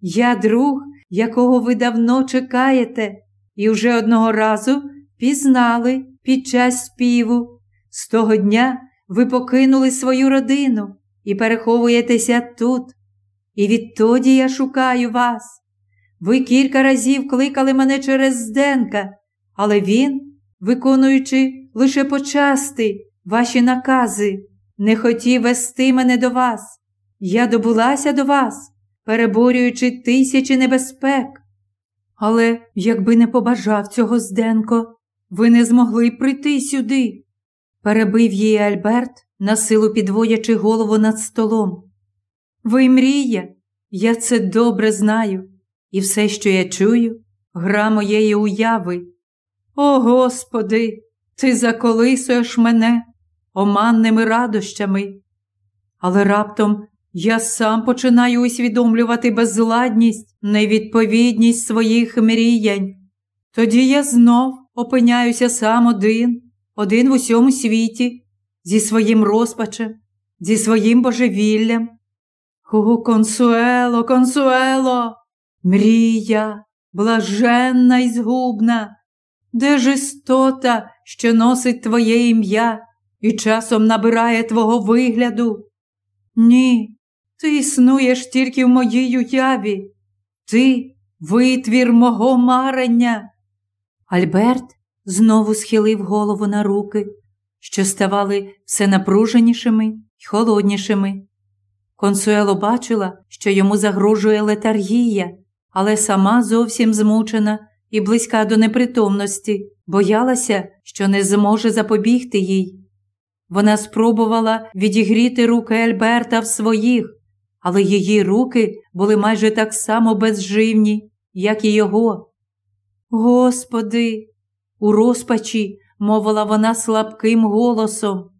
Я друг, якого ви давно чекаєте, і вже одного разу пізнали під час співу. З того дня ви покинули свою родину і переховуєтеся тут. І відтоді я шукаю вас. Ви кілька разів кликали мене через Зденка, але він, виконуючи лише почасти ваші накази, не хотів вести мене до вас. Я добулася до вас, переборюючи тисячі небезпек. Але якби не побажав цього Зденко, ви не змогли прийти сюди. Перебив її Альберт, на силу підводячи голову над столом. Ви мрія, я це добре знаю, і все, що я чую, гра моєї уяви. О Господи, ти заколисуєш мене оманними радощами. Але раптом я сам починаю усвідомлювати безладність, невідповідність своїх мріянь. Тоді я знов опиняюся сам один, один в усьому світі, зі своїм розпачем, зі своїм божевіллям. О, консуело, консуело, мрія, блаженна і згубна, де ж істота, що носить твоє ім'я і часом набирає твого вигляду? Ні, ти існуєш тільки в моїй уяві, ти витвір мого марення. Альберт знову схилив голову на руки, що ставали все напруженішими й холоднішими. Консуело бачила, що йому загрожує летаргія, але сама зовсім змучена і близька до непритомності, боялася, що не зможе запобігти їй. Вона спробувала відігріти руки Альберта в своїх, але її руки були майже так само безживні, як і його. Господи, у розпачі мовила вона слабким голосом.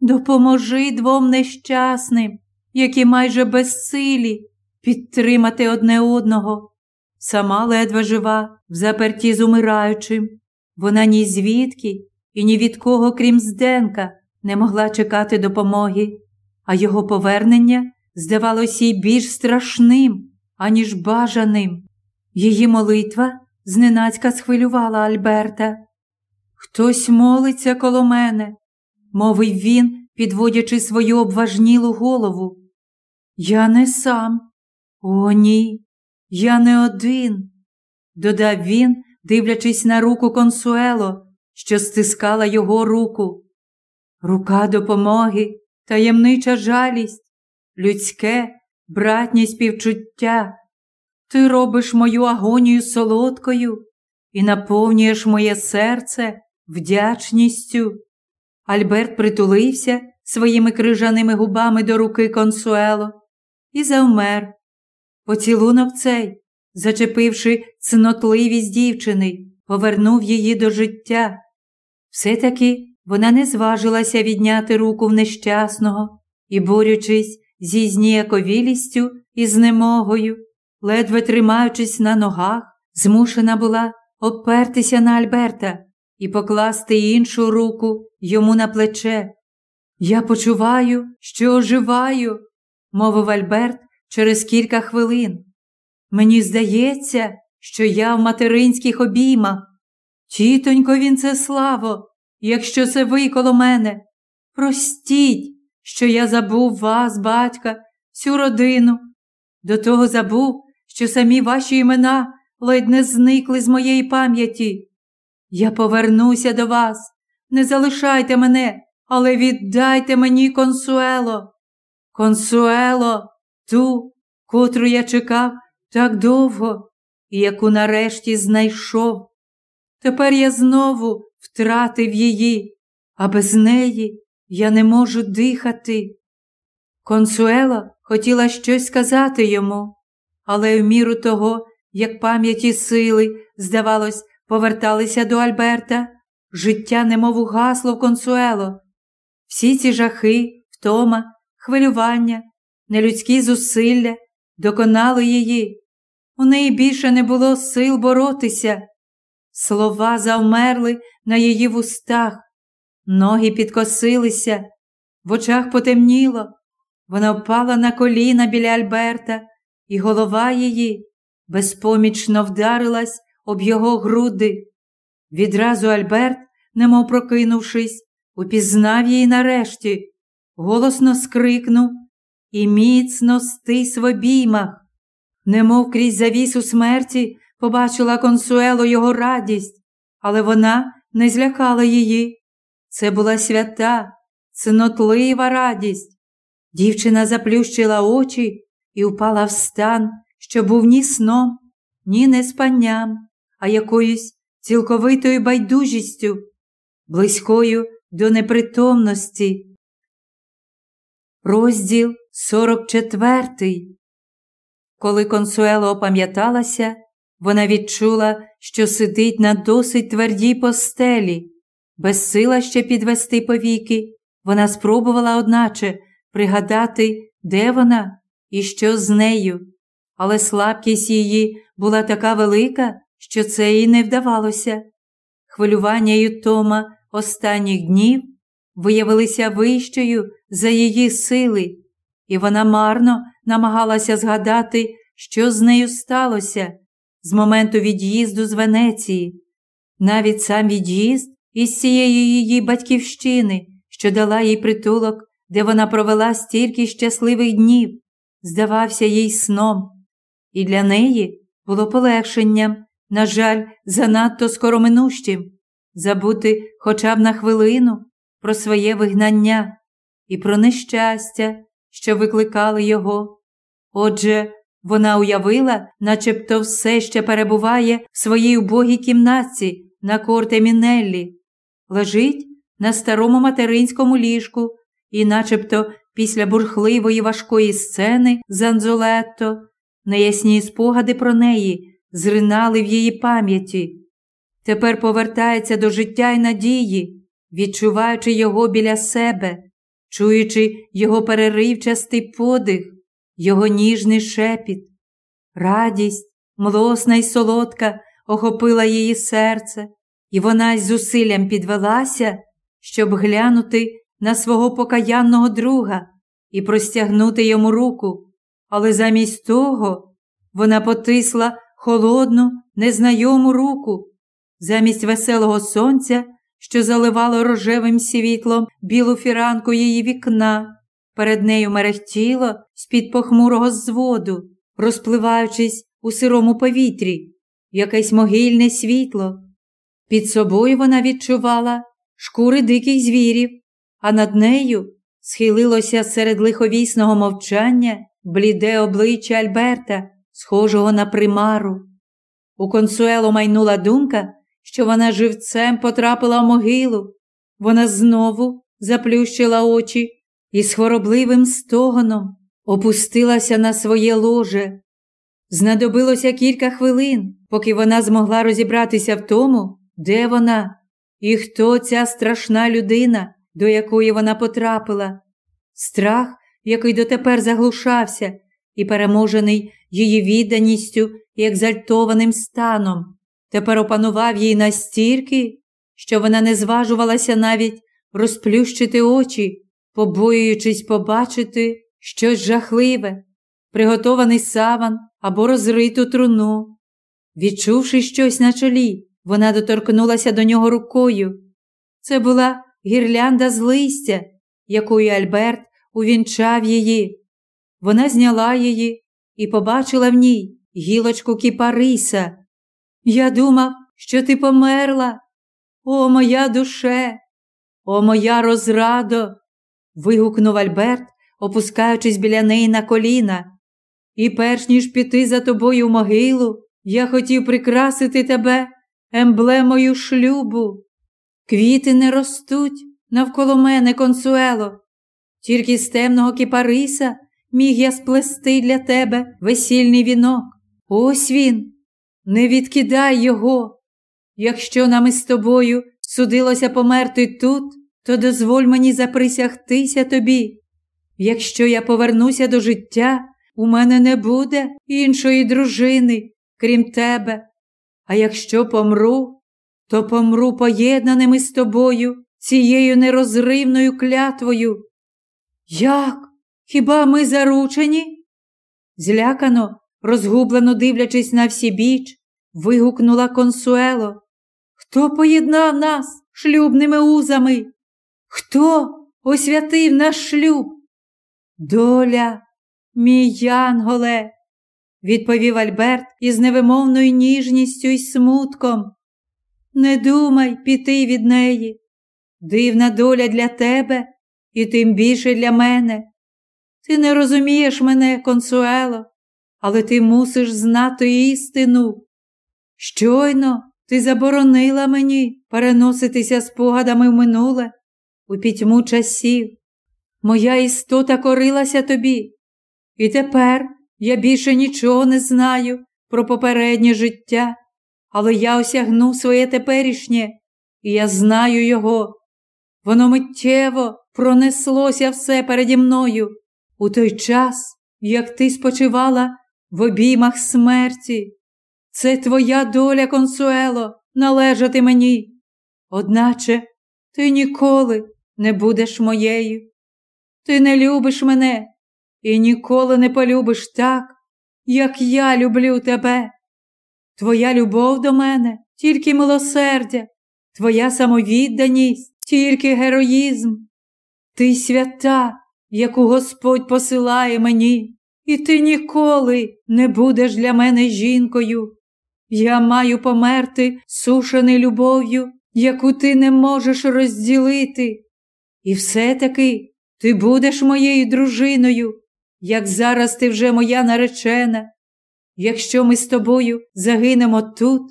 Допоможи двом нещасним, які майже безсилі підтримати одне одного. Сама ледве жива, в заперті з умираючим. Вона ні звідки і ні від кого, крім Зденка, не могла чекати допомоги, а його повернення здавалося їй більш страшним, аніж бажаним. Її молитва зненацька схвилювала Альберта. Хтось молиться коло мене, мовив він, підводячи свою обважнілу голову. Я не сам. О, ні, я не один, додав він, дивлячись на руку консуело, що стискала його руку. Рука допомоги, таємнича жалість, людське, братнє співчуття. Ти робиш мою агонію солодкою і наповнюєш моє серце вдячністю. Альберт притулився своїми крижаними губами до руки консуело і завмер. Поцілунок цей, зачепивши цнотливість дівчини, повернув її до життя. Все-таки вона не зважилася відняти руку в нещасного і, борючись зі зніяковілістю і знемогою, ледве тримаючись на ногах, змушена була обпертися на Альберта і покласти іншу руку йому на плече. Я почуваю, що оживаю, мовив Альберт через кілька хвилин. Мені здається, що я в материнських обіймах. Тітонько Вінцеславо, якщо це ви коло мене, простіть, що я забув вас, батька, всю родину. До того забув, що самі ваші імена ледь не зникли з моєї пам'яті. Я повернуся до вас, не залишайте мене, але віддайте мені консуело. Консуело, ту, котру я чекав так довго і яку нарешті знайшов. Тепер я знову втратив її, а без неї я не можу дихати. Консуело хотіла щось сказати йому, але в міру того, як пам'яті сили, здавалось, поверталися до Альберта, життя немов угасло в консуело. Всі ці жахи, втома, хвилювання, нелюдські зусилля доконали її. У неї більше не було сил боротися. Слова завмерли на її вустах, ноги підкосилися, в очах потемніло. Вона впала на коліна біля Альберта, і голова її безпомічно вдарилась об його груди. Відразу Альберт, немов прокинувшись, упізнав її нарешті, голосно скрикнув і міцно стис в обіймах. Немов крізь завісу смерті побачила консуело його радість, але вона не злякала її. Це була свята, цнотлива радість. Дівчина заплющила очі і впала в стан, що був ні сном, ні неспанням, а якоюсь цілковитою байдужістю, близькою до непритомності. Розділ 44 Коли консуело опам'яталася, вона відчула, що сидить на досить твердій постелі. Безсила ще підвести повіки, вона спробувала, одначе, пригадати, де вона і що з нею, але слабкість її була така велика, що це їй не вдавалося. Хвилювання й утома останніх днів виявилися вищою за її сили, і вона марно намагалася згадати, що з нею сталося з моменту від'їзду з Венеції. Навіть сам від'їзд із цієї її батьківщини, що дала їй притулок, де вона провела стільки щасливих днів, здавався їй сном, і для неї було полегшенням, на жаль, занадто скороминущим, забути хоча б на хвилину про своє вигнання і про нещастя, що викликали його. Отже, вона уявила, начебто все ще перебуває в своїй убогій кімнатці на корте Мінеллі, лежить на старому материнському ліжку і, начебто, після бурхливої важкої сцени з Анзолетто, неясні спогади про неї зринали в її пам'яті. Тепер повертається до життя й надії, відчуваючи його біля себе, чуючи його переривчастий подих, його ніжний шепіт. Радість, млосна й солодка, охопила її серце, і вона з зусиллям підвелася, щоб глянути на свого покаянного друга і простягнути йому руку, але замість того вона потисла холодну, незнайому руку, замість веселого сонця, що заливало рожевим світлом білу фіранку її вікна. Перед нею мерехтіло з-під похмурого зводу, розпливаючись у сирому повітрі, якесь могильне світло. Під собою вона відчувала шкури диких звірів, а над нею схилилося серед лиховісного мовчання бліде обличчя Альберта, схожого на примару. У консуело майнула думка, що вона живцем потрапила в могилу. Вона знову заплющила очі і з хворобливим стогоном опустилася на своє ложе. Знадобилося кілька хвилин, поки вона змогла розібратися в тому, де вона і хто ця страшна людина, до якої вона потрапила. Страх, який дотепер заглушався, і переможений її відданістю і екзальтованим станом, тепер опанував їй настільки, що вона не зважувалася навіть розплющити очі, побоюючись побачити щось жахливе, приготований саван або розриту труну. Відчувши щось на чолі, вона доторкнулася до нього рукою. Це була гірлянда з листя, якою Альберт увінчав її. Вона зняла її і побачила в ній гілочку кіпариса. Я думав, що ти померла. О, моя душе, о, моя розрадо. вигукнув Альберт, опускаючись біля неї на коліна. І перш ніж піти за тобою в могилу, я хотів прикрасити тебе емблемою шлюбу. Квіти не ростуть навколо мене, консуело. Тільки з темного кіпариса міг я сплести для тебе весільний вінок. Ось він. Не відкидай його. Якщо нам із тобою судилося померти тут, то дозволь мені заприсягтися тобі. Якщо я повернуся до життя, у мене не буде іншої дружини, крім тебе. А якщо помру, то помру поєднаним із тобою цією нерозривною клятвою. Як? Хіба ми заручені? Злякано, розгублено дивлячись на всі біч, вигукнула консуело. Хто поєднав нас шлюбними узами? Хто освятив наш шлюб? Доля, мій янголе, відповів Альберт із невимовною ніжністю і смутком. Не думай піти від неї. Дивна доля для тебе і тим більше для мене. Ти не розумієш мене, консуело, але ти мусиш знати істину. Щойно ти заборонила мені переноситися спогадами в минуле у пітьму часів. Моя істота корилася тобі, і тепер я більше нічого не знаю про попереднє життя, але я осягнув своє теперішнє, і я знаю його. Воно миттєво пронеслося все переді мною у той час, як ти спочивала в обіймах смерті. Це твоя доля, консуело, належати мені. Одначе ти ніколи не будеш моєю. Ти не любиш мене і ніколи не полюбиш так, як я люблю тебе. Твоя любов до мене тільки милосердя, твоя самовідданість, тільки героїзм. Ти свята, яку Господь посилає мені, і ти ніколи не будеш для мене жінкою. Я маю померти сушений любов'ю, яку ти не можеш розділити. І все-таки ти будеш моєю дружиною, як зараз ти вже моя наречена. Якщо ми з тобою загинемо тут,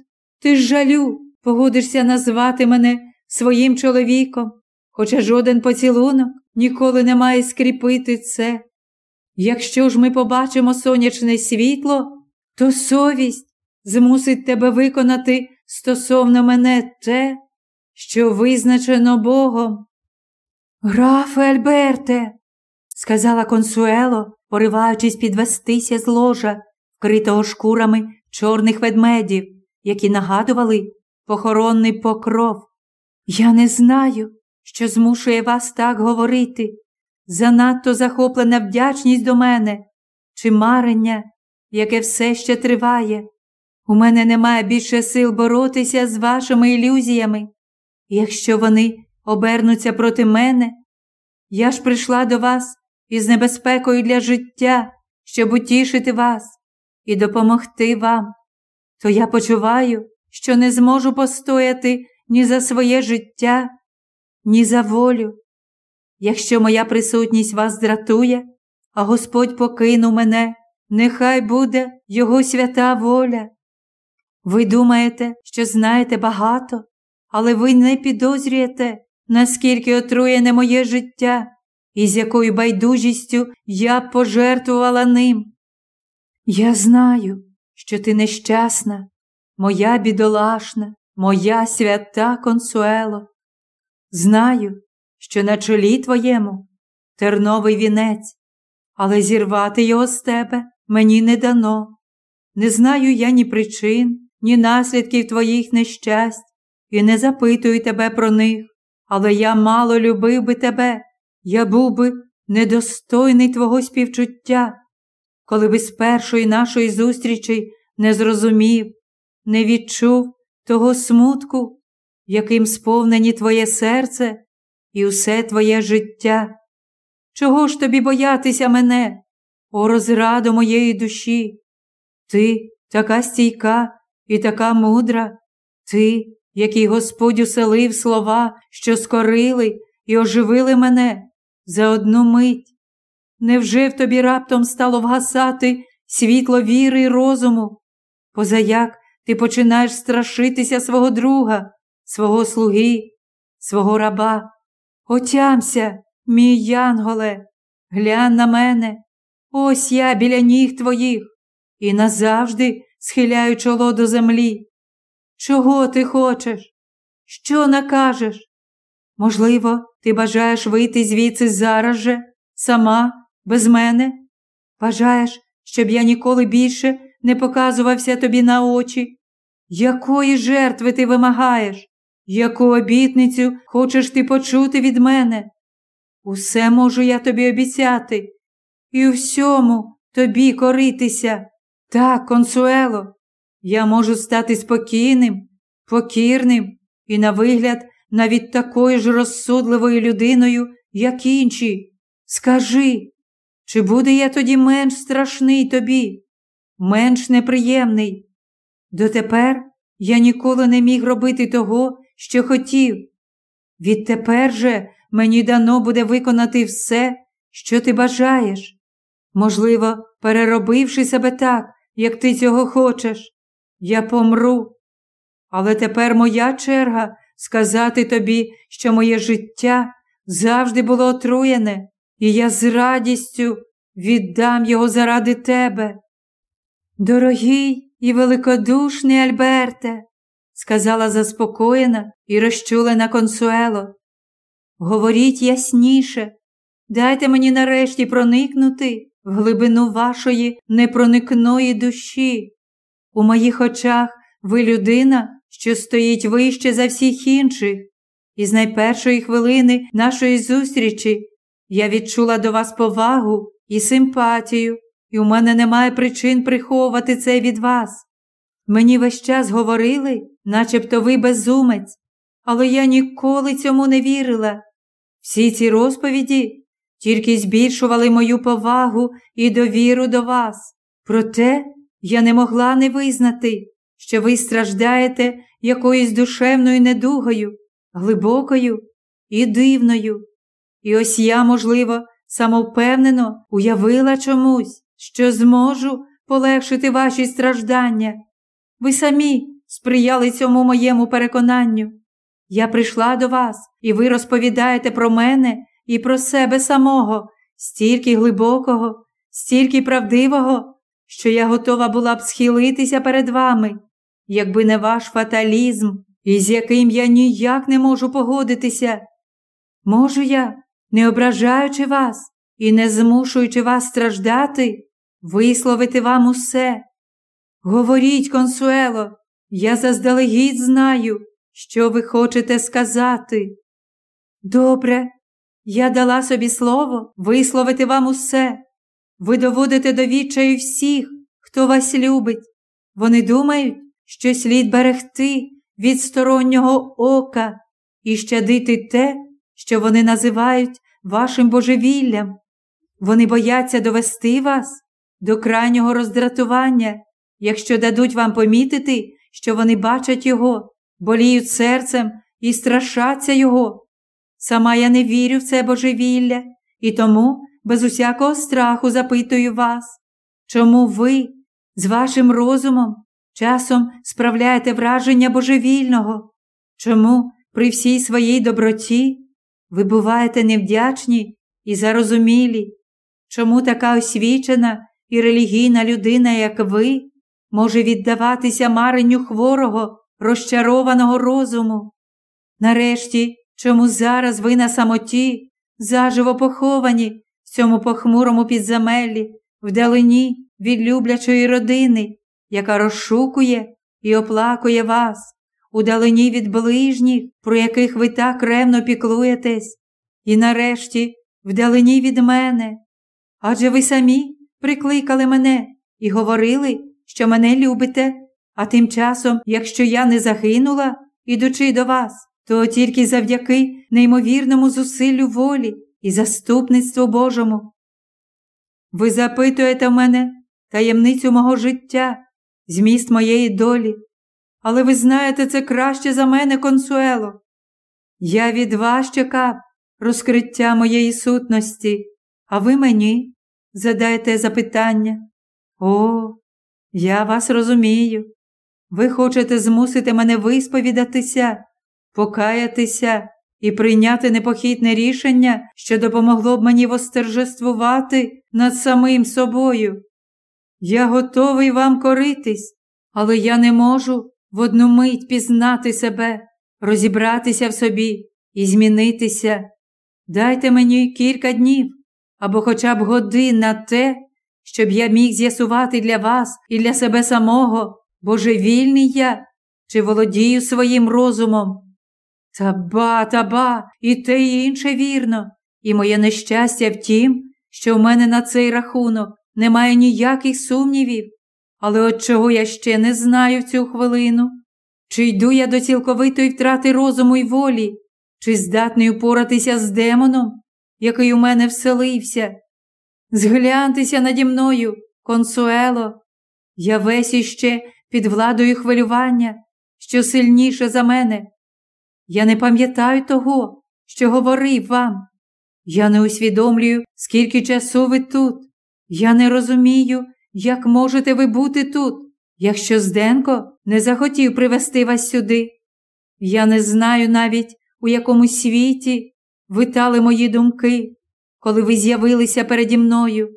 ти жалю, погодишся назвати мене своїм чоловіком, хоча жоден поцілунок ніколи не має скріпити це. Якщо ж ми побачимо сонячне світло, то совість змусить тебе виконати стосовно мене те, що визначено Богом. Графе Альберте, сказала консуело, пориваючись підвестися з ложа, вкритого шкурами чорних ведмедів, які нагадували похоронний покров. Я не знаю, що змушує вас так говорити. Занадто захоплена вдячність до мене, чи марення, яке все ще триває. У мене немає більше сил боротися з вашими ілюзіями. Якщо вони обернуться проти мене, я ж прийшла до вас із небезпекою для життя, щоб утішити вас. і допомогти вам, то я почуваю, що не зможу постояти ні за своє життя, ні за волю. Якщо моя присутність вас дратує, а Господь покинув мене, нехай буде Його свята воля. Ви думаєте, що знаєте багато, але ви не підозрюєте, наскільки отруєне моє життя і з якою байдужістю я пожертвувала ним. Я знаю, що ти нещасна, моя бідолашна, моя свята консуело. Знаю, що на чолі твоєму терновий вінець, але зірвати його з тебе мені не дано. Не знаю я ні причин, ні наслідків твоїх нещасть, і не запитую тебе про них, але я мало любив би тебе, я був би недостойний твого співчуття, коли би з першої нашої зустрічі не зрозумів, не відчув того смутку, яким сповнені твоє серце і усе твоє життя. Чого ж тобі боятися мене, о розраду моєї душі? Ти така стійка і така мудра, ти, який Господь уселив слова, що скорили і оживили мене за одну мить. Невже в тобі раптом стало вгасати світло віри й розуму? Позаяк ти починаєш страшитися свого друга, свого слуги, свого раба. Отямся, мій янголе, глянь на мене, ось я біля ніг твоїх і назавжди схиляю чоло до землі. Чого ти хочеш? Що накажеш? Можливо, ти бажаєш вийти звідси зараз же, сама, без мене? Бажаєш, щоб я ніколи більше не показувався тобі на очі? Якої жертви ти вимагаєш? Яку обітницю хочеш ти почути від мене? Усе можу я тобі обіцяти, і у всьому тобі коритися. Так, консуело, я можу стати спокійним, покірним і, на вигляд, навіть такою ж розсудливою людиною, як інші. Скажи, чи буде я тоді менш страшний тобі, менш неприємний? Дотепер я ніколи не міг робити того, що хотів. Відтепер же мені дано буде виконати все, що ти бажаєш. Можливо, переробивши себе так, як ти цього хочеш, я помру. Але тепер моя черга сказати тобі, що моє життя завжди було отруєне, і я з радістю віддам його заради тебе. Дорогий і великодушний Альберте, сказала заспокоєна і розчулена консуело. Говоріть ясніше, дайте мені нарешті проникнути в глибину вашої непроникної душі. У моїх очах ви людина, що стоїть вище за всіх інших, і з найпершої хвилини нашої зустрічі я відчула до вас повагу і симпатію, і у мене немає причин приховувати це від вас. Мені весь час говорили, начебто ви безумець, але я ніколи цьому не вірила. Всі ці розповіді тільки збільшували мою повагу і довіру до вас. Проте я не могла не визнати, що ви страждаєте якоюсь душевною недугою, глибокою і дивною. І ось я, можливо, самовпевнено уявила чомусь, що зможу полегшити ваші страждання. Ви самі сприяли цьому моєму переконанню. Я прийшла до вас, і ви розповідаєте про мене і про себе самого, стільки глибокого, стільки правдивого, що я готова була б схилитися перед вами, якби не ваш фаталізм, із яким я ніяк не можу погодитися. Можу я, не ображаючи вас і не змушуючи вас страждати, висловити вам усе. Говоріть, консуело, я заздалегідь знаю, що ви хочете сказати. Добре, я дала собі слово висловити вам усе. Ви доводите до відчаю всіх, хто вас любить. Вони думають, що слід берегти від стороннього ока і щадити те, що вони називають вашим божевіллям. Вони бояться довести вас до крайнього роздратування, якщо дадуть вам помітити, що вони бачать його, боліють серцем і страшаться його. Сама я не вірю в це божевілля, і тому без усякого страху запитую вас, чому ви з вашим розумом часом справляєте враження божевільного? Чому при всій своїй доброті ви буваєте невдячні і зарозумілі? Чому така освічена і релігійна людина, як ви, може віддаватися маренню хворого, розчарованого розуму? Нарешті, чому зараз ви на самоті, заживо поховані в цьому похмурому підземеллі, вдалині від люблячої родини, яка розшукує і оплакує вас, удалині від ближніх, про яких ви так ревно піклуєтесь, і нарешті вдалині від мене. Адже ви самі прикликали мене і говорили, що мене любите, а тим часом, якщо я не загинула, ідучи до вас, то тільки завдяки неймовірному зусиллю волі і заступництву Божому. Ви запитуєте в мене таємницю мого життя, зміст моєї долі, але ви знаєте це краще за мене, консуело. Я від вас чекав розкриття моєї сутності, а ви мені задаєте запитання. О, я вас розумію. Ви хочете змусити мене висповідатися, покаятися і прийняти непохитне рішення, що допомогло б мені восторжествувати над самим собою. Я готовий вам коритись, але я не можу в одну мить пізнати себе, розібратися в собі і змінитися. Дайте мені кілька днів або хоча б годин на те, щоб я міг з'ясувати для вас і для себе самого, божевільний я чи володію своїм розумом. Та ба, та ба, і те і інше вірно, і моє нещастя в тім, що в мене на цей рахунок немає ніяких сумнівів, але от чого я ще не знаю в цю хвилину. Чи йду я до цілковитої втрати розуму й волі, чи здатний упоратися з демоном, який у мене вселився? Згляньтеся наді мною, консуело, я весь іще під владою хвилювання, що сильніше за мене. Я не пам'ятаю того, що говорив вам. Я не усвідомлюю, скільки часу ви тут. Я не розумію, як можете ви бути тут, якщо Зденко не захотів привести вас сюди. Я не знаю навіть, у якому світі витали мої думки, коли ви з'явилися переді мною.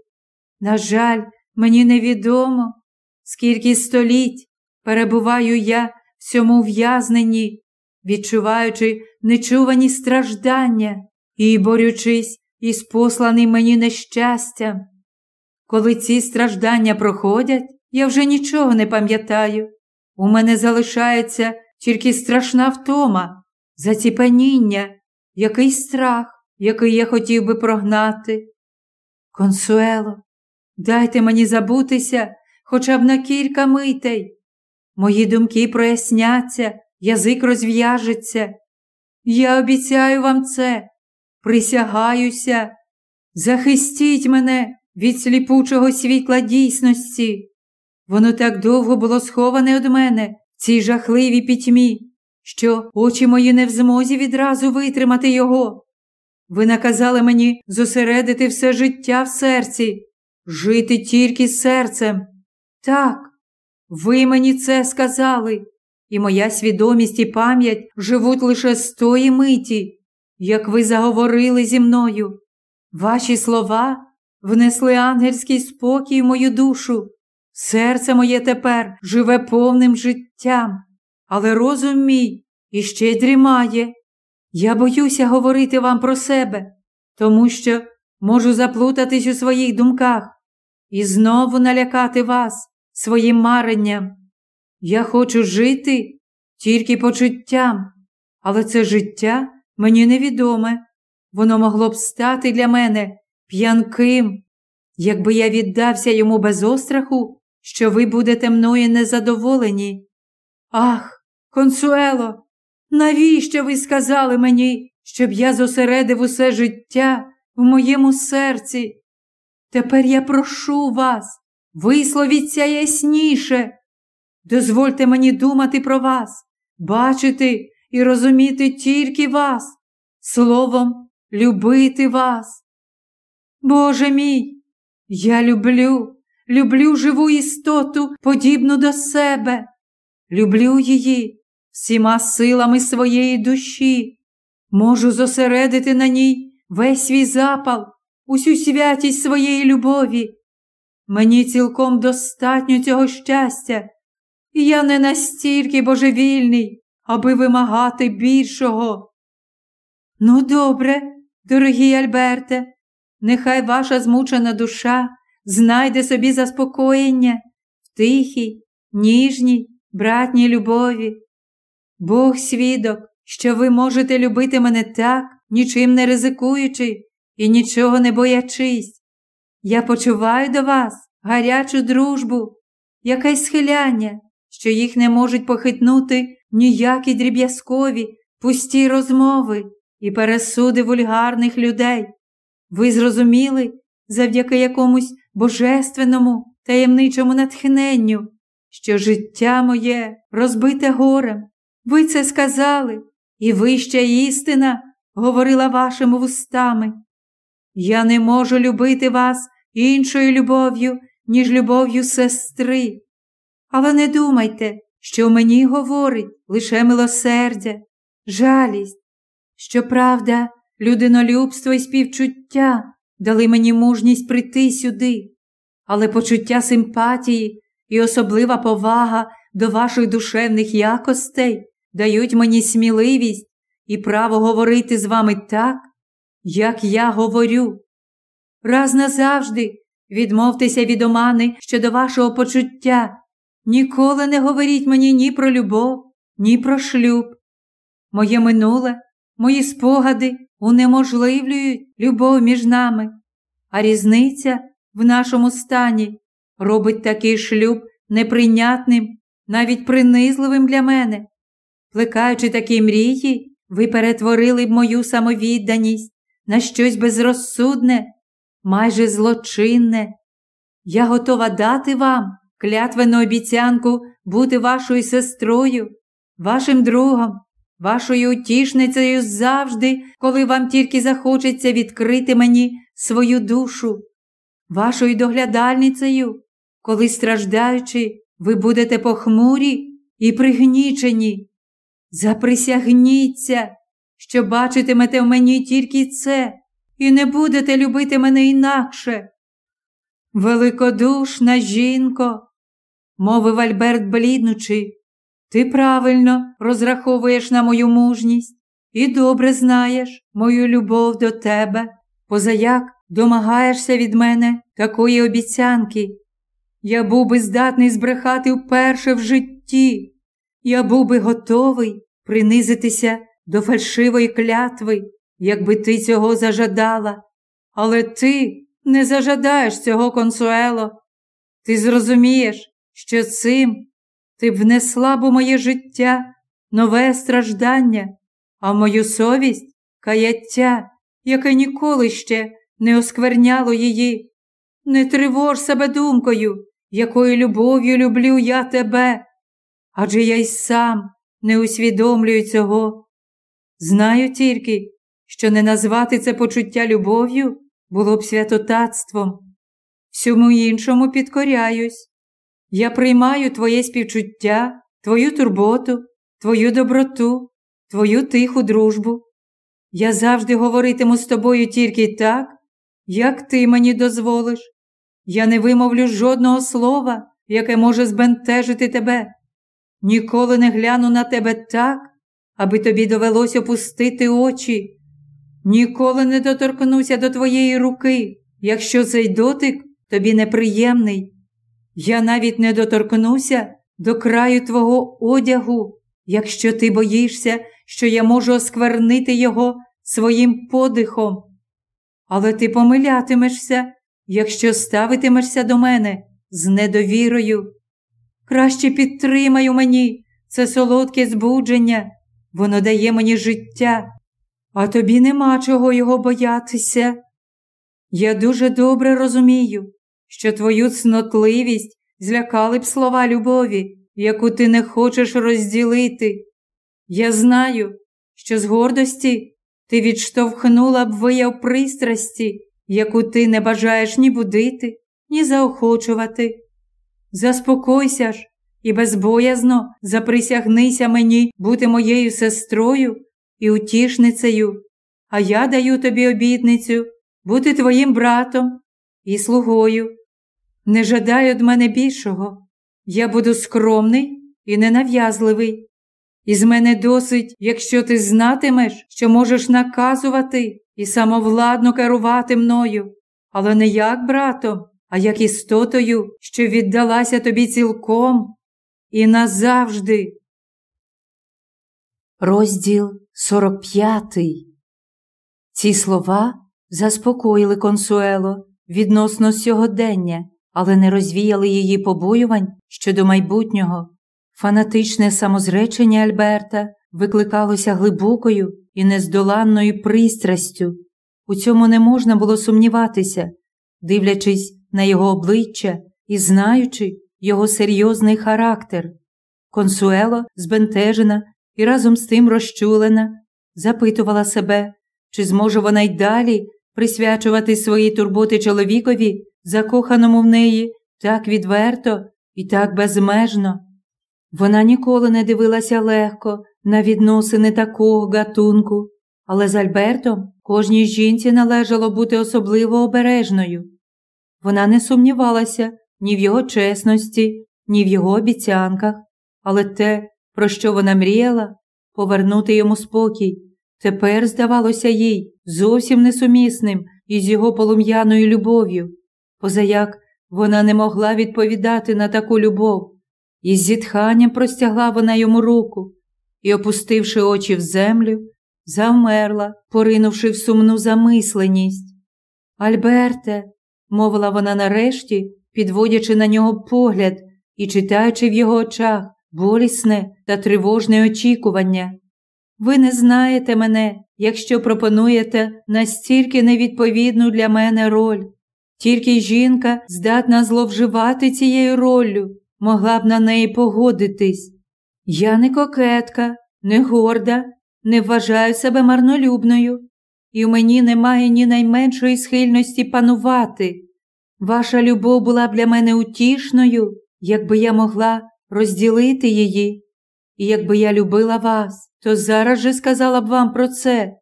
На жаль, мені невідомо, скільки століть перебуваю я в цьому в'язненні, відчуваючи нечувані страждання і борючись із посланим мені нещастям. Коли ці страждання проходять, я вже нічого не пам'ятаю. У мене залишається тільки страшна втома, заціпаніння, якийсь страх, який я хотів би прогнати. Консуело, дайте мені забутися хоча б на кілька митей. Мої думки проясняться, язик розв'яжеться. Я обіцяю вам це, присягаюся. Захистіть мене від сліпучого світла дійсності. Воно так довго було сховане від мене в цій жахливій пітьмі, що очі мої не в змозі відразу витримати його. Ви наказали мені зосередити все життя в серці, жити тільки серцем. Так, ви мені це сказали, і моя свідомість і пам'ять живуть лише з тої миті, як ви заговорили зі мною. Ваші слова внесли ангельський спокій в мою душу. Серце моє тепер живе повним життям, але розум мій іще дрімає. Я боюся говорити вам про себе, тому що можу заплутатись у своїх думках і знову налякати вас своїм маренням. Я хочу жити тільки почуттям, але це життя мені невідоме. Воно могло б стати для мене п'янким, якби я віддався йому без остраху, що ви будете мною незадоволені. Ах, консуело, навіщо ви сказали мені, щоб я зосередив усе життя в моєму серці? Тепер я прошу вас, висловіться ясніше. Дозвольте мені думати про вас, бачити і розуміти тільки вас, словом, любити вас. Боже мій, я люблю, люблю живу істоту, подібну до себе, люблю її всіма силами своєї душі, можу зосередити на ній весь свій запал, усю святість своєї любові. Мені цілком достатньо цього щастя, і я не настільки божевільний, аби вимагати більшого. Ну, добре, дорогий Альберте, нехай ваша змучена душа знайде собі заспокоєння в тихій, ніжній, братній любові. Бог свідок, що ви можете любити мене так, нічим не ризикуючи і нічого не боячись. Я почуваю до вас гарячу дружбу, якесь схиляння, що їх не можуть похитнути ніякі дріб'язкові, пусті розмови і пересуди вульгарних людей. Ви зрозуміли завдяки якомусь божественному, таємничому натхненню, що життя моє розбите горем. Ви це сказали, і вища істина говорила вашими вустами. Я не можу любити вас іншою любов'ю, ніж любов'ю сестри. Але не думайте, що мені говорить лише милосердя, жалість. Щоправда, людинолюбство і співчуття дали мені мужність прийти сюди, але почуття симпатії і особлива повага до ваших душевних якостей дають мені сміливість і право говорити з вами так, як я говорю. Раз назавжди відмовтеся від омани щодо вашого почуття. Ніколи не говоріть мені ні про любов, ні про шлюб. Моє минуле, мої спогади унеможливлюють любов між нами, а різниця в нашому стані робить такий шлюб неприйнятним, навіть принизливим для мене. Плекаючи такі мрії, ви перетворили б мою самовідданість на щось безрозсудне, майже злочинне. Я готова дати вам клятвену обіцянку бути вашою сестрою, вашим другом, вашою утішницею завжди, коли вам тільки захочеться відкрити мені свою душу, вашою доглядальницею, коли страждаючи, ви будете похмурі і пригнічені. Заприсягніться, що бачитимете в мені тільки це, і не будете любити мене інакше. Великодушна жінко, мовив Альберт бліднучи, ти правильно розраховуєш на мою мужність і добре знаєш мою любов до тебе, позаяк домагаєшся від мене такої обіцянки. Я був би здатний збрехати вперше в житті, я був би готовий принизитися до фальшивої клятви, якби ти цього зажадала. Але ти не зажадаєш цього консуело. Ти зрозумієш, що цим ти б внесла б у моє життя нове страждання, а мою совість каяття, яке ніколи ще не оскверняло її. Не тривож себе думкою, якою любов'ю люблю я тебе, адже я й сам не усвідомлюю цього. Знаю тільки, що не назвати це почуття любов'ю було б святотатством. Всьому іншому підкоряюсь. Я приймаю твоє співчуття, твою турботу, твою доброту, твою тиху дружбу. Я завжди говоритиму з тобою тільки так, як ти мені дозволиш. Я не вимовлю жодного слова, яке може збентежити тебе. Ніколи не гляну на тебе так, аби тобі довелось опустити очі. Ніколи не доторкнуся до твоєї руки, якщо цей дотик тобі неприємний. Я навіть не доторкнуся до краю твого одягу, якщо ти боїшся, що я можу осквернити його своїм подихом. Але ти помилятимешся, якщо ставитимешся до мене з недовірою. Краще підтримай у мені це солодке збудження, воно дає мені життя, а тобі нема чого його боятися. Я дуже добре розумію, що твою цнотливість злякали б слова любові, яку ти не хочеш розділити. Я знаю, що з гордості ти відштовхнула б вияв пристрасті, яку ти не бажаєш ні будити, ні заохочувати. Заспокойся ж і безбоязно заприсягнися мені бути моєю сестрою і утішницею, а я даю тобі обітницю бути твоїм братом і слугою. Не жадай від мене більшого. Я буду скромний і ненав'язливий. І з мене досить, якщо ти знатимеш, що можеш наказувати і самовладно керувати мною, але не як братом, а як істотою, що віддалася тобі цілком і назавжди. Розділ 45 Ці слова заспокоїли консуело відносно сьогодення, але не розвіяли її побоювань щодо майбутнього. Фанатичне самозречення Альберта викликалося глибокою і нездоланною пристрастю. У цьому не можна було сумніватися, дивлячись на його обличчя і знаючи його серйозний характер. Консуело, збентежена і разом з тим розчулена, запитувала себе, чи зможе вона й далі присвячувати свої турботи чоловікові, закоханому в неї, так відверто і так безмежно. Вона ніколи не дивилася легко на відносини такого гатунку, але з Альбертом кожній жінці належало бути особливо обережною. Вона не сумнівалася ні в його чесності, ні в його обіцянках, але те, про що вона мріяла, повернути йому спокій, тепер здавалося їй зовсім несумісним із його полум'яною любов'ю, позаяк вона не могла відповідати на таку любов. Із зітханням простягла вона йому руку і, опустивши очі в землю, завмерла, поринувши в сумну замисленість. Альберте, мовила вона нарешті, підводячи на нього погляд і читаючи в його очах болісне та тривожне очікування. Ви не знаєте мене, якщо пропонуєте настільки невідповідну для мене роль. Тільки жінка здатна зловживати цією роллю, могла б на неї погодитись. Я не кокетка, не горда, не вважаю себе марнолюбною, і в мені немає ні найменшої схильності панувати. Ваша любов була б для мене утішною, якби я могла розділити її. І якби я любила вас, то зараз же сказала б вам про це.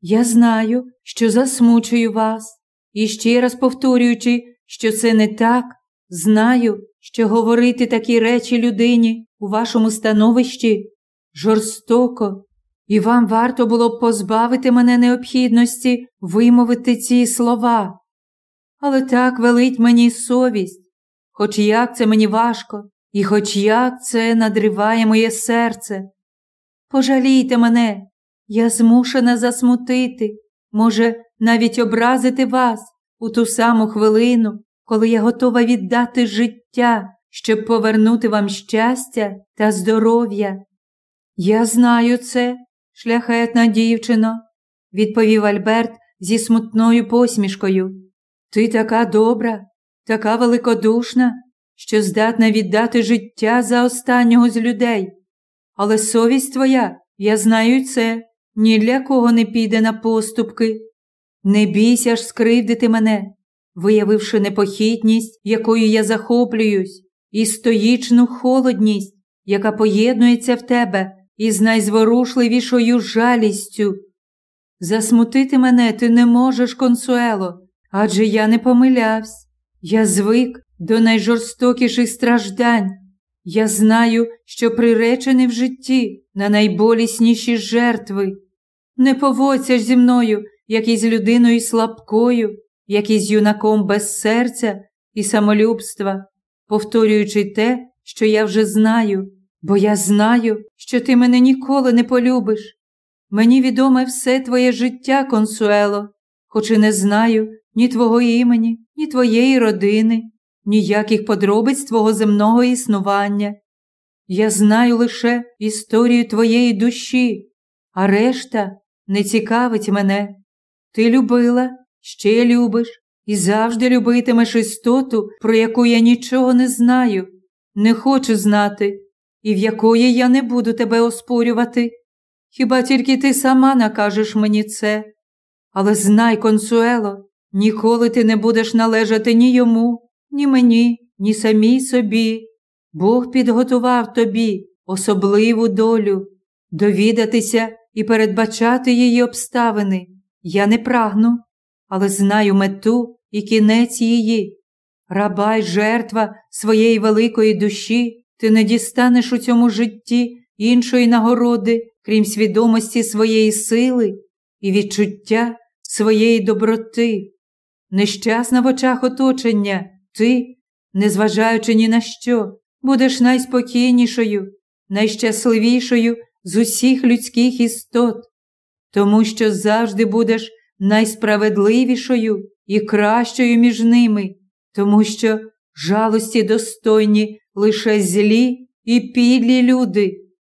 Я знаю, що засмучую вас, і ще раз повторюючи, що це не так, знаю, що говорити такі речі людині у вашому становищі жорстоко, і вам варто було б позбавити мене необхідності вимовити ці слова. Але так велить мені совість, хоч як це мені важко, і хоч як це надриває моє серце. Пожалійте мене, я змушена засмутити, може, навіть образити вас у ту саму хвилину, коли я готова віддати життя, щоб повернути вам щастя та здоров'я. Я знаю це, шляхетна дівчино, відповів Альберт зі смутною посмішкою. Ти така добра, така великодушна, що здатна віддати життя за останнього з людей. Але совість твоя, я знаю це, ні для кого не піде на поступки. Не бійся ж скривдити мене, виявивши непохитність, якою я захоплююсь, і стоїчну холодність, яка поєднується в тебе із найзворушливішою жалістю. Засмутити мене ти не можеш, консуело, адже я не помилявся. Я звик до найжорстокіших страждань. Я знаю, що приречений в житті на найболісніші жертви. Не поводься ж зі мною, як із людиною слабкою, як із юнаком без серця і самолюбства, повторюючи те, що я вже знаю, бо я знаю, що ти мене ніколи не полюбиш. Мені відоме все твоє життя, консуело, хоч і не знаю ні твого імені, ні твоєї родини, ніяких подробиць твого земного існування. Я знаю лише історію твоєї душі, а решта не цікавить мене. Ти любила, ще любиш і завжди любитимеш істоту, про яку я нічого не знаю, не хочу знати, і в якої я не буду тебе оспорювати. Хіба тільки ти сама накажеш мені це? Але знай, консуело, ніколи ти не будеш належати ні йому, ні мені, ні самій собі. Бог підготував тобі особливу долю, довідатися і передбачати її обставини. Я не прагну, але знаю мету і кінець її. Раба й жертва своєї великої душі, ти не дістанеш у цьому житті іншої нагороди, крім свідомості своєї сили і відчуття своєї доброти. Нещасна в очах оточення, ти, незважаючи ні на що, будеш найспокійнішою, найщасливішою з усіх людських істот, тому що завжди будеш найсправедливішою і кращою між ними, тому що жалості достойні лише злі і підлі люди,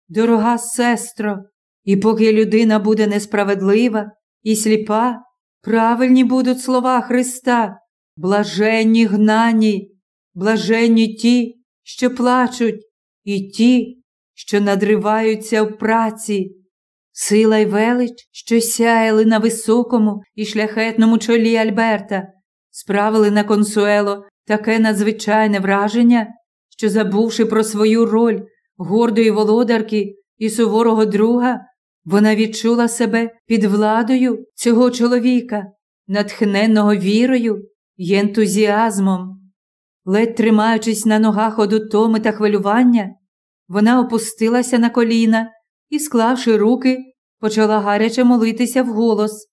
дорога сестро, і поки людина буде несправедлива і сліпа, правильні будуть слова Христа, блаженні гнані, блаженні ті, що плачуть, і ті, що надриваються в праці. Сила й велич, що сяяли на високому і шляхетному чолі Альберта, справили на консуело таке надзвичайне враження, що, забувши про свою роль гордої володарки і суворого друга, вона відчула себе під владою цього чоловіка, натхненного вірою й ентузіазмом. Ледь тримаючись на ногах од утоми та хвилювання, вона опустилася на коліна і, склавши руки, почала гаряче молитися вголос.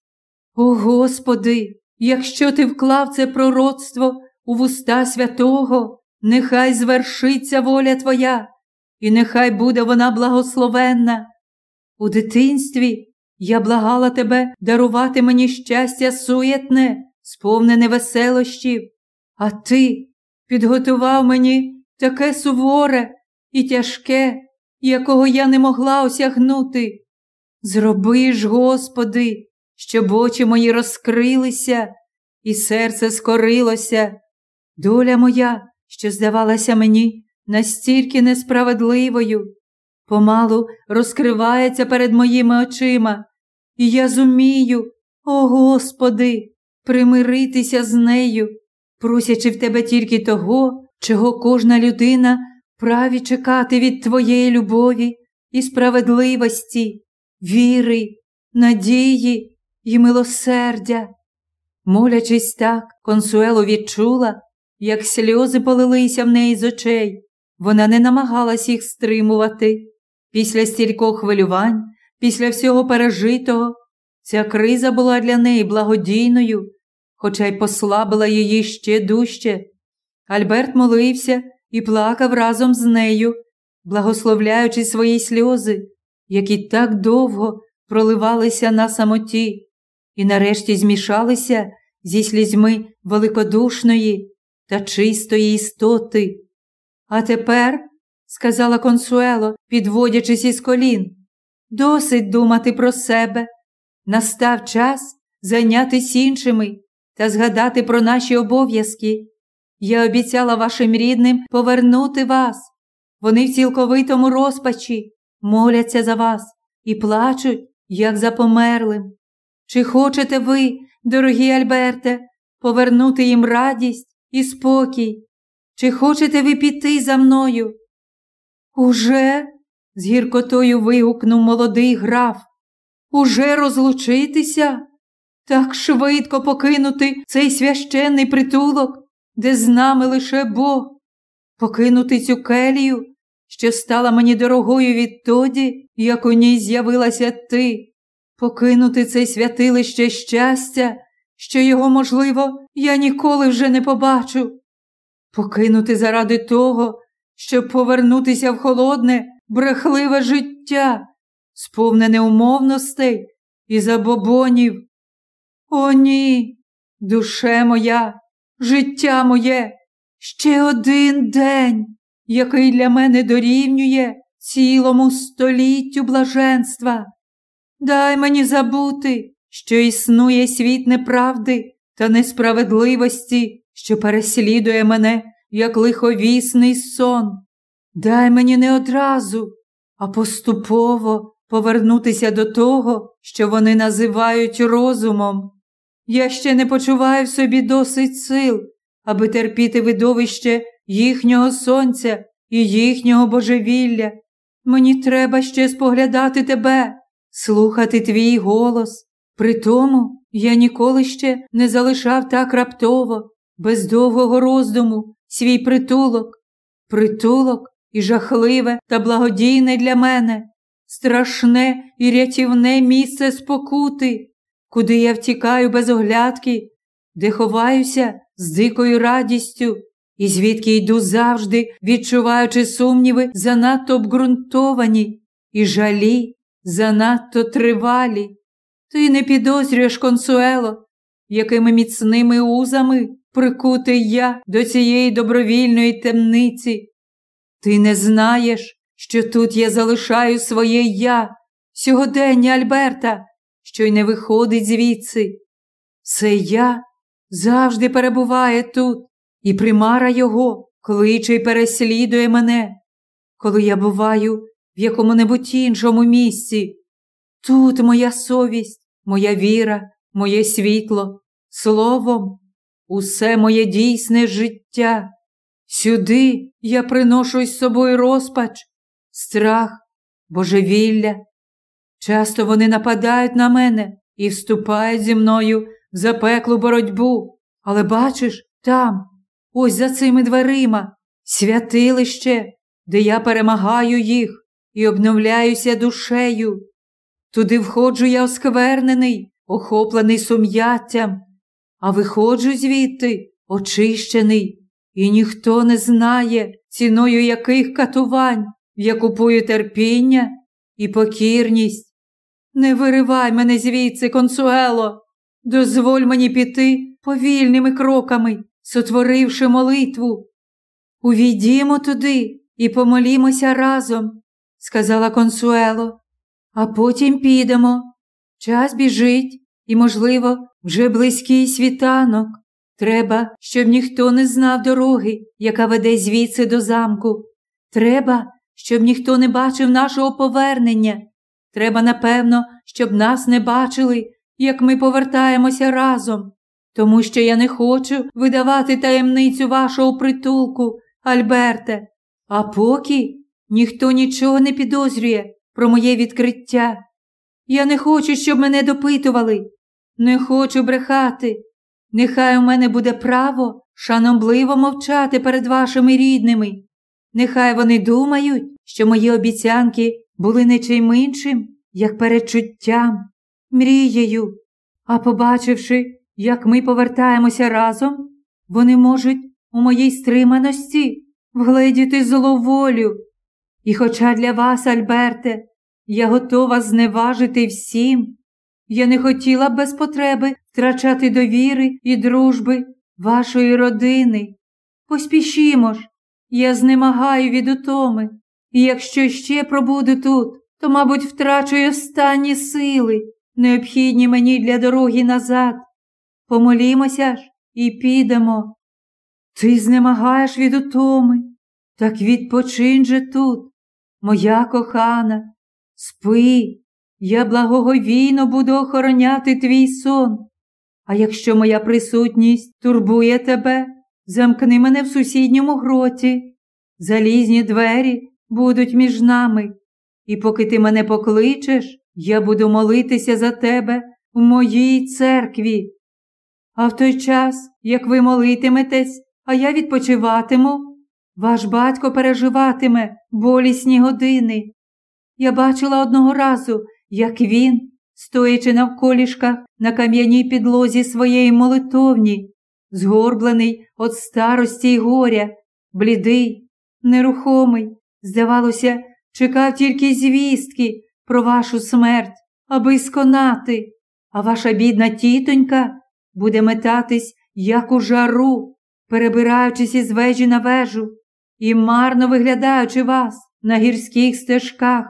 О Господи, якщо ти вклав це пророцтво у вуста святого, нехай звершиться воля Твоя, і нехай буде вона благословенна. У дитинстві я благала тебе дарувати мені щастя суєтне, сповнене веселощів, а ти підготував мені таке суворе і тяжке, якого я не могла осягнути. Зроби ж, Господи, щоб очі мої розкрилися, і серце скорилося. Доля моя, що здавалася мені настільки несправедливою, помалу розкривається перед моїми очима, і я зумію, о Господи, примиритися з нею, просячи в тебе тільки того, чого кожна людина праві чекати від Твоєї любові і справедливості, віри, надії і милосердя. Молячись так, консуело відчула, як сльози полилися в неї з очей. Вона не намагалась їх стримувати. Після стількох хвилювань, після всього пережитого, ця криза була для неї благодійною, хоча й послабила її ще дужче. Альберт молився і плакав разом з нею, благословляючи свої сльози, які так довго проливалися на самоті, і нарешті змішалися зі слізьми великодушної та чистої істоти. А тепер, сказала консуело, підводячись із колін, досить думати про себе. Настав час зайнятися іншими та згадати про наші обов'язки. Я обіцяла вашим рідним повернути вас. Вони в цілковитому розпачі моляться за вас і плачуть, як за померлим. Чи хочете ви, дорогі Альберте, повернути їм радість і спокій? Чи хочете ви піти за мною? Уже? з гіркотою вигукнув молодий граф. Уже розлучитися? Так швидко покинути цей священний притулок, де з нами лише Бог, покинути цю келію, що стала мені дорогою відтоді, як у ній з'явилася ти, покинути це святилище щастя, що його, можливо, я ніколи вже не побачу, покинути заради того, щоб повернутися в холодне, брехливе життя, сповнене умовностей і забобонів. О, ні, душе моя, життя моє, ще один день, який для мене дорівнює цілому століттю блаженства. Дай мені забути, що існує світ неправди та несправедливості, що переслідує мене, як лиховісний сон. Дай мені не одразу, а поступово повернутися до того, що вони називають розумом. Я ще не почуваю в собі досить сил, аби терпіти видовище їхнього сонця і їхнього божевілля. Мені треба ще споглядати тебе, слухати твій голос. При тому я ніколи ще не залишав так раптово, без довгого роздуму, свій притулок, притулок і жахливе та благодійне для мене, страшне і рятівне місце спокути, куди я втікаю без оглядки, де ховаюся з дикою радістю, і звідки йду завжди, відчуваючи сумніви, занадто обґрунтовані і жалі занадто тривалі. Ти не підозрюєш, консуело, якими міцними узами прикутий я до цієї добровільної темниці. Ти не знаєш, що тут я залишаю своє я, сьогодення Альберта, що й не виходить звідси. Це я завжди перебуває тут, і примара його кличе й переслідує мене, коли я буваю в якому-небудь іншому місці. Тут моя совість, моя віра, моє світло, словом, усе моє дійсне життя. Сюди я приношу із собою розпач, страх, божевілля. Часто вони нападають на мене і вступають зі мною в запеклу боротьбу, але бачиш, там, ось за цими дверима, святилище, де я перемагаю їх і обновляюся душею. Туди входжу я осквернений, охоплений сум'яттям, а виходжу звідти очищений, і ніхто не знає, ціною яких катувань я купую терпіння і покірність. Не виривай мене звідси, консуело, дозволь мені піти повільними кроками, сотворивши молитву. Увійдімо туди і помолімося разом, сказала консуело, а потім підемо. Час біжить, і, можливо, вже близький світанок. Треба, щоб ніхто не знав дороги, яка веде звідси до замку. Треба, щоб ніхто не бачив нашого повернення. Треба, напевно, щоб нас не бачили, як ми повертаємося разом, тому що я не хочу видавати таємницю вашого притулку, Альберте. А поки ніхто нічого не підозрює про моє відкриття. Я не хочу, щоб мене допитували, не хочу брехати. Нехай у мене буде право шанобливо мовчати перед вашими рідними. Нехай вони думають, що мої обіцянки були не чим іншим, як передчуттям, мрією. А побачивши, як ми повертаємося разом, вони можуть у моїй стриманості вгледіти зловолю. І хоча для вас, Альберте, я готова зневажити всім, я не хотіла без потреби втрачати довіри і дружби вашої родини. Поспішімо ж, я знемагаю від утоми, і якщо ще пробуду тут, то, мабуть, втрачу останні сили, необхідні мені для дороги назад. Помолімося ж і підемо. Ти знемагаєш від утоми, так відпочинь же тут, моя кохана, спи, я благоговійно буду охороняти твій сон. А якщо моя присутність турбує тебе, замкни мене в сусідньому гроті, залізні двері будуть між нами, і поки ти мене покличеш, я буду молитися за тебе в моїй церкві. А в той час, як ви молитиметесь, а я відпочиватиму, ваш батько переживатиме болісні години. Я бачила одного разу, як він, стоячи навколішках на кам'яній підлозі своєї молитовні, згорблений від старості й горя, блідий, нерухомий, здавалося, чекав тільки звістки про вашу смерть, аби сконати, а ваша бідна тітонька буде метатись, як у жару, перебираючись із вежі на вежу і марно виглядаючи вас на гірських стежках.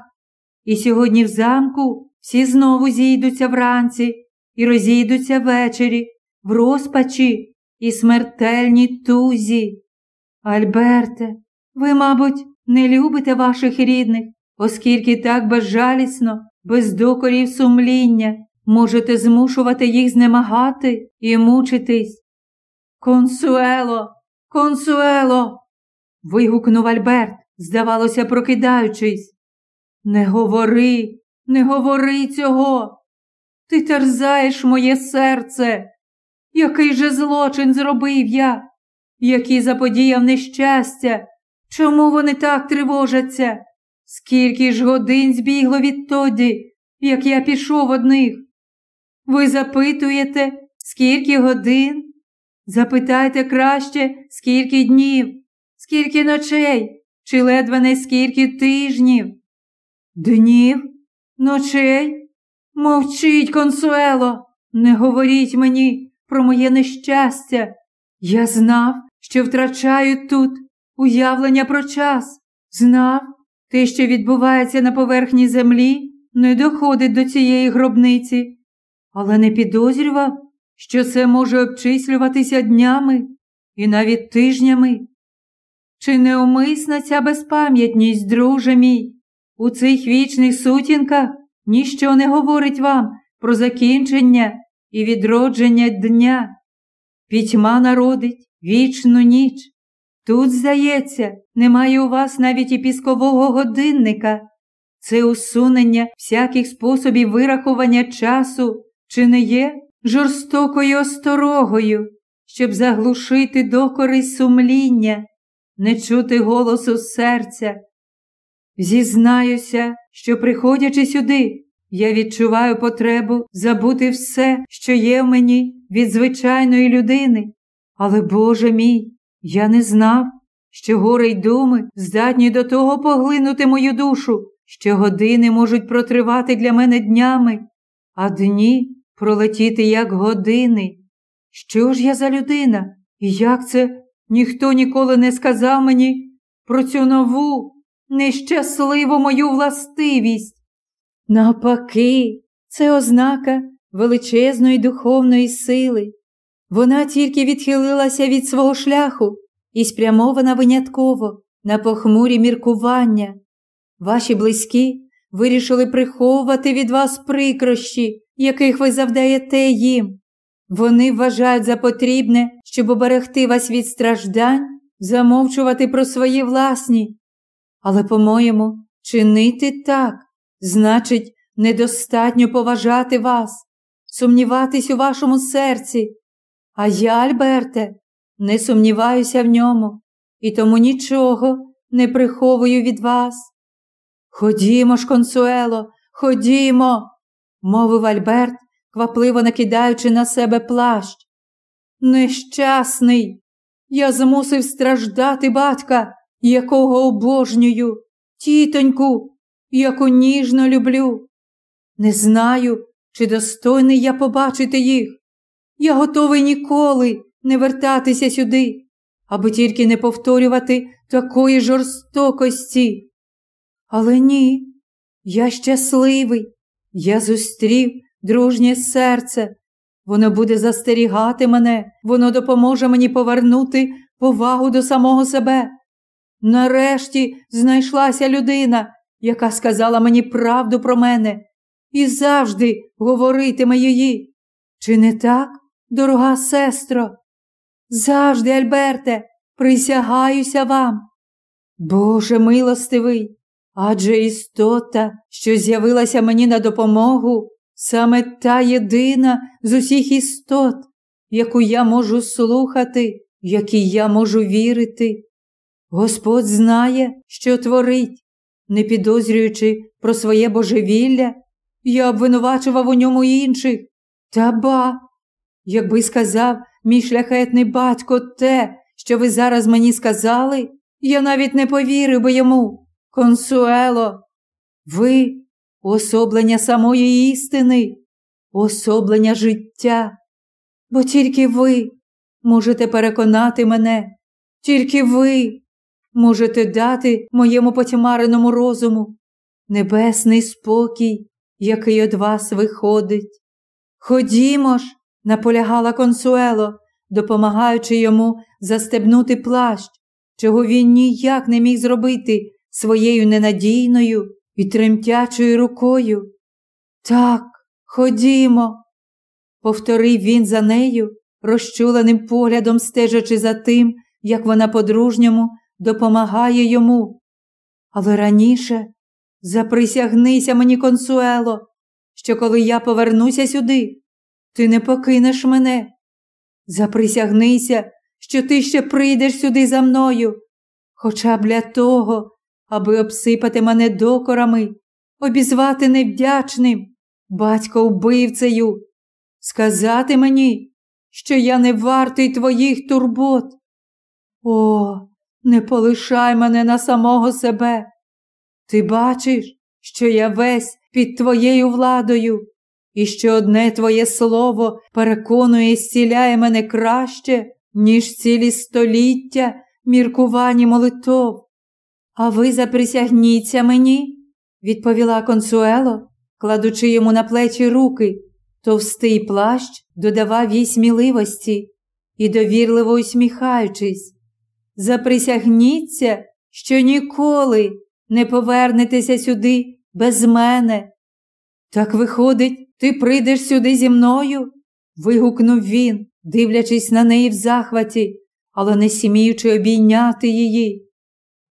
І сьогодні в замку всі знову зійдуться вранці і розійдуться ввечері, в розпачі і смертельній тузі. Альберте, ви, мабуть, не любите ваших рідних, оскільки так безжалісно, без докорів сумління, можете змушувати їх знемагати і мучитись. Консуело, консуело. Вигукнув Альберт, здавалося, прокидаючись. Не говори, не говори цього. Ти терзаєш моє серце. Який же злочин зробив я, які заподіяв нещастя? Чому вони так тривожаться? Скільки ж годин збігло відтоді, як я пішов одних? Ви запитуєте, скільки годин? Запитайте краще, скільки днів, скільки ночей, чи ледве не скільки тижнів. Днів, ночей? Мовчіть, консуело, не говоріть мені про моє нещастя. Я знав, що втрачаю тут уявлення про час, знав, те, що відбувається на поверхні землі, не доходить до цієї гробниці, але не підозрював, що це може обчислюватися днями і навіть тижнями. Чи неумисна ця безпам'ятність, друже мій, у цих вічних сутінках ніщо не говорить вам про закінчення і відродження дня? Пітьма народить вічну ніч. Тут, здається, немає у вас навіть і піскового годинника. Це усунення всяких способів вирахування часу, чи не є жорстокою осторогою, щоб заглушити докори сумління, не чути голосу серця. Зізнаюся, що, приходячи сюди, я відчуваю потребу забути все, що є в мені від звичайної людини. Але, Боже мій, я не знав, що гори й думи здатні до того поглинути мою душу, що години можуть протривати для мене днями, а дні пролетіти як години. Що ж я за людина? І як це ніхто ніколи не сказав мені про цю нову, нещасливу мою властивість? Навпаки, це ознака величезної духовної сили. Вона тільки відхилилася від свого шляху і спрямована винятково на похмурі міркування. Ваші близькі вирішили приховувати від вас прикрощі, яких ви завдаєте їм. Вони вважають за потрібне, щоб оберегти вас від страждань, замовчувати про свої власні. Але, по-моєму, чинити так значить недостатньо поважати вас, сумніватись у вашому серці. А я, Альберте, не сумніваюся в ньому і тому нічого не приховую від вас. Ходімо ж, консуело, ходімо, мовив Альберт, квапливо накидаючи на себе плащ. Нещасний, я змусив страждати батька, якого обожнюю, тітоньку, яку ніжно люблю. Не знаю, чи достойний я побачити їх. Я готовий ніколи не вертатися сюди, аби тільки не повторювати такої жорстокості. Але ні, я щасливий, я зустрів дружнє серце. Воно буде застерігати мене, воно допоможе мені повернути повагу до самого себе. Нарешті знайшлася людина, яка сказала мені правду про мене і завжди говоритиме її. Чи не так, дорога сестро? Завжди, Альберте, присягаюся вам. Боже милостивий, адже істота, що з'явилася мені на допомогу, саме та єдина з усіх істот, яку я можу слухати, якій я можу вірити. Господь знає, що творить, не підозрюючи про своє божевілля, я обвинувачував у ньому інших. Та ба, якби сказав мій шляхетний батько те, що ви зараз мені сказали, я навіть не повірив би йому. Консуело, ви особлення самої істини, особлення життя, бо тільки ви можете переконати мене, тільки ви можете дати моєму потьмареному розуму небесний спокій, який від вас виходить. Ходімо ж, наполягала консуело, допомагаючи йому застебнути плащ, чого він ніяк не міг зробити своєю ненадійною і тремтячою рукою. Так, ходімо, повторив він за нею, розчуленим поглядом стежачи за тим, як вона по-дружньому допомагає йому. Але раніше заприсягнися мені, консуело, що коли я повернуся сюди, ти не покинеш мене. Заприсягнися, що ти ще прийдеш сюди за мною, хоча б для того, аби обсипати мене докорами, обізвати невдячним, батько вбивцею, сказати мені, що я не вартий твоїх турбот. О, не полишай мене на самого себе. Ти бачиш, що я весь під твоєю владою, і що одне твоє слово переконує і зціляє мене краще, ніж цілі століття міркувані молитов. А ви заприсягніться мені, відповіла консуело, кладучи йому на плечі руки. Товстий плащ додавав їй сміливості і довірливо усміхаючись. Заприсягніться, що ніколи не повернетеся сюди без мене. Так, виходить, ти прийдеш сюди зі мною? вигукнув він, дивлячись на неї в захваті, але не сіміючи обійняти її.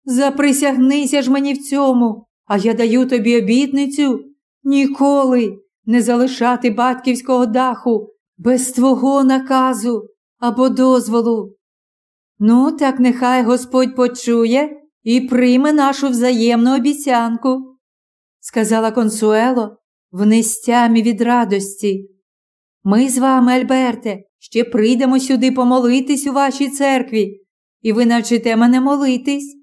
Заприсягнися ж мені в цьому, а я даю тобі обітницю ніколи не залишати батьківського даху без твого наказу або дозволу. Ну, так нехай Господь почує і прийме нашу взаємну обіцянку, сказала консуело в нестямі від радості. Ми з вами, Альберте, ще прийдемо сюди помолитись у вашій церкві, і ви навчите мене молитись,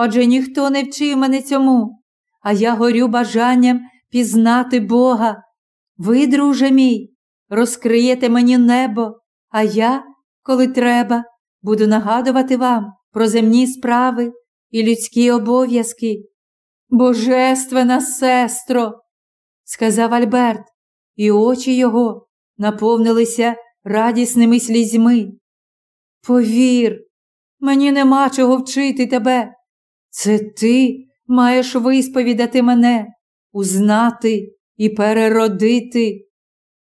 адже ніхто не вчив мене цьому, а я горю бажанням пізнати Бога. Ви, друже мій, розкриєте мені небо, а я, коли треба, буду нагадувати вам про земні справи і людські обов'язки. Божественна сестро, сказав Альберт, і очі його наповнилися радісними слізьми. Повір, мені нема чого вчити тебе. Це ти маєш висповідати мене, узнати і переродити.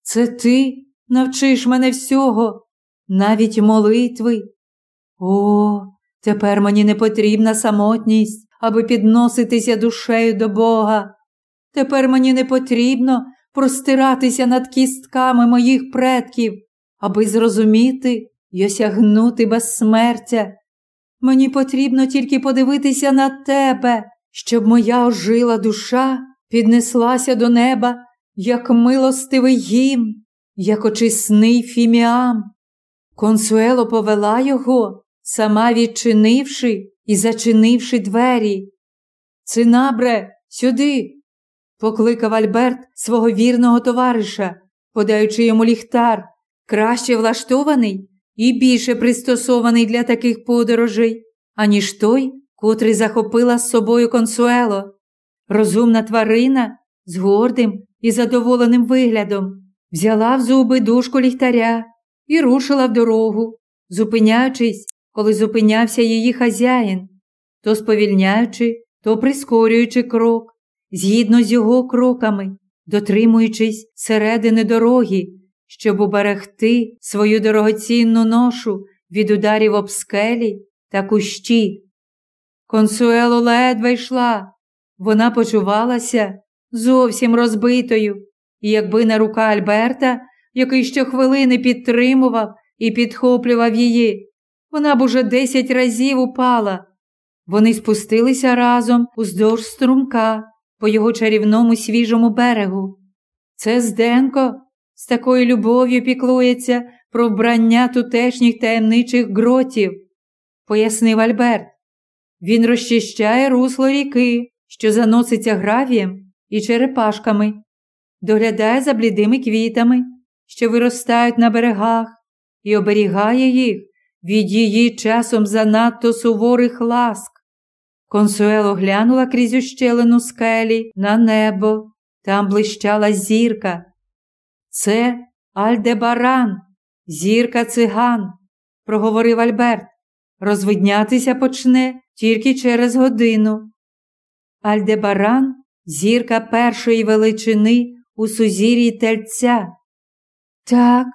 Це ти навчиш мене всього, навіть молитви. О, тепер мені не потрібна самотність, аби підноситися душею до Бога. Тепер мені не потрібно простиратися над кістками моїх предків, аби зрозуміти й осягнути безсмертя. Мені потрібно тільки подивитися на тебе, щоб моя ожила душа піднеслася до неба, як милостивий гімн, як очисний фіміам. Консуело повела його, сама відчинивши і зачинивши двері. Цинабре, сюди, покликав Альберт свого вірного товариша, подаючи йому ліхтар, краще влаштований і більше пристосований для таких подорожей, аніж той, котрий захопила з собою консуело. Розумна тварина з гордим і задоволеним виглядом взяла в зуби дужку ліхтаря і рушила в дорогу, зупиняючись, коли зупинявся її хазяїн, то сповільняючи, то прискорюючи крок, згідно з його кроками, дотримуючись середини дороги, щоб уберегти свою дорогоцінну ношу від ударів об скелі та кущі. Консуело ледве йшла, вона почувалася зовсім розбитою, і якби не рука Альберта, який щохвилини підтримував і підхоплював її, вона б уже десять разів упала. Вони спустилися разом уздовж струмка по його чарівному свіжому берегу. Це Зденко з такою любов'ю піклується про вбрання тутешніх таємничих гротів, пояснив Альберт. Він розчищає русло ріки, що заноситься гравієм і черепашками, доглядає за блідими квітами, що виростають на берегах, і оберігає їх від її часом занадто суворих ласк. Консуело глянула крізь ущелину скелі на небо, там блищала зірка. Це Альдебаран, зірка циган, проговорив Альберт. Розвиднятися почне тільки через годину. Альдебаран зірка першої величини у сузір'ї тельця. Так,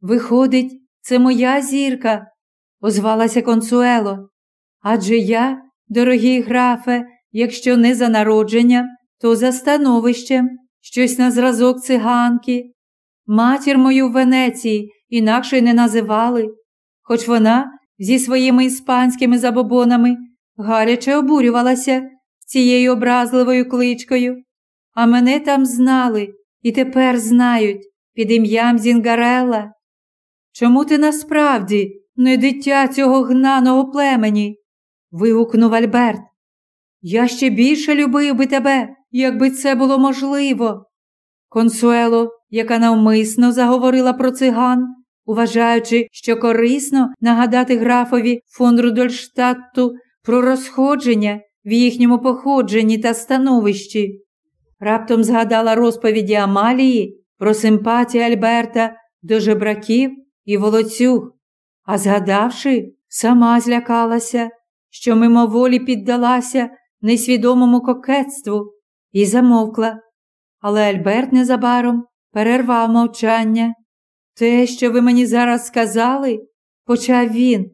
виходить, це моя зірка, озвалася консуело. Адже я, дорогий графе, якщо не за народженням, то за становищем, щось на зразок циганки. Матір мою в Венеції інакше й не називали, хоч вона зі своїми іспанськими забобонами гаряче обурювалася цією образливою кличкою, а мене там знали і тепер знають під ім'ям Зінгарела. Чому ти насправді не дитя цього гнаного племені? вигукнув Альберт. Я ще більше любив би тебе, якби це було можливо. Консуело, яка навмисно заговорила про циган, вважаючи, що корисно нагадати графові фон Рудольштатту про розходження в їхньому походженні та становищі. Раптом згадала розповіді Амалії про симпатію Альберта до жебраків і волоцюг, а згадавши, сама злякалася, що мимоволі піддалася несвідомому кокетству і замовкла. Але Альберт незабаром перервав мовчання. Те, що ви мені зараз сказали, почав він,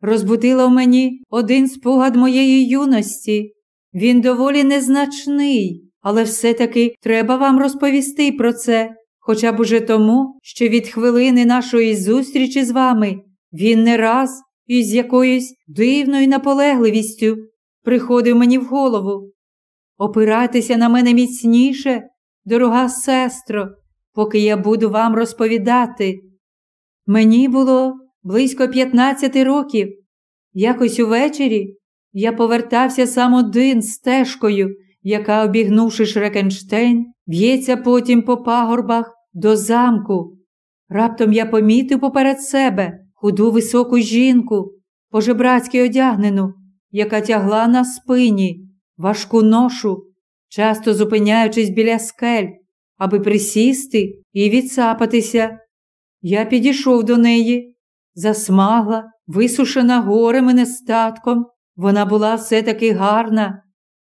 розбудило в мені один спогад моєї юності. Він доволі незначний, але все-таки треба вам розповісти про це, хоча б уже тому, що від хвилини нашої зустрічі з вами він не раз і з якоюсь дивною наполегливістю приходив мені в голову. Опирайтеся на мене міцніше, дорога сестро, поки я буду вам розповідати. Мені було близько 15 років. Якось увечері я повертався сам один стежкою, яка, обігнувши Шрекенштейн, б'ється потім по пагорбах до замку. Раптом я помітив поперед себе худу високу жінку, пожебрацьки одягнену, яка тягла на спині, важку ношу, часто зупиняючись біля скель, аби присісти і відсапатися. Я підійшов до неї, засмагла, висушена горем і нестатком. Вона була все таки гарна.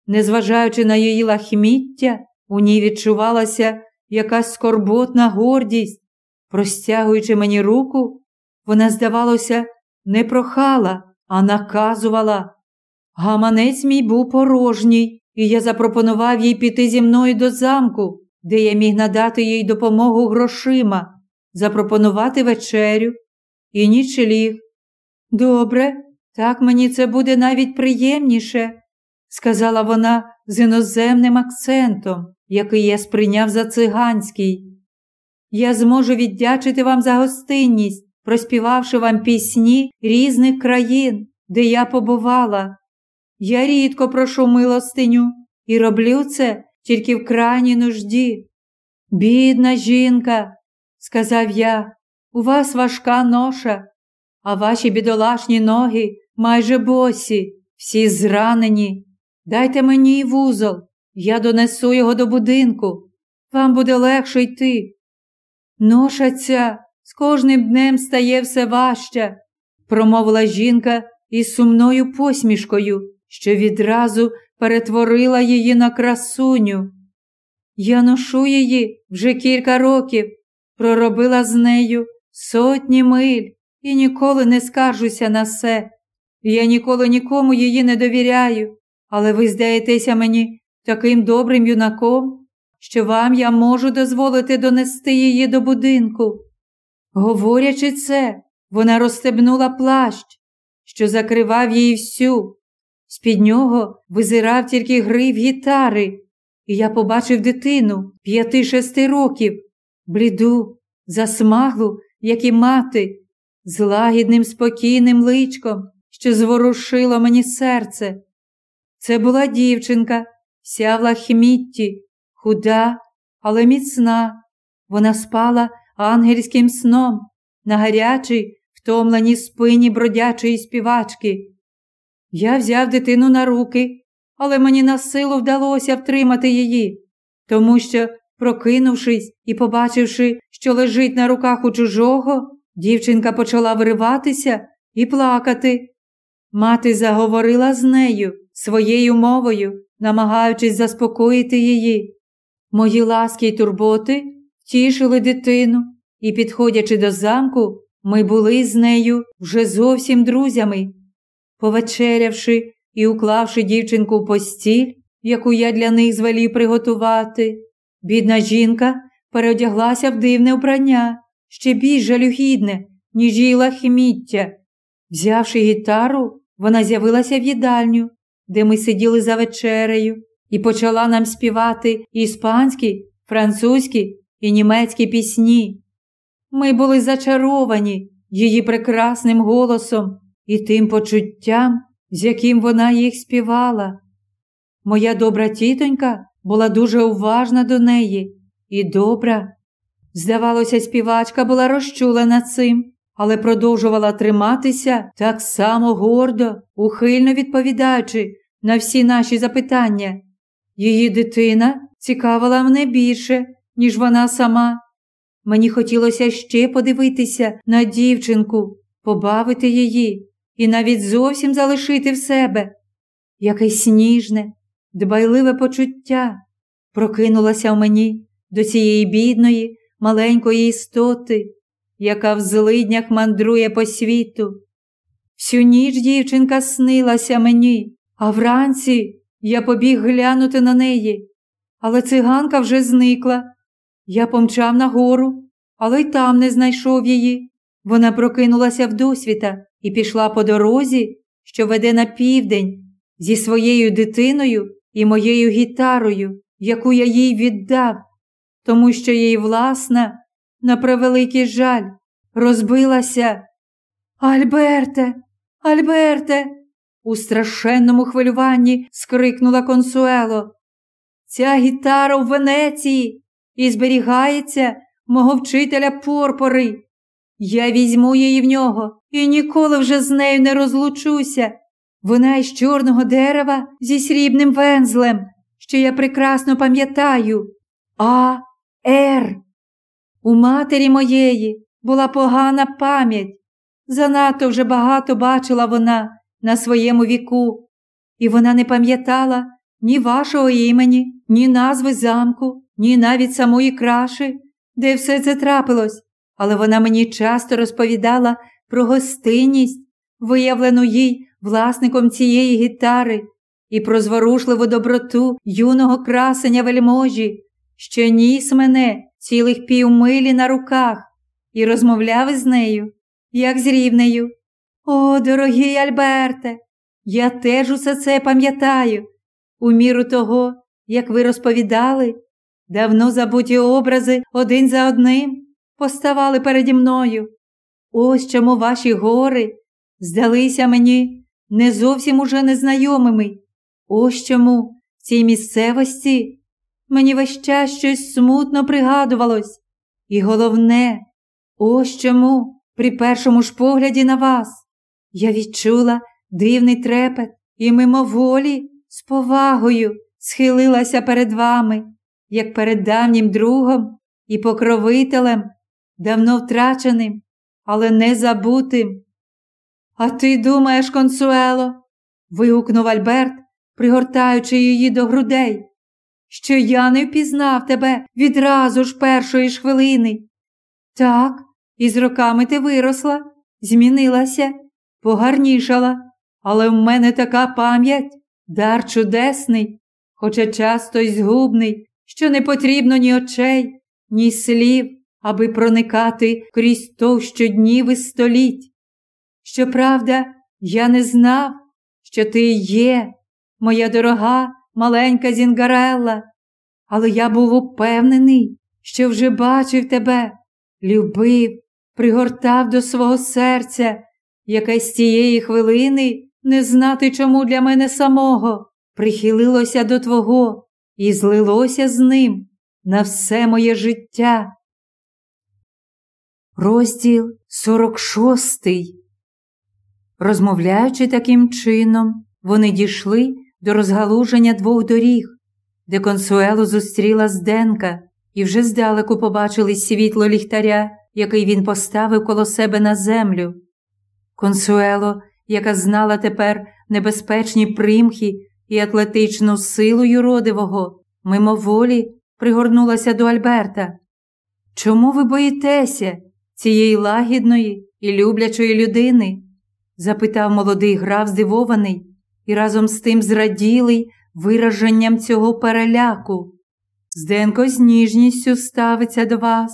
Незважаючи на її лахміття, у ній відчувалася якась скорботна гордість. Простягуючи мені руку, вона, здавалося, не прохала, а наказувала. Гаманець мій був порожній, і я запропонував їй піти зі мною до замку, де я міг надати їй допомогу грошима, запропонувати вечерю і нічліг. Добре, так мені це буде навіть приємніше, сказала вона з іноземним акцентом, який я сприйняв за циганський. Я зможу віддячити вам за гостинність, проспівавши вам пісні різних країн, де я побувала. Я рідко прошу милостиню і роблю це тільки в крайній нужді. Бідна жінка, сказав я, у вас важка ноша, а ваші бідолашні ноги майже босі, всі зранені. Дайте мені вузол, я донесу його до будинку. Вам буде легше йти. Ноша ця з кожним днем стає все важча, промовила жінка із сумною посмішкою, що відразу перетворила її на красуню. Я ношу її вже кілька років, проробила з нею сотні миль і ніколи не скаржуся на все. Я ніколи нікому її не довіряю, але ви здаєтеся мені таким добрим юнаком, що вам я можу дозволити донести її до будинку. Говорячи це, вона розстебнула плащ, що закривав її всю. З під нього визирав тільки грив гітари, і я побачив дитину п'яти-шести років, бліду, засмаглу, як і мати, з лагідним спокійним личком, що зворушило мені серце. Це була дівчинка, вся в лахмітті, худа, але міцна. Вона спала ангельським сном на гарячій, втомленій спині бродячої співачки. Я взяв дитину на руки, але мені на силу вдалося втримати її, тому що Прокинувшись і побачивши, що лежить на руках у чужого, дівчинка почала вириватися і плакати. Мати заговорила з нею своєю мовою, намагаючись заспокоїти її. Мої ласки й турботи втішили дитину, і, підходячи до замку, ми були з нею вже зовсім друзями. Повечерявши і уклавши дівчинку в постіль, яку я для них звелів приготувати, бідна жінка переодяглася в дивне вбрання, ще більш жалюгідне, ніж її лахміття. Взявши гітару, вона з'явилася в їдальню, де ми сиділи за вечерею, і почала нам співати іспанські, французькі і німецькі пісні. Ми були зачаровані її прекрасним голосом і тим почуттям, з яким вона їх співала. Моя добра тітонька була дуже уважна до неї і добра. Здавалося, співачка була розчулена цим, але продовжувала триматися так само гордо, ухильно відповідаючи на всі наші запитання. Її дитина цікавила мене більше, ніж вона сама. Мені хотілося ще подивитися на дівчинку, побавити її і навіть зовсім залишити в себе. Якесь сніжне, дбайливе почуття прокинулося в мені до цієї бідної, маленької істоти, яка в злиднях мандрує по світу. Всю ніч дівчинка снилася мені, а вранці я побіг глянути на неї. Але циганка вже зникла. Я помчав нагору, але й там не знайшов її. Вона прокинулася в досвіта і пішла по дорозі, що веде на південь, зі своєю дитиною і моєю гітарою, яку я їй віддав, тому що їй власна, на превеликий жаль, розбилася. Альберте, Альберте, у страшенному хвилюванні скрикнула консуело. Ця гітара в Венеції і зберігається мого вчителя порпори. Я візьму її в нього і ніколи вже з нею не розлучуся. Вона із чорного дерева зі срібним вензлем, що я прекрасно пам'ятаю. А Р. У матері моєї була погана пам'ять. Занадто вже багато бачила вона на своєму віку, і вона не пам'ятала ні вашого імені, ні назви замку, ні навіть самої краші, де все це трапилось, але вона мені часто розповідала про гостинність, виявлену їй власником цієї гітари, і про зворушливу доброту юного красення вельможі, що ніс мене цілих півмилі на руках, і розмовляв із нею, як з рівнею. О, дорогий Альберте, я теж усе це пам'ятаю. У міру того, як ви розповідали, давно забуті образи один за одним поставали переді мною. Ось чому ваші гори здалися мені не зовсім уже незнайомими. Ось чому в цій місцевості мені весь час щось смутно пригадувалось. І головне, ось чому при першому ж погляді на вас я відчула дивний трепет і мимоволі з повагою схилилася перед вами, як перед давнім другом і покровителем, давно втраченим, але не забутим. А ти думаєш, консуело? вигукнув Альберт, пригортаючи її до грудей, що я не впізнав тебе відразу ж першої ж хвилини. Так, і з роками ти виросла, змінилася, погарнішала, але в мене така пам'ять, дар чудесний, хоча часто й згубний, що не потрібно ні очей, ні слів, аби проникати крізь товщу днів і століть. Щоправда, я не знав, що ти є, моя дорога маленька Зінгарелла, але я був упевнений, що вже бачив тебе, любив, пригортав до свого серця, яке з тієї хвилини не знати чому для мене самого, прихилилося до Твого і злилося з ним на все моє життя. Розділ 46 Розмовляючи таким чином, вони дійшли до розгалуження двох доріг, де консуело зустріла Зденка і вже здалеку побачили світло ліхтаря, який він поставив коло себе на землю. Консуело, яка знала тепер небезпечні примхи і атлетичну силу юродивого, мимоволі пригорнулася до Альберта. Чому ви боїтеся цієї лагідної і люблячої людини? запитав молодий граф здивований і разом з тим зраділий вираженням цього переляку. Зденко з ніжністю ставиться до вас.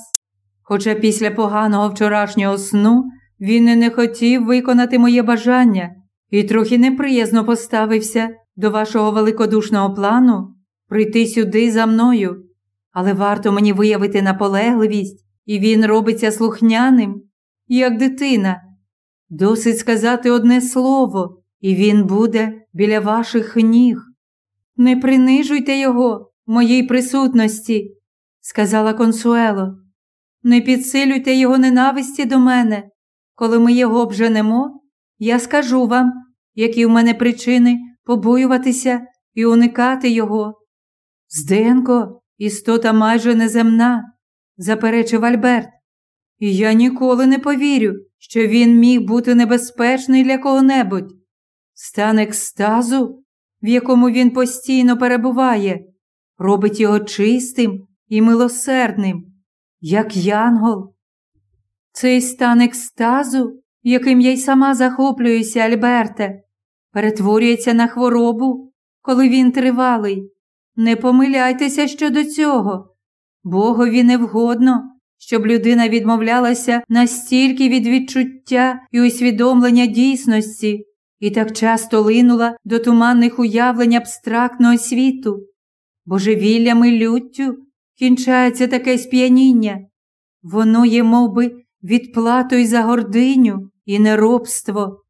Хоча після поганого вчорашнього сну він і не хотів виконати моє бажання і трохи неприязно поставився до вашого великодушного плану прийти сюди за мною. Але варто мені виявити наполегливість, і він робиться слухняним, як дитина. Досить сказати одне слово, і він буде біля ваших ніг. Не принижуйте його моїй присутності, сказала консуело. Не підсилюйте його ненависті до мене. Коли ми його обженемо, я скажу вам, які в мене причини побоюватися і уникати його. Зденко, істота майже неземна, заперечив Альберт. І я ніколи не повірю, що він міг бути небезпечний для кого-небудь. Стан екстазу, в якому він постійно перебуває, робить його чистим і милосердним, як янгол. Цей стан екстазу, яким я й сама захоплююся, Альберте, перетворюється на хворобу, коли він тривалий. Не помиляйтеся щодо цього. Богові невгодно, щоб людина відмовлялася настільки від відчуття і усвідомлення дійсності і так часто линула до туманних уявлень абстрактного світу. Божевіллям і люттю кінчається таке сп'яніння. Воно є мов би, відплатою за гординю і неробство.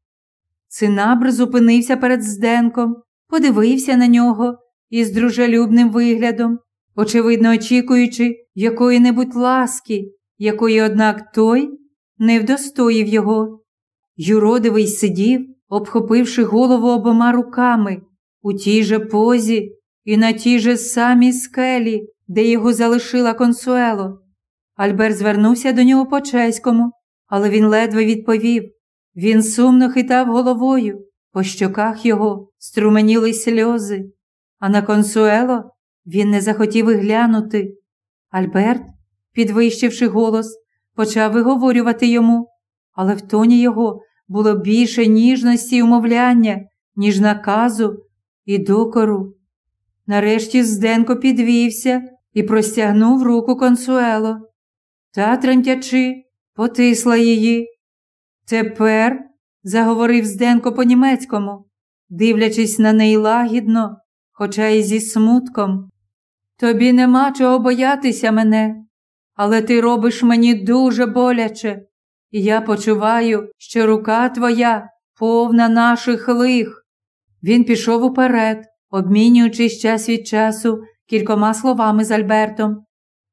Цинабр зупинився перед Зденком, подивився на нього із дружелюбним виглядом, очевидно очікуючи якої-небудь ласки, якої, однак, той не вдостоїв його. Юродивий сидів, обхопивши голову обома руками, у тій же позі і на тій же самій скелі, де його залишила консуело. Альберт звернувся до нього по чеському, але він ледве відповів. Він сумно хитав головою, по щоках його струменіли сльози, а на консуело він не захотів і глянути. Альберт, підвищивши голос, почав виговорювати йому, але в тоні його було більше ніжності й умовляння, ніж наказу і докору. Нарешті Зденко підвівся і простягнув руку консуело. Та, тремтячи, потисла її. Тепер, заговорив Зденко по німецькому, дивлячись на неї лагідно, хоча й зі смутком. Тобі нема чого боятися мене, але ти робиш мені дуже боляче, і я почуваю, що рука твоя повна наших лих. Він пішов уперед, обмінюючись час від часу кількома словами з Альбертом.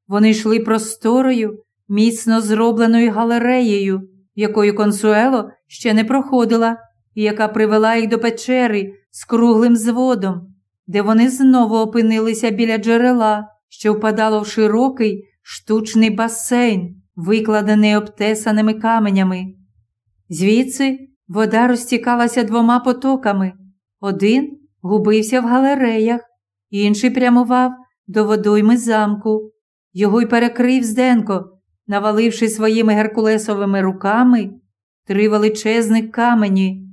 Вони йшли просторою, міцно зробленою галереєю, якою консуело ще не проходила, і яка привела їх до печери з круглим зводом, де вони знову опинилися біля джерела, що впадало в широкий штучний басейн, викладений обтесаними каменями. Звідси вода розтікалася двома потоками. Один губився в галереях, інший прямував до водойми замку. Його й перекрив Зденко, наваливши своїми геркулесовими руками три величезних камені.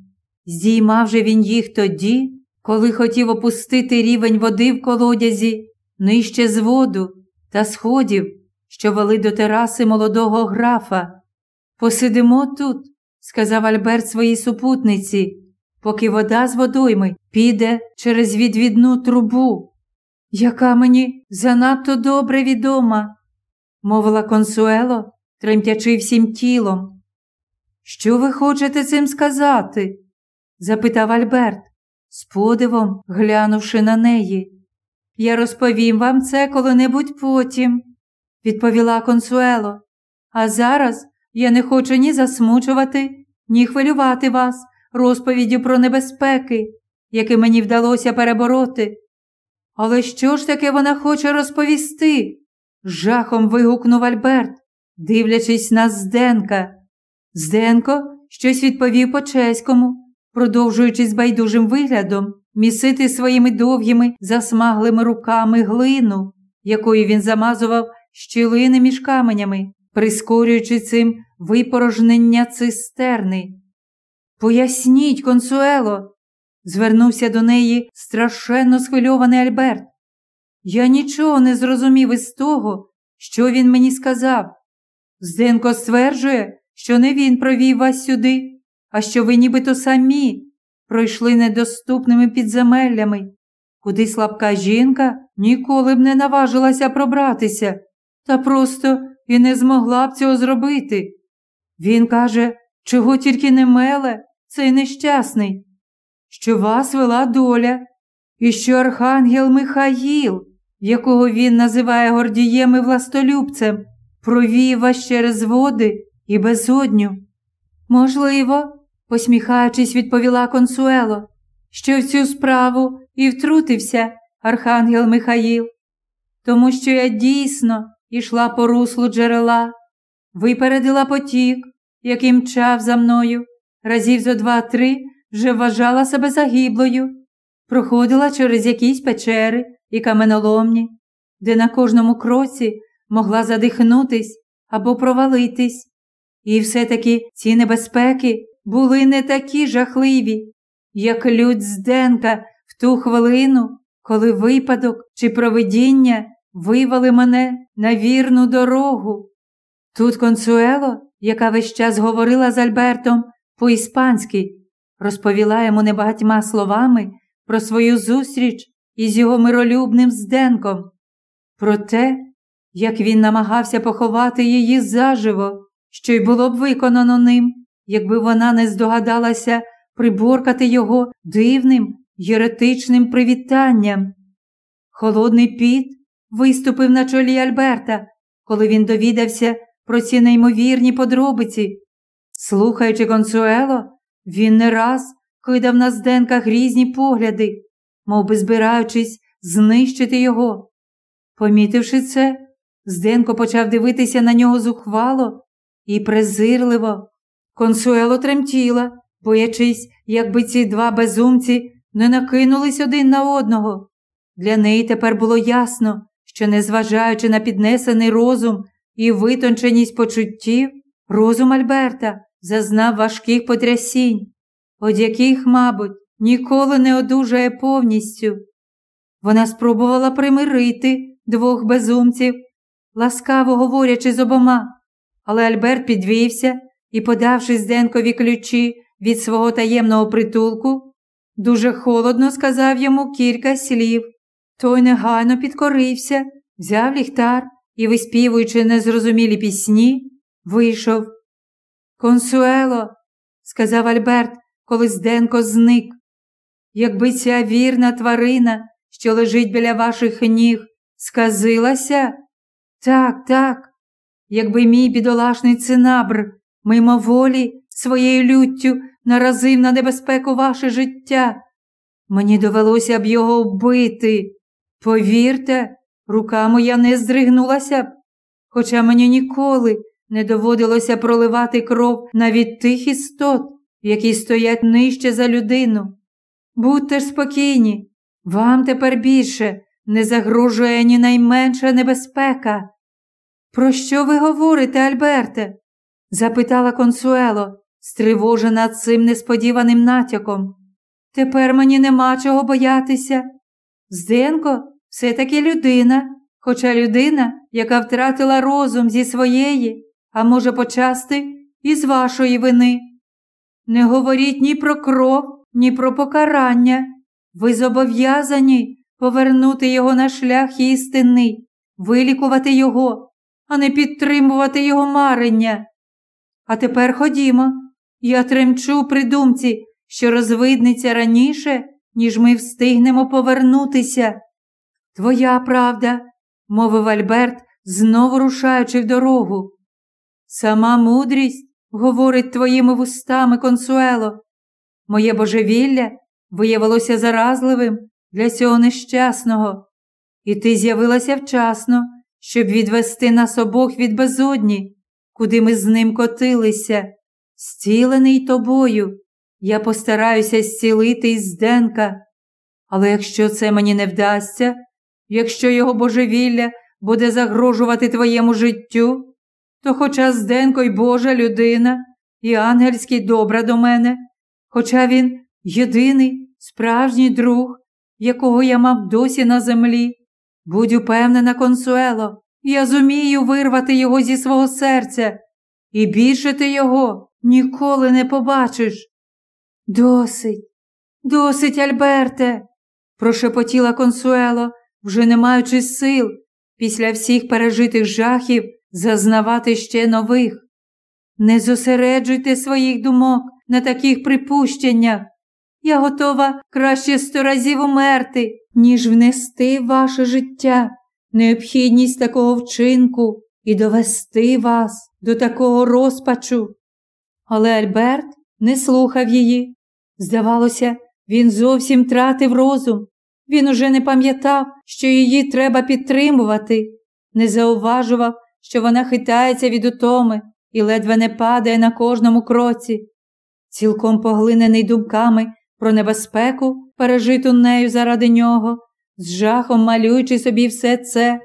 Здіймав же він їх тоді, коли хотів опустити рівень води в колодязі нижче з воду та сходів, що вели до тераси молодого графа. Посидимо тут, сказав Альберт своїй супутниці, поки вода з водойми піде через відвідну трубу, яка мені занадто добре відома, мовила консуело, тремтячи всім тілом. Що ви хочете цим сказати? запитав Альберт, з подивом глянувши на неї. Я розповім вам це коли-небудь потім, відповіла консуело. А зараз я не хочу ні засмучувати, ні хвилювати вас розповіддю про небезпеки, які мені вдалося перебороти. Але що ж таке вона хоче розповісти? жахом вигукнув Альберт, дивлячись на Зденка. Зденко щось відповів по чеському, продовжуючи з байдужим виглядом місити своїми довгими засмаглими руками глину, якою він замазував щілини між каменями, прискорюючи цим випорожнення цистерни. Поясніть, консуело, звернувся до неї страшенно схвильований Альберт. Я нічого не зрозумів із того, що він мені сказав. Зденко стверджує, що не він провів вас сюди, а що ви нібито самі пройшли недоступними підземеллями, куди слабка жінка ніколи б не наважилася пробратися, та просто і не змогла б цього зробити. Він каже, чого тільки не меле, цей нещасний, що вас вела доля, і що архангел Михаїл, якого він називає гордієм і властолюбцем, провів вас через води і безодню. Можливо, посміхаючись, відповіла консуело, що в цю справу і втрутився архангел Михаїл, тому що я дійсно ішла по руслу джерела, випередила потік, який мчав за мною, разів зо два-три вже вважала себе загиблою, проходила через якісь печери і каменоломні, де на кожному кроці могла задихнутись або провалитись. І все-таки ці небезпеки були не такі жахливі, як людь Зденка в ту хвилину, коли випадок чи провидіння вивели мене на вірну дорогу. Тут консуело, яка весь час говорила з Альбертом по-іспанськи, розповіла йому небагатьма словами про свою зустріч із його миролюбним зденком, про те, як він намагався поховати її заживо, що й було б виконано ним, якби вона не здогадалася приборкати його дивним єретичним привітанням. Холодний піт виступив на чолі Альберта, коли він довідався про ці неймовірні подробиці. Слухаючи консуело, він не раз кидав на зденка грізні погляди, мов би збираючись знищити його. Помітивши це, Зденко почав дивитися на нього зухвало і презирливо. Консуело тремтіла, боячись, якби ці два безумці не накинулись один на одного. Для неї тепер було ясно, що, незважаючи на піднесений розум і витонченість почуттів, розум Альберта зазнав важких потрясінь, від яких, мабуть, ніколи не одужає повністю. Вона спробувала примирити двох безумців, ласкаво говорячи з обома, але Альберт підвівся і, подавши Зденкові ключі від свого таємного притулку, дуже холодно сказав йому кілька слів. Той негайно підкорився, взяв ліхтар і, виспівуючи незрозумілі пісні, вийшов. Консуело, сказав Альберт, коли Зденко зник. Якби ця вірна тварина, що лежить біля ваших ніг, сказилася? Так, так, якби мій бідолашний цинабр мимоволі своєю люттю наразив на небезпеку ваше життя, мені довелося б його вбити. Повірте, рука моя не здригнулася б, хоча мені ніколи не доводилося проливати кров навіть тих істот, які стоять нижче за людину. Будьте ж спокійні, вам тепер більше не загрожує ні найменша небезпека. Про що ви говорите, Альберте? Запитала консуело, стривожена цим несподіваним натяком. Тепер мені нема чого боятися. Зденко все таки людина, хоча людина, яка втратила розум зі своєї, а може, почасти, і з вашої вини. Не говоріть ні про кров, ні про покарання. Ви зобов'язані повернути його на шлях істинний, вилікувати його, а не підтримувати його марення. А тепер ходімо. Я тремчу при думці, що розвидниться раніше, ніж ми встигнемо повернутися. Твоя правда, мовив Альберт, знову рушаючи в дорогу. Сама мудрість говорить твоїми вустами, консуело. Моє божевілля виявилося заразливим для цього нещасного, і ти з'явилася вчасно, щоб відвести нас обох від безодні, куди ми з ним котилися. Зцілений тобою, я постараюся зцілити із Денка. Але якщо це мені не вдасться, якщо його божевілля буде загрожувати твоєму життю, то хоча Зденко й Божа людина, і ангельський добра до мене, хоча він єдиний справжній друг, якого я мав досі на землі, будь упевнена, консуело, я зумію вирвати його зі свого серця, і більше ти його ніколи не побачиш. Досить, досить, Альберте, прошепотіла консуело, вже не маючи сил після всіх пережитих жахів зазнавати ще нових. Не зосереджуйте своїх думок на таких припущеннях. Я готова краще сто разів умерти, ніж внести ваше життя необхідність такого вчинку і довести вас до такого розпачу. Але Альберт не слухав її. Здавалося, він зовсім тратив розум. Він уже не пам'ятав, що її треба підтримувати, не зауважував, що вона хитається від утоми і ледве не падає на кожному кроці. Цілком поглинений думками про небезпеку, пережиту нею заради нього, з жахом малюючи собі все це,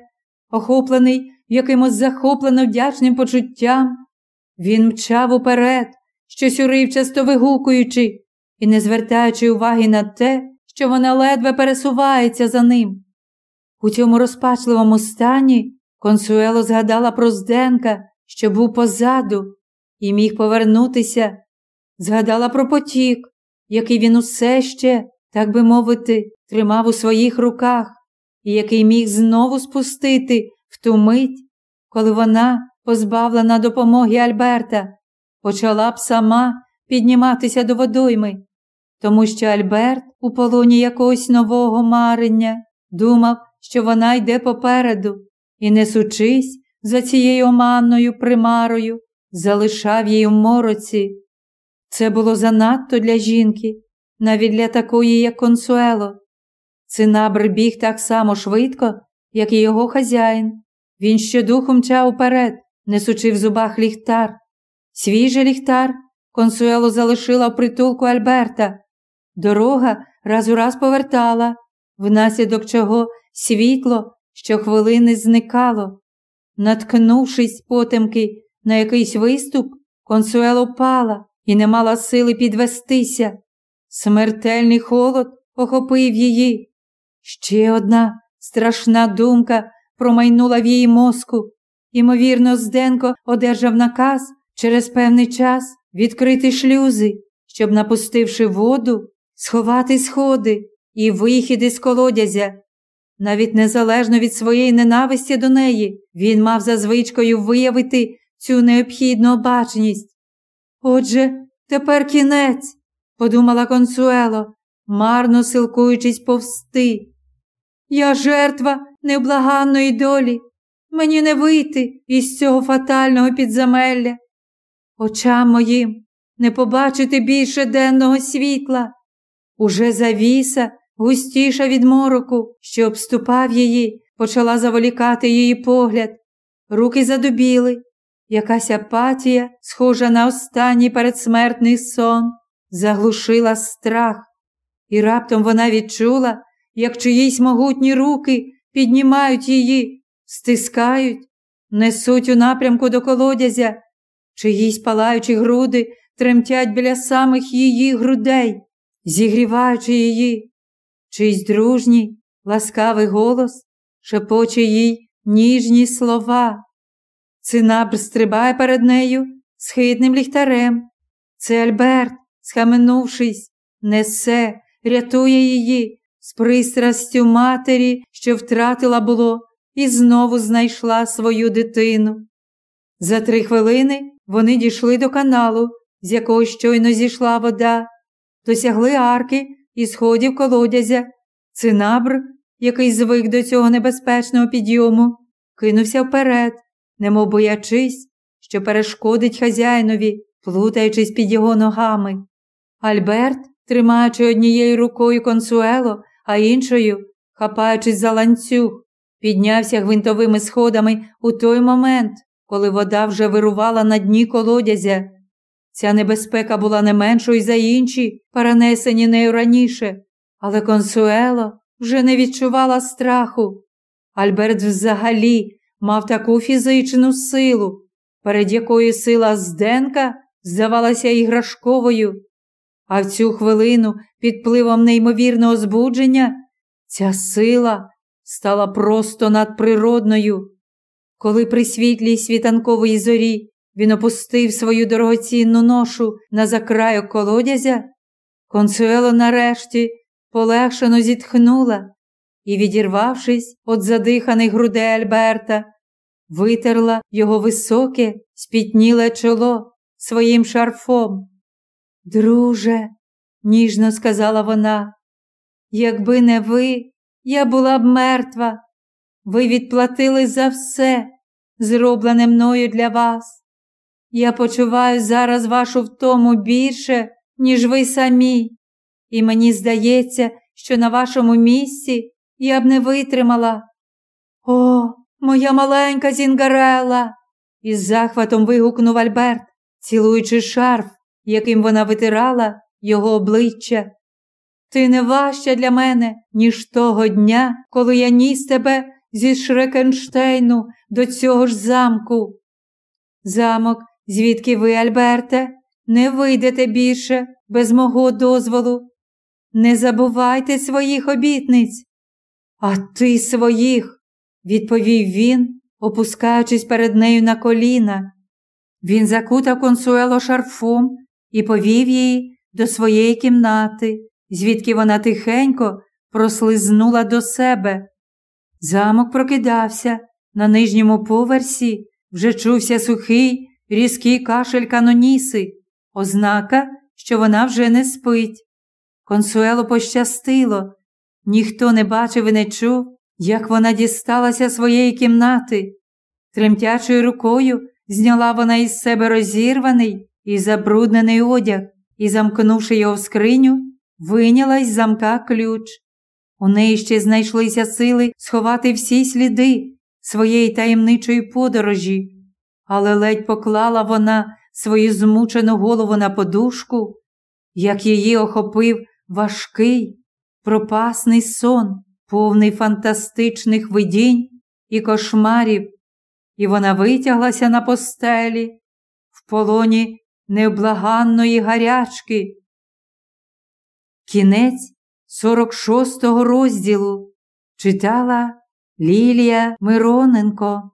охоплений якимось захоплено вдячним почуттям, він мчав уперед, щось уривчасто вигукуючи і не звертаючи уваги на те, що вона ледве пересувається за ним. У цьому розпачливому стані консуело згадала про Зденка, що був позаду, і міг повернутися, згадала про потік, який він усе ще, так би мовити, тримав у своїх руках, і який міг знову спустити в ту мить, коли вона, позбавлена допомоги Альберта, почала б сама підніматися до водойми, тому що Альберт у полоні якогось нового марення думав, що вона йде попереду, і, несучись за цією оманною примарою, залишав її в мороці. Це було занадто для жінки, навіть для такої, як консуело. Цинабр біг так само швидко, як і його хазяїн. Він щодуху мчав уперед, несучи в зубах ліхтар. Свіжий ліхтар консуело залишила в притулку Альберта. Дорога раз у раз повертала, внаслідок чого світло щохвилини зникало. Наткнувшись потемки на якийсь виступ, консуело пала і не мала сили підвестися. Смертельний холод охопив її. Ще одна страшна думка промайнула в її мозку. Імовірно, Зденко одержав наказ через певний час відкрити шлюзи, щоб, напустивши воду, сховати сходи і вихіди з колодязя. Навіть незалежно від своєї ненависті до неї, він мав за звичкою виявити цю необхідну обачність. Отже, тепер кінець, подумала консуело, марно силкуючись повсти. Я жертва невблаганної долі. Мені не вийти із цього фатального підземелля. Очам моїм не побачити більше денного світла. Уже завіса, густіша від мороку, що обступав її, почала заволікати її погляд. Руки задубіли, якась апатія, схожа на останній передсмертний сон, заглушила страх, і раптом вона відчула, як чиїсь могутні руки піднімають її, стискають, несуть у напрямку до колодязя, чиїсь палаючі груди тремтять біля самих її грудей, зігріваючи її, чийсь дружній, ласкавий голос шепоче їй ніжні слова. Цинабр стрибає перед нею схидним ліхтарем. Це Альберт, схаменувшись, несе, рятує її з пристрастю матері, що втратила було, і знову знайшла свою дитину. За три хвилини вони дійшли до каналу, з якого щойно зійшла вода, досягли арки і сходів колодязя. Цинабр, який звик до цього небезпечного підйому, кинувся вперед, немов боячись, що перешкодить хазяїнові, плутаючись під його ногами. Альберт, тримаючи однією рукою консуело, а іншою, хапаючись за ланцюг, піднявся гвинтовими сходами у той момент, коли вода вже вирувала на дні колодязя. Ця небезпека була не меншою за інші, перенесені нею раніше, але консуело вже не відчувала страху. Альберт взагалі мав таку фізичну силу, перед якою сила Зденка здавалася іграшковою. А в цю хвилину, під пливом неймовірного збудження, ця сила стала просто надприродною. Коли при світлій світанкової зорі він опустив свою дорогоцінну ношу на закрайок колодязя, консуело нарешті полегшено зітхнула і, відірвавшись від задиханих грудей Альберта, витерла його високе, спітніле чоло своїм шарфом. Друже, ніжно сказала вона, якби не ви, я була б мертва. Ви відплатили за все, зроблене мною для вас. Я почуваю зараз вашу втому більше, ніж ви самі, і мені здається, що на вашому місці я б не витримала. О, моя маленька Зінгарела! із захватом вигукнув Альберт, цілуючи шарф, яким вона витирала його обличчя. Ти не важча для мене, ніж того дня, коли я ніс тебе зі Шрекенштейну до цього ж замку. Замок, звідки ви, Альберте, не вийдете більше без мого дозволу. Не забувайте своїх обітниць. А ти своїх, відповів він, опускаючись перед нею на коліна. Він закутав консуело шарфом і повів її до своєї кімнати, звідки вона тихенько прослизнула до себе. Замок прокидався. На нижньому поверсі вже чувся сухий, різкий кашель каноніси, ознака, що вона вже не спить. Консуело пощастило. Ніхто не бачив і не чув, як вона дісталася своєї кімнати. Тремтячою рукою зняла вона із себе розірваний і забруднений одяг і, замкнувши його в скриню, виняла із замка ключ. У неї ще знайшлися сили сховати всі сліди своєї таємничої подорожі, але ледь поклала вона свою змучену голову на подушку, як її охопив важкий, пропасний сон, повний фантастичних видінь і кошмарів, і вона витяглася на постелі в полоні невблаганної гарячки. Кінець 46-го розділу читала Лілія Мироненко.